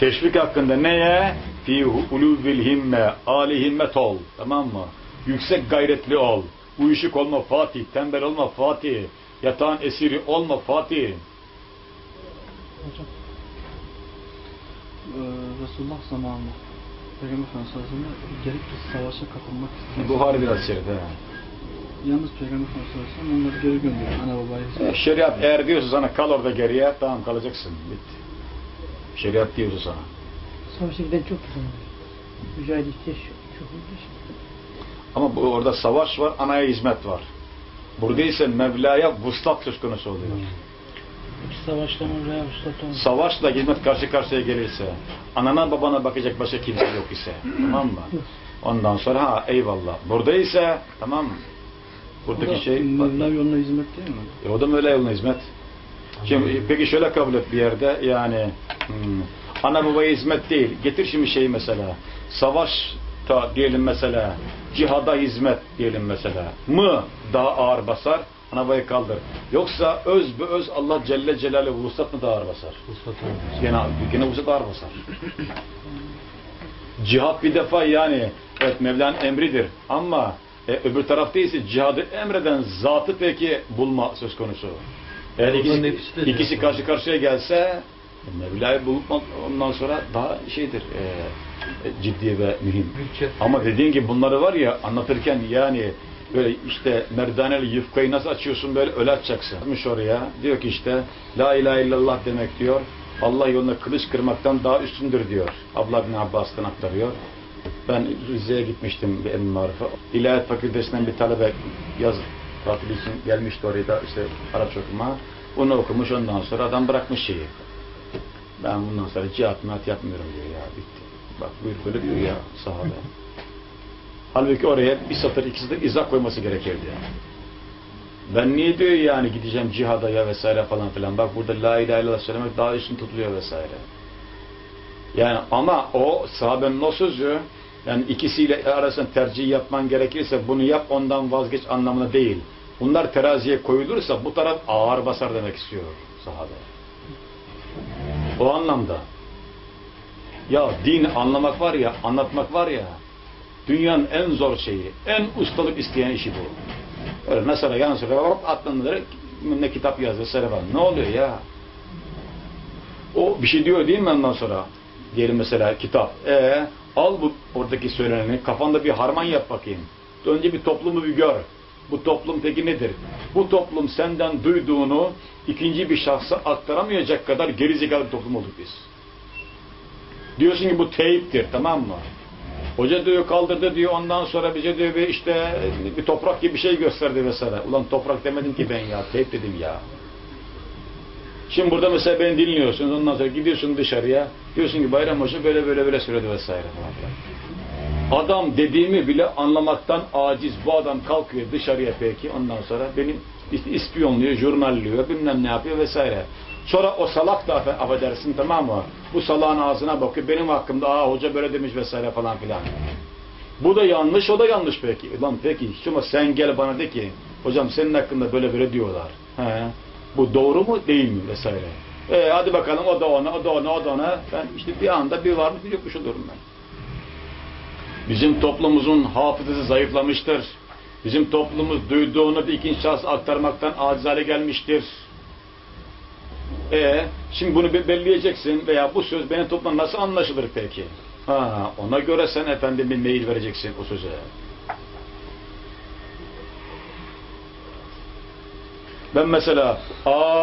Teşvik hakkında neye? Fi uluvil himme. Ali himmet ol. Tamam mı? Yüksek gayretli ol. Uyuşuk olma Fatih. Tembel olma Fatih. Yatağın esiri olma Fatih. Hocam. Ee, Resulullah zamanında Peygamber Efendimiz gerekli savaşa katılmak isteyen Buhari biraz şerif. he. Yalnız Peygamber Efendimiz onları geri gönderiyor. Ana babaya E, Şeriat eğer diyorsa sana kal orada geriye tamam kalacaksın. Bitti. Şeriat diyorsa sana. Savaşa giden çok güzel. Mücahit ihtiyaç çok için. Ama bu, orada savaş var, anaya hizmet var. Burada ise Mevla'ya vuslat söz konusu oluyor. İki savaştan oraya ustatan. Savaşla hizmet karşı karşıya gelirse, anana babana bakacak başka kimse yok ise, tamam mı? Ondan sonra ha eyvallah. Burada ise tamam mı? Buradaki şey, Mevla yoluna hizmet değil mi? e, o da Mevla yoluna hizmet. Şimdi peki şöyle kabul et bir yerde yani hmm, ana babaya hizmet değil. Getir şimdi şeyi mesela. Savaş ta diyelim mesela cihada hizmet diyelim mesela. Mı daha ağır basar? Ana babayı kaldır. Yoksa öz be öz Allah Celle Celaluhu vuslat mı daha ağır basar? Gene, gene vuslat ağır basar. Cihat bir defa yani evet Mevla'nın emridir ama e, öbür tarafta ise cihadı emreden zatı peki bulma söz konusu. Eğer ikisi, ikisi karşı karşıya gelse Mevla'yı bulup ondan sonra daha şeydir e, e, ciddi ve mühim. Ülke. Ama dediğin gibi bunları var ya anlatırken yani böyle işte merdaneli yufkayı nasıl açıyorsun böyle öyle açacaksın. Atmış oraya diyor ki işte la ilahe illallah demek diyor. Allah yolunda kılıç kırmaktan daha üstündür diyor. Abla bin Abbas'tan aktarıyor. Ben Rize'ye gitmiştim bir elim marife. İlahiyat Fakültesinden bir talebe yaz tatili için gelmişti oraya da işte Arapça okuma. Onu okumuş ondan sonra adam bırakmış şeyi. Ben bundan sonra cihat mihat yapmıyorum diyor ya bitti. Bak buyur böyle diyor ya sahabe. Halbuki oraya bir satır iki satır izah koyması gerekirdi yani. Ben niye diyor yani gideceğim cihada ya vesaire falan filan. Bak burada la ilahe illallah söylemek daha üstün tutuluyor vesaire. Yani ama o sahabenin o sözü yani ikisiyle arasında tercih yapman gerekirse bunu yap ondan vazgeç anlamına değil. Bunlar teraziye koyulursa bu taraf ağır basar demek istiyor sahabe. O anlamda. Ya din anlamak var ya, anlatmak var ya, dünyanın en zor şeyi, en ustalık isteyen işi bu. Öyle mesela yanı sıra hop atlanır, ne kitap yaz vesaire. Ne oluyor ya? O bir şey diyor değil mi ondan sonra? Diyelim mesela kitap. E al bu oradaki söyleneni kafanda bir harman yap bakayım. Önce bir toplumu bir gör. Bu toplum peki nedir? Bu toplum senden duyduğunu ikinci bir şahsa aktaramayacak kadar gerizekalı toplum olduk biz. Diyorsun ki bu teyiptir tamam mı? Hoca diyor kaldırdı diyor ondan sonra bize diyor bir işte bir toprak gibi bir şey gösterdi vesaire. Ulan toprak demedim ki ben ya teyp dedim ya. Şimdi burada mesela beni dinliyorsunuz ondan sonra gidiyorsun dışarıya diyorsun ki Bayram Hoca böyle böyle böyle söyledi vesaire falan. Adam dediğimi bile anlamaktan aciz bu adam kalkıyor dışarıya peki ondan sonra benim işte ispiyonluyor, jurnalliyor, bilmem ne yapıyor vesaire. Sonra o salak da affe- affedersin tamam mı? Bu salağın ağzına bakıyor benim hakkımda aa hoca böyle demiş vesaire falan filan. Bu da yanlış, o da yanlış peki. Ulan peki, şuna sen gel bana de ki, hocam senin hakkında böyle böyle diyorlar. He, bu doğru mu, değil mi vesaire. E, hadi bakalım, o da ona, o da ona, o da ona. Ben işte bir anda bir varmış, bir yokmuş olurum ben. Bizim toplumumuzun hafızası zayıflamıştır. Bizim toplumumuz duyduğunu bir ikinci şahıs aktarmaktan aciz hale gelmiştir. E, şimdi bunu be- belleyeceksin veya bu söz benim toplumda nasıl anlaşılır peki? Ha, ona göre sen efendim bir mail vereceksin o söze. Ben mesela aa,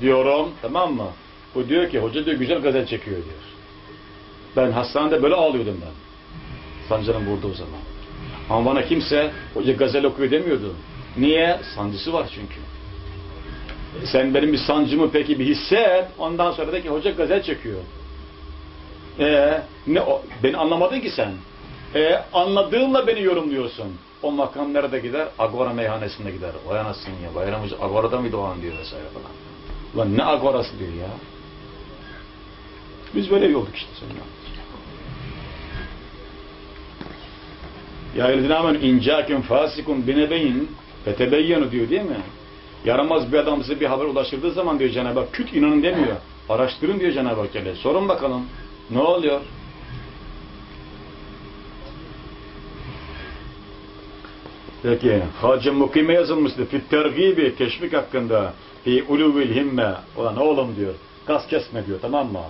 diyorum tamam mı? Bu diyor ki hoca diyor güzel gazel çekiyor diyor. Ben hastanede böyle ağlıyordum ben. Sancı'nın o zaman. Ama bana kimse hoca gazel okuyor demiyordu. Niye? Sancısı var çünkü. Sen benim bir sancımı peki bir hisset. Ondan sonra de ki hoca gazel çekiyor. Ee, ne o? Beni anlamadın ki sen. Ee, anladığınla beni yorumluyorsun. O makam nerede gider? Agora meyhanesinde gider. Vay anasını ya. Bayram Hoca Agora'da mıydı o an diyor vesaire falan. Ulan ne Agora'sı diyor ya. Biz böyle yolduk işte seninle. Ya eyyühellezine amenü in câkem fâsikun binebeyin fetebeyyenu diyor değil mi? Yaramaz bir adam size bir haber ulaştırdığı zaman diyor Cenab-ı Hak küt inanın demiyor. Araştırın diyor Cenab-ı Hak Celle. Sorun bakalım. Ne oluyor? Peki Hacı Mukime yazılmıştı. Fit tergibi teşvik hakkında fi uluvil himme. Ulan oğlum diyor. Gaz kesme diyor tamam mı?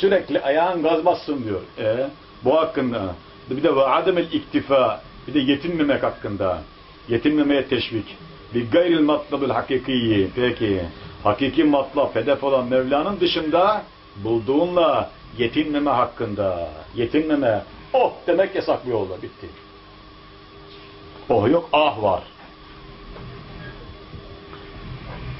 Sürekli ayağın gaz bassın diyor. E, bu hakkında. Bir de ademel iktifa. Bir de yetinmemek hakkında. Yetinmemeye teşvik. Bir gayril matlabıl hakikiyi. Peki. Hakiki matlab, hedef olan Mevla'nın dışında bulduğunla yetinmeme hakkında. Yetinmeme. Oh demek yasak bir yolda. Bitti. Oh yok ah var.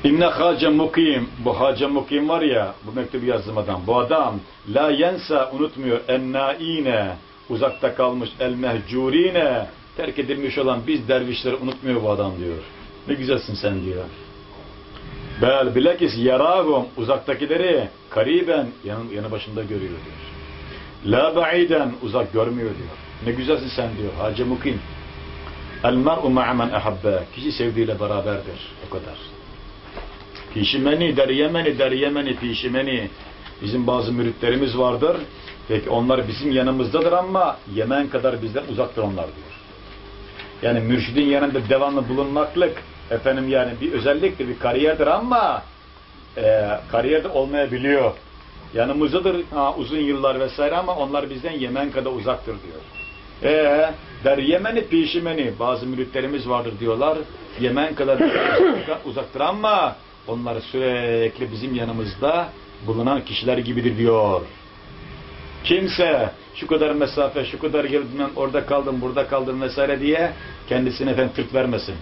İnne Hace Mukim, bu Hace Mukim var ya, bu mektubu yazdığım adam, bu adam, la yensa, unutmuyor, ennaine, uzakta kalmış, el mehcurine, terk edilmiş olan biz dervişleri unutmuyor bu adam diyor. Ne güzelsin sen diyor. Bel bilakis yaragum, uzaktakileri, kariben, yanı, yanı başında görüyor diyor. La ba'iden, uzak görmüyor diyor. Ne güzelsin sen diyor, Hace Mukim. El mer'u ma'a men ehabbe. Kişi sevdiğiyle beraberdir. O kadar. Pişimeni der Yemeni der Yemeni pişimeni. Bizim bazı müritlerimiz vardır. Peki onlar bizim yanımızdadır ama Yemen kadar bizden uzaktır onlar diyor. Yani mürşidin yanında devamlı bulunmaklık efendim yani bir özelliktir, bir kariyerdir ama e, kariyerde olmayabiliyor. Yanımızdadır ha, uzun yıllar vesaire ama onlar bizden Yemen kadar uzaktır diyor. Ee, der Yemen'i pişimeni bazı müritlerimiz vardır diyorlar. Yemen kadar uzak- uzaktır ama onlar sürekli bizim yanımızda bulunan kişiler gibidir diyor. Kimse şu kadar mesafe, şu kadar geldim, orada kaldım, burada kaldım vesaire diye kendisine efendim tırt vermesin.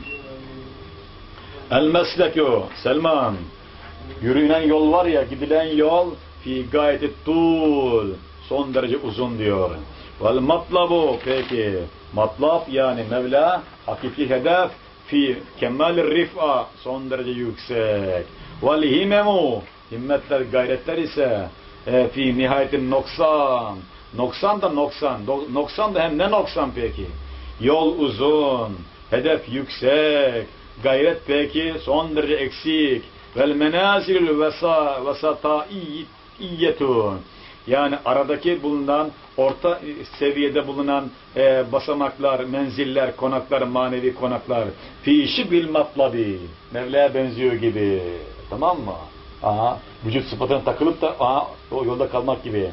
El meslekü Selman yürüyen yol var ya gidilen yol fi gayeti tul son derece uzun diyor. Vel matlabu peki matlab yani Mevla hakiki hedef fi kemal rif'a son derece yüksek. Vel himemu himmetler gayretler ise e, fi nihayetin noksan. Noksan da noksan. Noksan da hem ne noksan peki? Yol uzun, hedef yüksek, gayret peki son derece eksik. Vel menazilül vesa vesataiyyetun. yani aradaki bulunan orta e, seviyede bulunan e, basamaklar, menziller, konaklar, manevi konaklar fi bil matlabi Mevla'ya benziyor gibi. Tamam mı? Aha, vücut sıfatına takılıp da aha, o yolda kalmak gibi.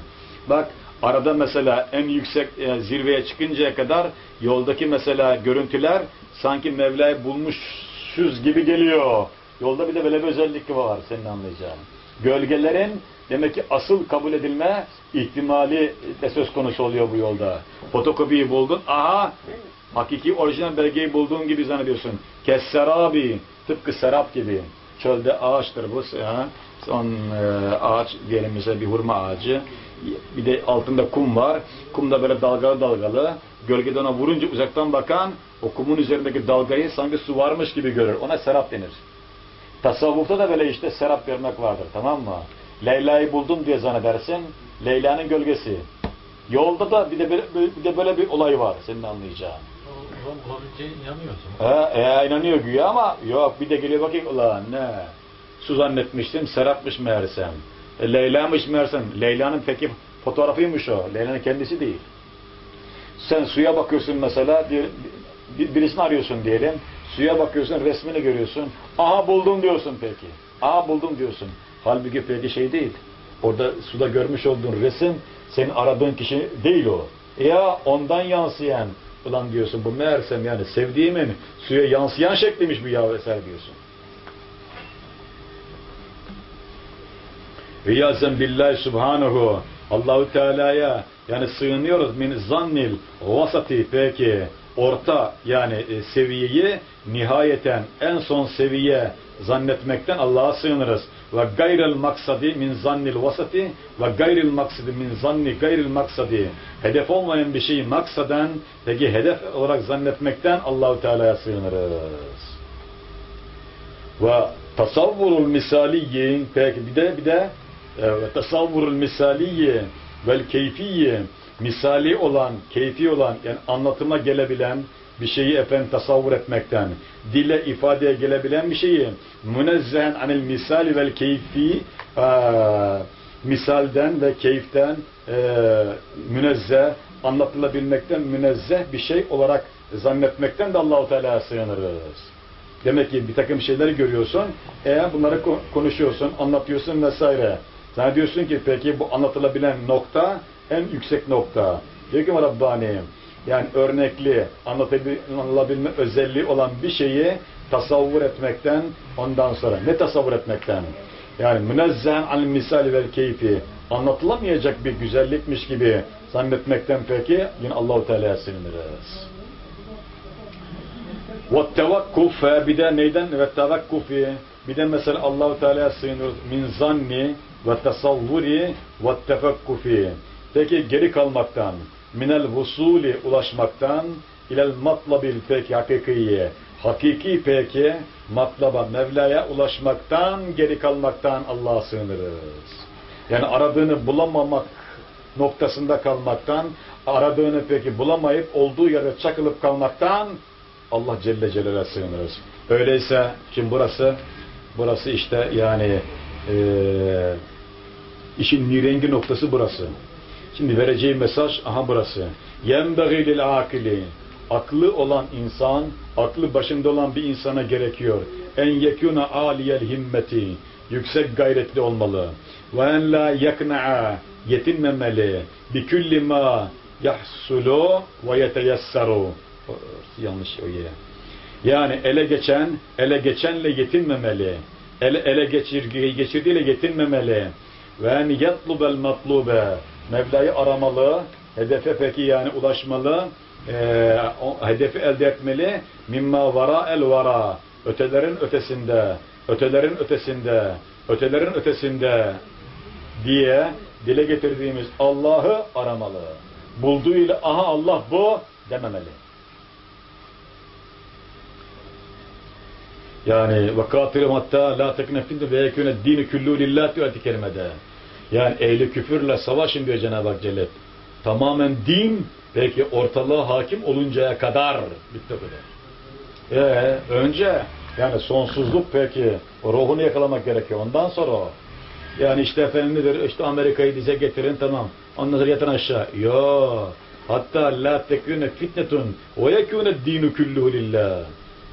Bak arada mesela en yüksek e, zirveye çıkıncaya kadar yoldaki mesela görüntüler sanki Mevla'yı bulmuşuz gibi geliyor. Yolda bir de böyle bir özellik var senin anlayacağın. Gölgelerin demek ki asıl kabul edilme ihtimali de söz konusu oluyor bu yolda. Fotokopiyi buldun. Aha hakiki orijinal belgeyi bulduğun gibi zannediyorsun. Kesserabi tıpkı serap gibi. Çölde ağaçtır bu. Ha? Son e, ağaç diyelim mesela bir hurma ağacı. Bir de altında kum var. Kum da böyle dalgalı dalgalı. Gölgede ona vurunca uzaktan bakan o kumun üzerindeki dalgayı sanki su varmış gibi görür. Ona serap denir. Tasavvufta da böyle işte serap görmek vardır tamam mı? Leyla'yı buldum diye zannedersin. Leyla'nın gölgesi. Yolda da bir de böyle, bir de böyle bir olay var senin anlayacağın. O zaman bulabileceğine inanıyorsun. He, e, inanıyor güya ama yok bir de geliyor bakayım ulan ne? Su zannetmiştim serapmış meğersem. E, Leyla'mış meğersem. Leyla'nın peki fotoğrafıymış o. Leyla'nın kendisi değil. Sen suya bakıyorsun mesela bir, bir- birisini arıyorsun diyelim. Suya bakıyorsun resmini görüyorsun. Aha buldum diyorsun peki. Aha buldum diyorsun. Halbuki peki şey değil. Orada suda görmüş olduğun resim senin aradığın kişi değil o. Ya ondan yansıyan ulan diyorsun bu meğersem yani sevdiğimin suya yansıyan şekliymiş bu ya eser diyorsun. Riyazen billahi subhanahu Allahu Teala'ya yani sığınıyoruz min zannil vasati peki orta yani e, seviyeyi nihayeten en son seviye zannetmekten Allah'a sığınırız. Ve gayril maksadi min zannil vasati ve gayril maksadi min zanni gayril maksadi. Hedef olmayan bir şeyi maksaden peki hedef olarak zannetmekten Allahu Teala'ya sığınırız. Ve tasavvurul misaliyi peki bir de bir de e, tasavvurul misaliyi vel keyfiyi misali olan, keyfi olan yani anlatıma gelebilen bir şeyi efendim tasavvur etmekten, dile ifadeye gelebilen bir şeyi münezzehen anil misali vel keyfi e, misalden ve keyiften e, münezzeh anlatılabilmekten münezzeh bir şey olarak zannetmekten de Allahu Teala'ya sığınırız. Demek ki bir takım şeyleri görüyorsun, eğer bunları ko- konuşuyorsun, anlatıyorsun vesaire. Sen diyorsun ki peki bu anlatılabilen nokta en yüksek nokta. Diyor ki Rabbani, yani örnekli, anlatılabilme özelliği olan bir şeyi tasavvur etmekten ondan sonra. Ne tasavvur etmekten? Yani münezzehen al misali vel keyfi anlatılamayacak bir güzellikmiş gibi zannetmekten peki yine Allahu Teala'ya sığınırız. Ve tevakkuf bir de neyden? Ve tevakkufi bir de mesela Allahu Teala'ya sığınıyoruz. Min zanni ve tasavvuri ve tefakkufi. Peki geri kalmaktan, minel vusuli ulaşmaktan, ilel matlabil peki hakikiye. Hakiki peki matlaba Mevla'ya ulaşmaktan, geri kalmaktan Allah'a sığınırız. Yani aradığını bulamamak noktasında kalmaktan, aradığını peki bulamayıp olduğu yerde çakılıp kalmaktan Allah Celle Celal'e sığınırız. Öyleyse şimdi burası burası işte yani eee işin nirengi noktası burası. Şimdi vereceği mesaj aha burası. Lil akili. Aklı olan insan, aklı başında olan bir insana gerekiyor. En yekuna aliyel himmeti. Yüksek gayretli olmalı. Ve en la yakna'a. Yetinmemeli. Bi külli ma yahsulu ve yeteyassaru. Yanlış o ye. Yani ele geçen, ele geçenle yetinmemeli. Ele, ele geçir, geçirdiğiyle yetinmemeli. Ve en yatlubel matlube. Mevla'yı aramalı, hedefe peki yani ulaşmalı, eee, o hedefi elde etmeli. Mimma vara el vara. Ötelerin ötesinde, ötelerin ötesinde, ötelerin ötesinde diye dile getirdiğimiz Allah'ı aramalı. Bulduğuyla aha Allah bu dememeli. Yani ve hatta la teknefinde ve yekûne dini küllû lillah diyor ayet-i kerimede. Yani ehli küfürle savaşın diyor Cenab-ı Hak Celle. Tamamen din peki ortalığa hakim oluncaya kadar bitti da. Ee, önce yani sonsuzluk peki o ruhunu yakalamak gerekiyor. Ondan sonra o. Yani işte efendim nedir? İşte Amerika'yı dize getirin tamam. Ondan sonra yatın aşağı. Yo. Hatta la tekune fitnetun ve yekune dinu kulluhu lillah.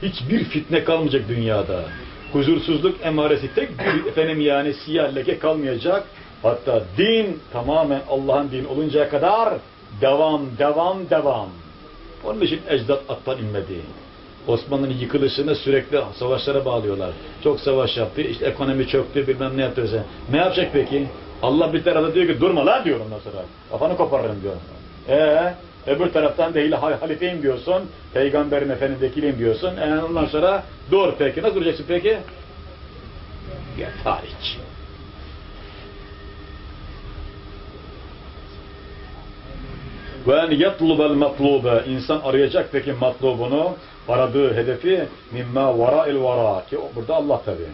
Hiçbir fitne kalmayacak dünyada. Huzursuzluk emaresi tek bir efendim yani siyah leke kalmayacak. Hatta din tamamen Allah'ın din oluncaya kadar devam, devam, devam. Onun için ecdat attan inmedi. Osmanlı'nın yıkılışını sürekli savaşlara bağlıyorlar. Çok savaş yaptı, işte ekonomi çöktü, bilmem ne yaptı. Ne yapacak peki? Allah bir tarafta diyor ki durma lan diyor ondan sonra. Kafanı koparırım diyor. Ee, öbür taraftan değil ha- halifeyim diyorsun, peygamberin efendim vekiliyim diyorsun. E, ondan sonra dur peki. Nasıl duracaksın peki? Ya tarih. Ve en yatlubel matlube. İnsan arayacak peki matlubunu, aradığı hedefi mimma vara'il vara. Ki burada Allah tabi.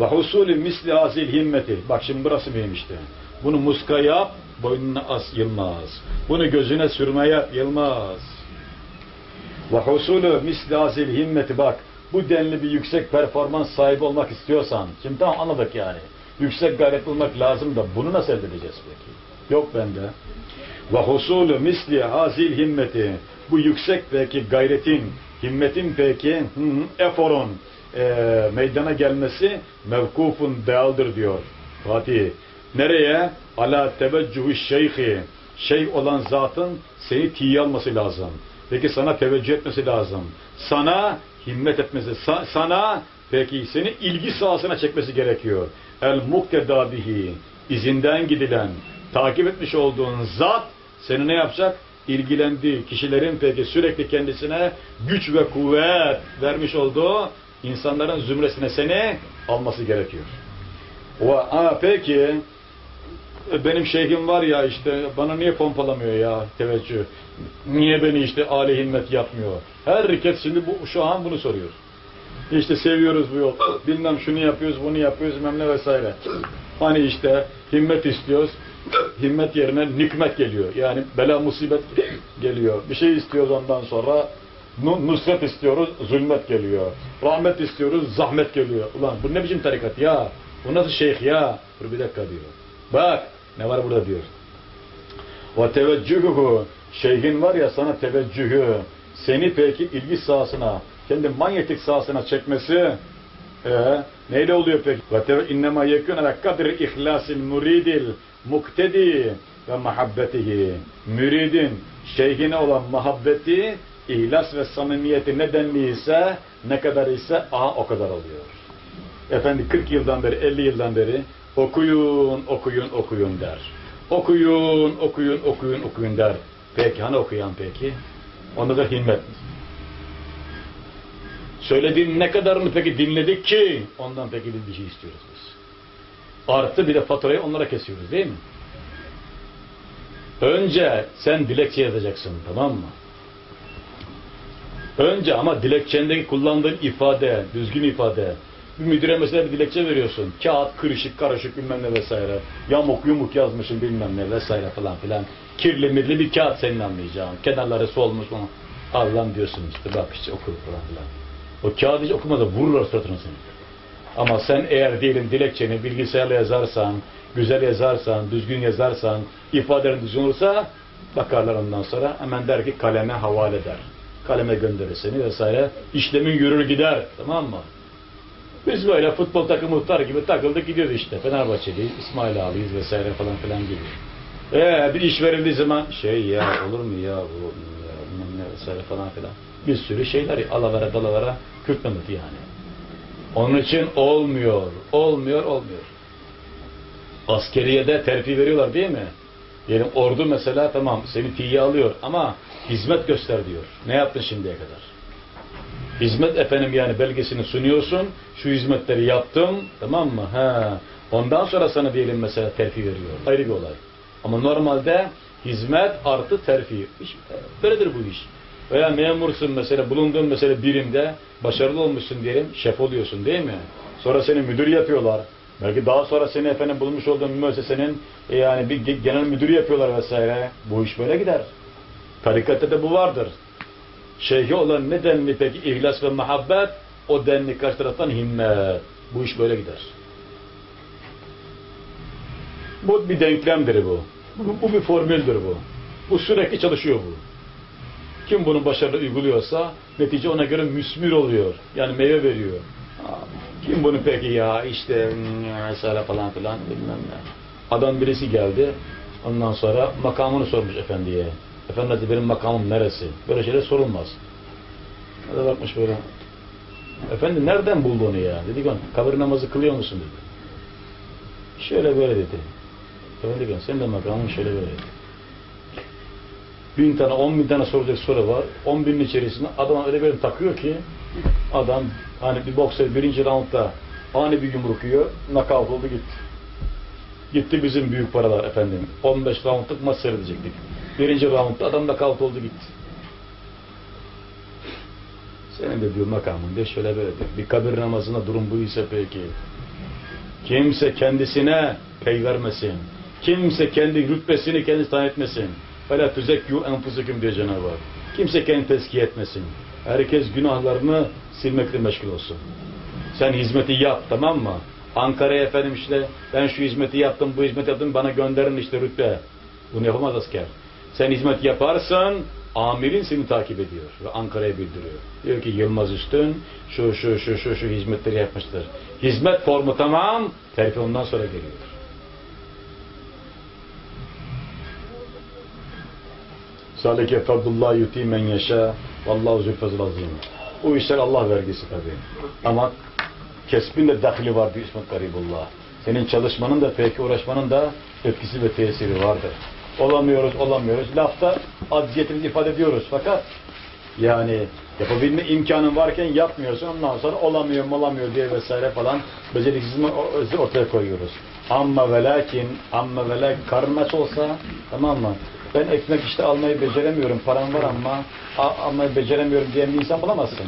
Ve husulü misli hazil himmeti. Bak şimdi burası mühim. Bunu muska yap, boynuna as yılmaz. Bunu gözüne sürme yap, yılmaz. Ve husulü misli hazil himmeti. Bak bu denli bir yüksek performans sahibi olmak istiyorsan, şimdi tamam anladık yani. Yüksek gayret olmak lazım da bunu nasıl elde edeceğiz peki? Yok bende. Ve husulü misli hazil himmeti. Bu yüksek peki gayretin, himmetin peki, hı eforun e, meydana gelmesi mevkufun değaldır diyor Fatih. Nereye? Ala teveccühü şeyhi. Şeyh olan zatın seni tiye alması lazım. Peki sana teveccüh etmesi lazım. Sana himmet etmesi, sa- sana peki seni ilgi sahasına çekmesi gerekiyor. El mukteda bihi. izinden gidilen, takip etmiş olduğun zat seni ne yapacak? İlgilendiği kişilerin peki sürekli kendisine güç ve kuvvet vermiş olduğu insanların zümresine seni alması gerekiyor. O, aa, peki e, benim şeyhim var ya işte bana niye pompalamıyor ya teveccüh? Niye beni işte âli himmet yapmıyor? Herkes şimdi bu, şu an bunu soruyor. İşte seviyoruz bu yol. Bilmem şunu yapıyoruz, bunu yapıyoruz, bilmem ne vesaire. Hani işte himmet istiyoruz. Himmet yerine nikmet geliyor. Yani bela musibet geliyor. Bir şey istiyoruz ondan sonra nu- nusret istiyoruz, zulmet geliyor. Rahmet istiyoruz, zahmet geliyor. Ulan bu ne biçim tarikat ya? Bu nasıl şeyh ya? Dur bir dakika diyor. Bak ne var burada diyor. Ve teveccühü şeyhin var ya sana teveccühü seni peki ilgi sahasına kendi manyetik sahasına çekmesi e, neyle oluyor peki? Ve innema yekun ala kadri ihlasil muridil muktedi ve mahabbetihi müridin şeyhine olan muhabbeti ihlas ve samimiyeti nedenliyse ne kadar ise aha o kadar oluyor. Efendi 40 yıldan beri 50 yıldan beri okuyun okuyun okuyun der. Okuyun okuyun okuyun okuyun der. Peki hani okuyan peki? Onda da himmet. Söylediğin ne kadarını peki dinledik ki ondan peki bir şey istiyoruz. Artı bir de faturayı onlara kesiyoruz değil mi? Önce sen dilekçe yazacaksın tamam mı? Önce ama dilekçendeki kullandığın ifade, düzgün ifade. Bir müdüre mesela bir dilekçe veriyorsun. Kağıt kırışık, karışık bilmem ne vesaire. Yamuk yumuk yazmışsın bilmem ne vesaire falan filan. Kirli mirli bir kağıt senin anlayacağın. Kenarları solmuş mu? Allah'ım diyorsun işte bak işte oku falan filan. O kağıdı hiç okumada vururlar suratına seni. Ama sen eğer diyelim dilekçeni bilgisayarla yazarsan, güzel yazarsan, düzgün yazarsan, ifadelerin düzgün olursa bakarlar ondan sonra hemen der ki kaleme havale eder. Kaleme gönderir seni vesaire. İşlemin yürür gider. Tamam mı? Biz böyle futbol takımı muhtar gibi takıldık gidiyoruz işte. Fenerbahçeliyiz, İsmail ağalıyiz vesaire falan filan gibi. Ee, bir iş verildiği zaman şey ya olur mu ya bu ya, vesaire falan filan. Bir sürü şeyler alavera dalavera Kürt yani. Onun için olmuyor, olmuyor, olmuyor. Askeriyede terfi veriyorlar değil mi? Diyelim ordu mesela tamam seni tiye alıyor ama hizmet göster diyor. Ne yaptın şimdiye kadar? Hizmet efendim yani belgesini sunuyorsun. Şu hizmetleri yaptım. Tamam mı? Ha. Ondan sonra sana diyelim mesela terfi veriyor. Ayrı bir olay. Ama normalde hizmet artı terfi. İş, böyledir bu iş. Veya memursun mesela bulunduğun mesela birimde başarılı olmuşsun diyelim şef oluyorsun değil mi? Sonra seni müdür yapıyorlar. Belki daha sonra seni efendim bulmuş olduğun müessesenin e, yani bir ge- genel müdür yapıyorlar vesaire. Bu iş böyle gider. Tarikatta da bu vardır. Şeyhi olan ne denli peki ihlas ve muhabbet o denli karşı taraftan himmet. Bu iş böyle gider. Bu bir denklemdir bu. Bu, bu bir formüldür bu. Bu sürekli çalışıyor bu. Kim bunu başarılı uyguluyorsa netice ona göre müsmir oluyor. Yani meyve veriyor. Kim bunu peki ya işte hmm, mesela falan filan bilmem ne. Adam birisi geldi. Ondan sonra makamını sormuş efendiye. Efendi dedi, benim makamım neresi? Böyle şeyler sorulmaz. O da bakmış böyle. Efendi nereden buldu onu ya? Dedi ki kabir namazı kılıyor musun dedi. Şöyle böyle dedi. Efendi ki senin de makamın şöyle böyle dedi. Bin tane, on bin tane soracak soru var. On binin içerisinde adam öyle bir takıyor ki adam hani bir bokser birinci roundda ani bir yumruk yiyor, knockout oldu gitti. Gitti bizim büyük paralar efendim. 15 roundluk maç seyredecektik. Birinci roundda adam knockout oldu gitti. Senin de diyor makamın de şöyle böyle de. Bir kabir namazında durum bu ise peki. Kimse kendisine pey vermesin. Kimse kendi rütbesini kendisi tayin etmesin. فَلَا تُزَكُّوا اَنْفُسَكُمْ diyor Cenab-ı Hak. Kimse kendini tezkiye etmesin. Herkes günahlarını silmekle meşgul olsun. Sen hizmeti yap tamam mı? Ankara'ya efendim işte ben şu hizmeti yaptım, bu hizmeti yaptım bana gönderin işte rütbe. Bunu yapamaz asker. Sen hizmet yaparsan amirin seni takip ediyor ve Ankara'ya bildiriyor. Diyor ki Yılmaz Üstün şu şu şu şu şu hizmetleri yapmıştır. Hizmet formu tamam, terfi ondan sonra geliyor. Salike fadlullah yuti men yaşa vallahu zülfezul azim. Bu işler Allah vergisi tabii. Ama kesbin de dahli var diyor İsmet Garibullah. Senin çalışmanın da peki uğraşmanın da etkisi ve tesiri vardır. Olamıyoruz, olamıyoruz. Lafta acziyetimizi ifade ediyoruz. Fakat yani yapabilme imkanın varken yapmıyorsun. Ondan sonra olamıyor, olamıyor diye vesaire falan beceriksizliği ortaya koyuyoruz. Amma ve lakin, amma ve lakin karnın aç olsa tamam mı? Ben ekmek işte almayı beceremiyorum. Param var ama almayı beceremiyorum diyen bir insan bulamazsın.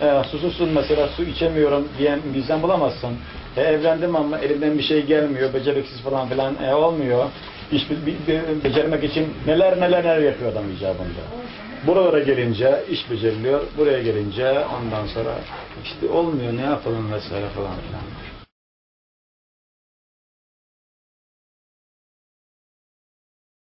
E, susuzsun mesela su içemiyorum diyen bir insan bulamazsın. E, evlendim ama elimden bir şey gelmiyor. Beceriksiz falan filan e, olmuyor. İş bir- bir- becermek için neler neler neler yapıyor adam icabında. Buralara gelince iş beceriliyor. Buraya gelince ondan sonra işte olmuyor ne yapalım vesaire falan filan.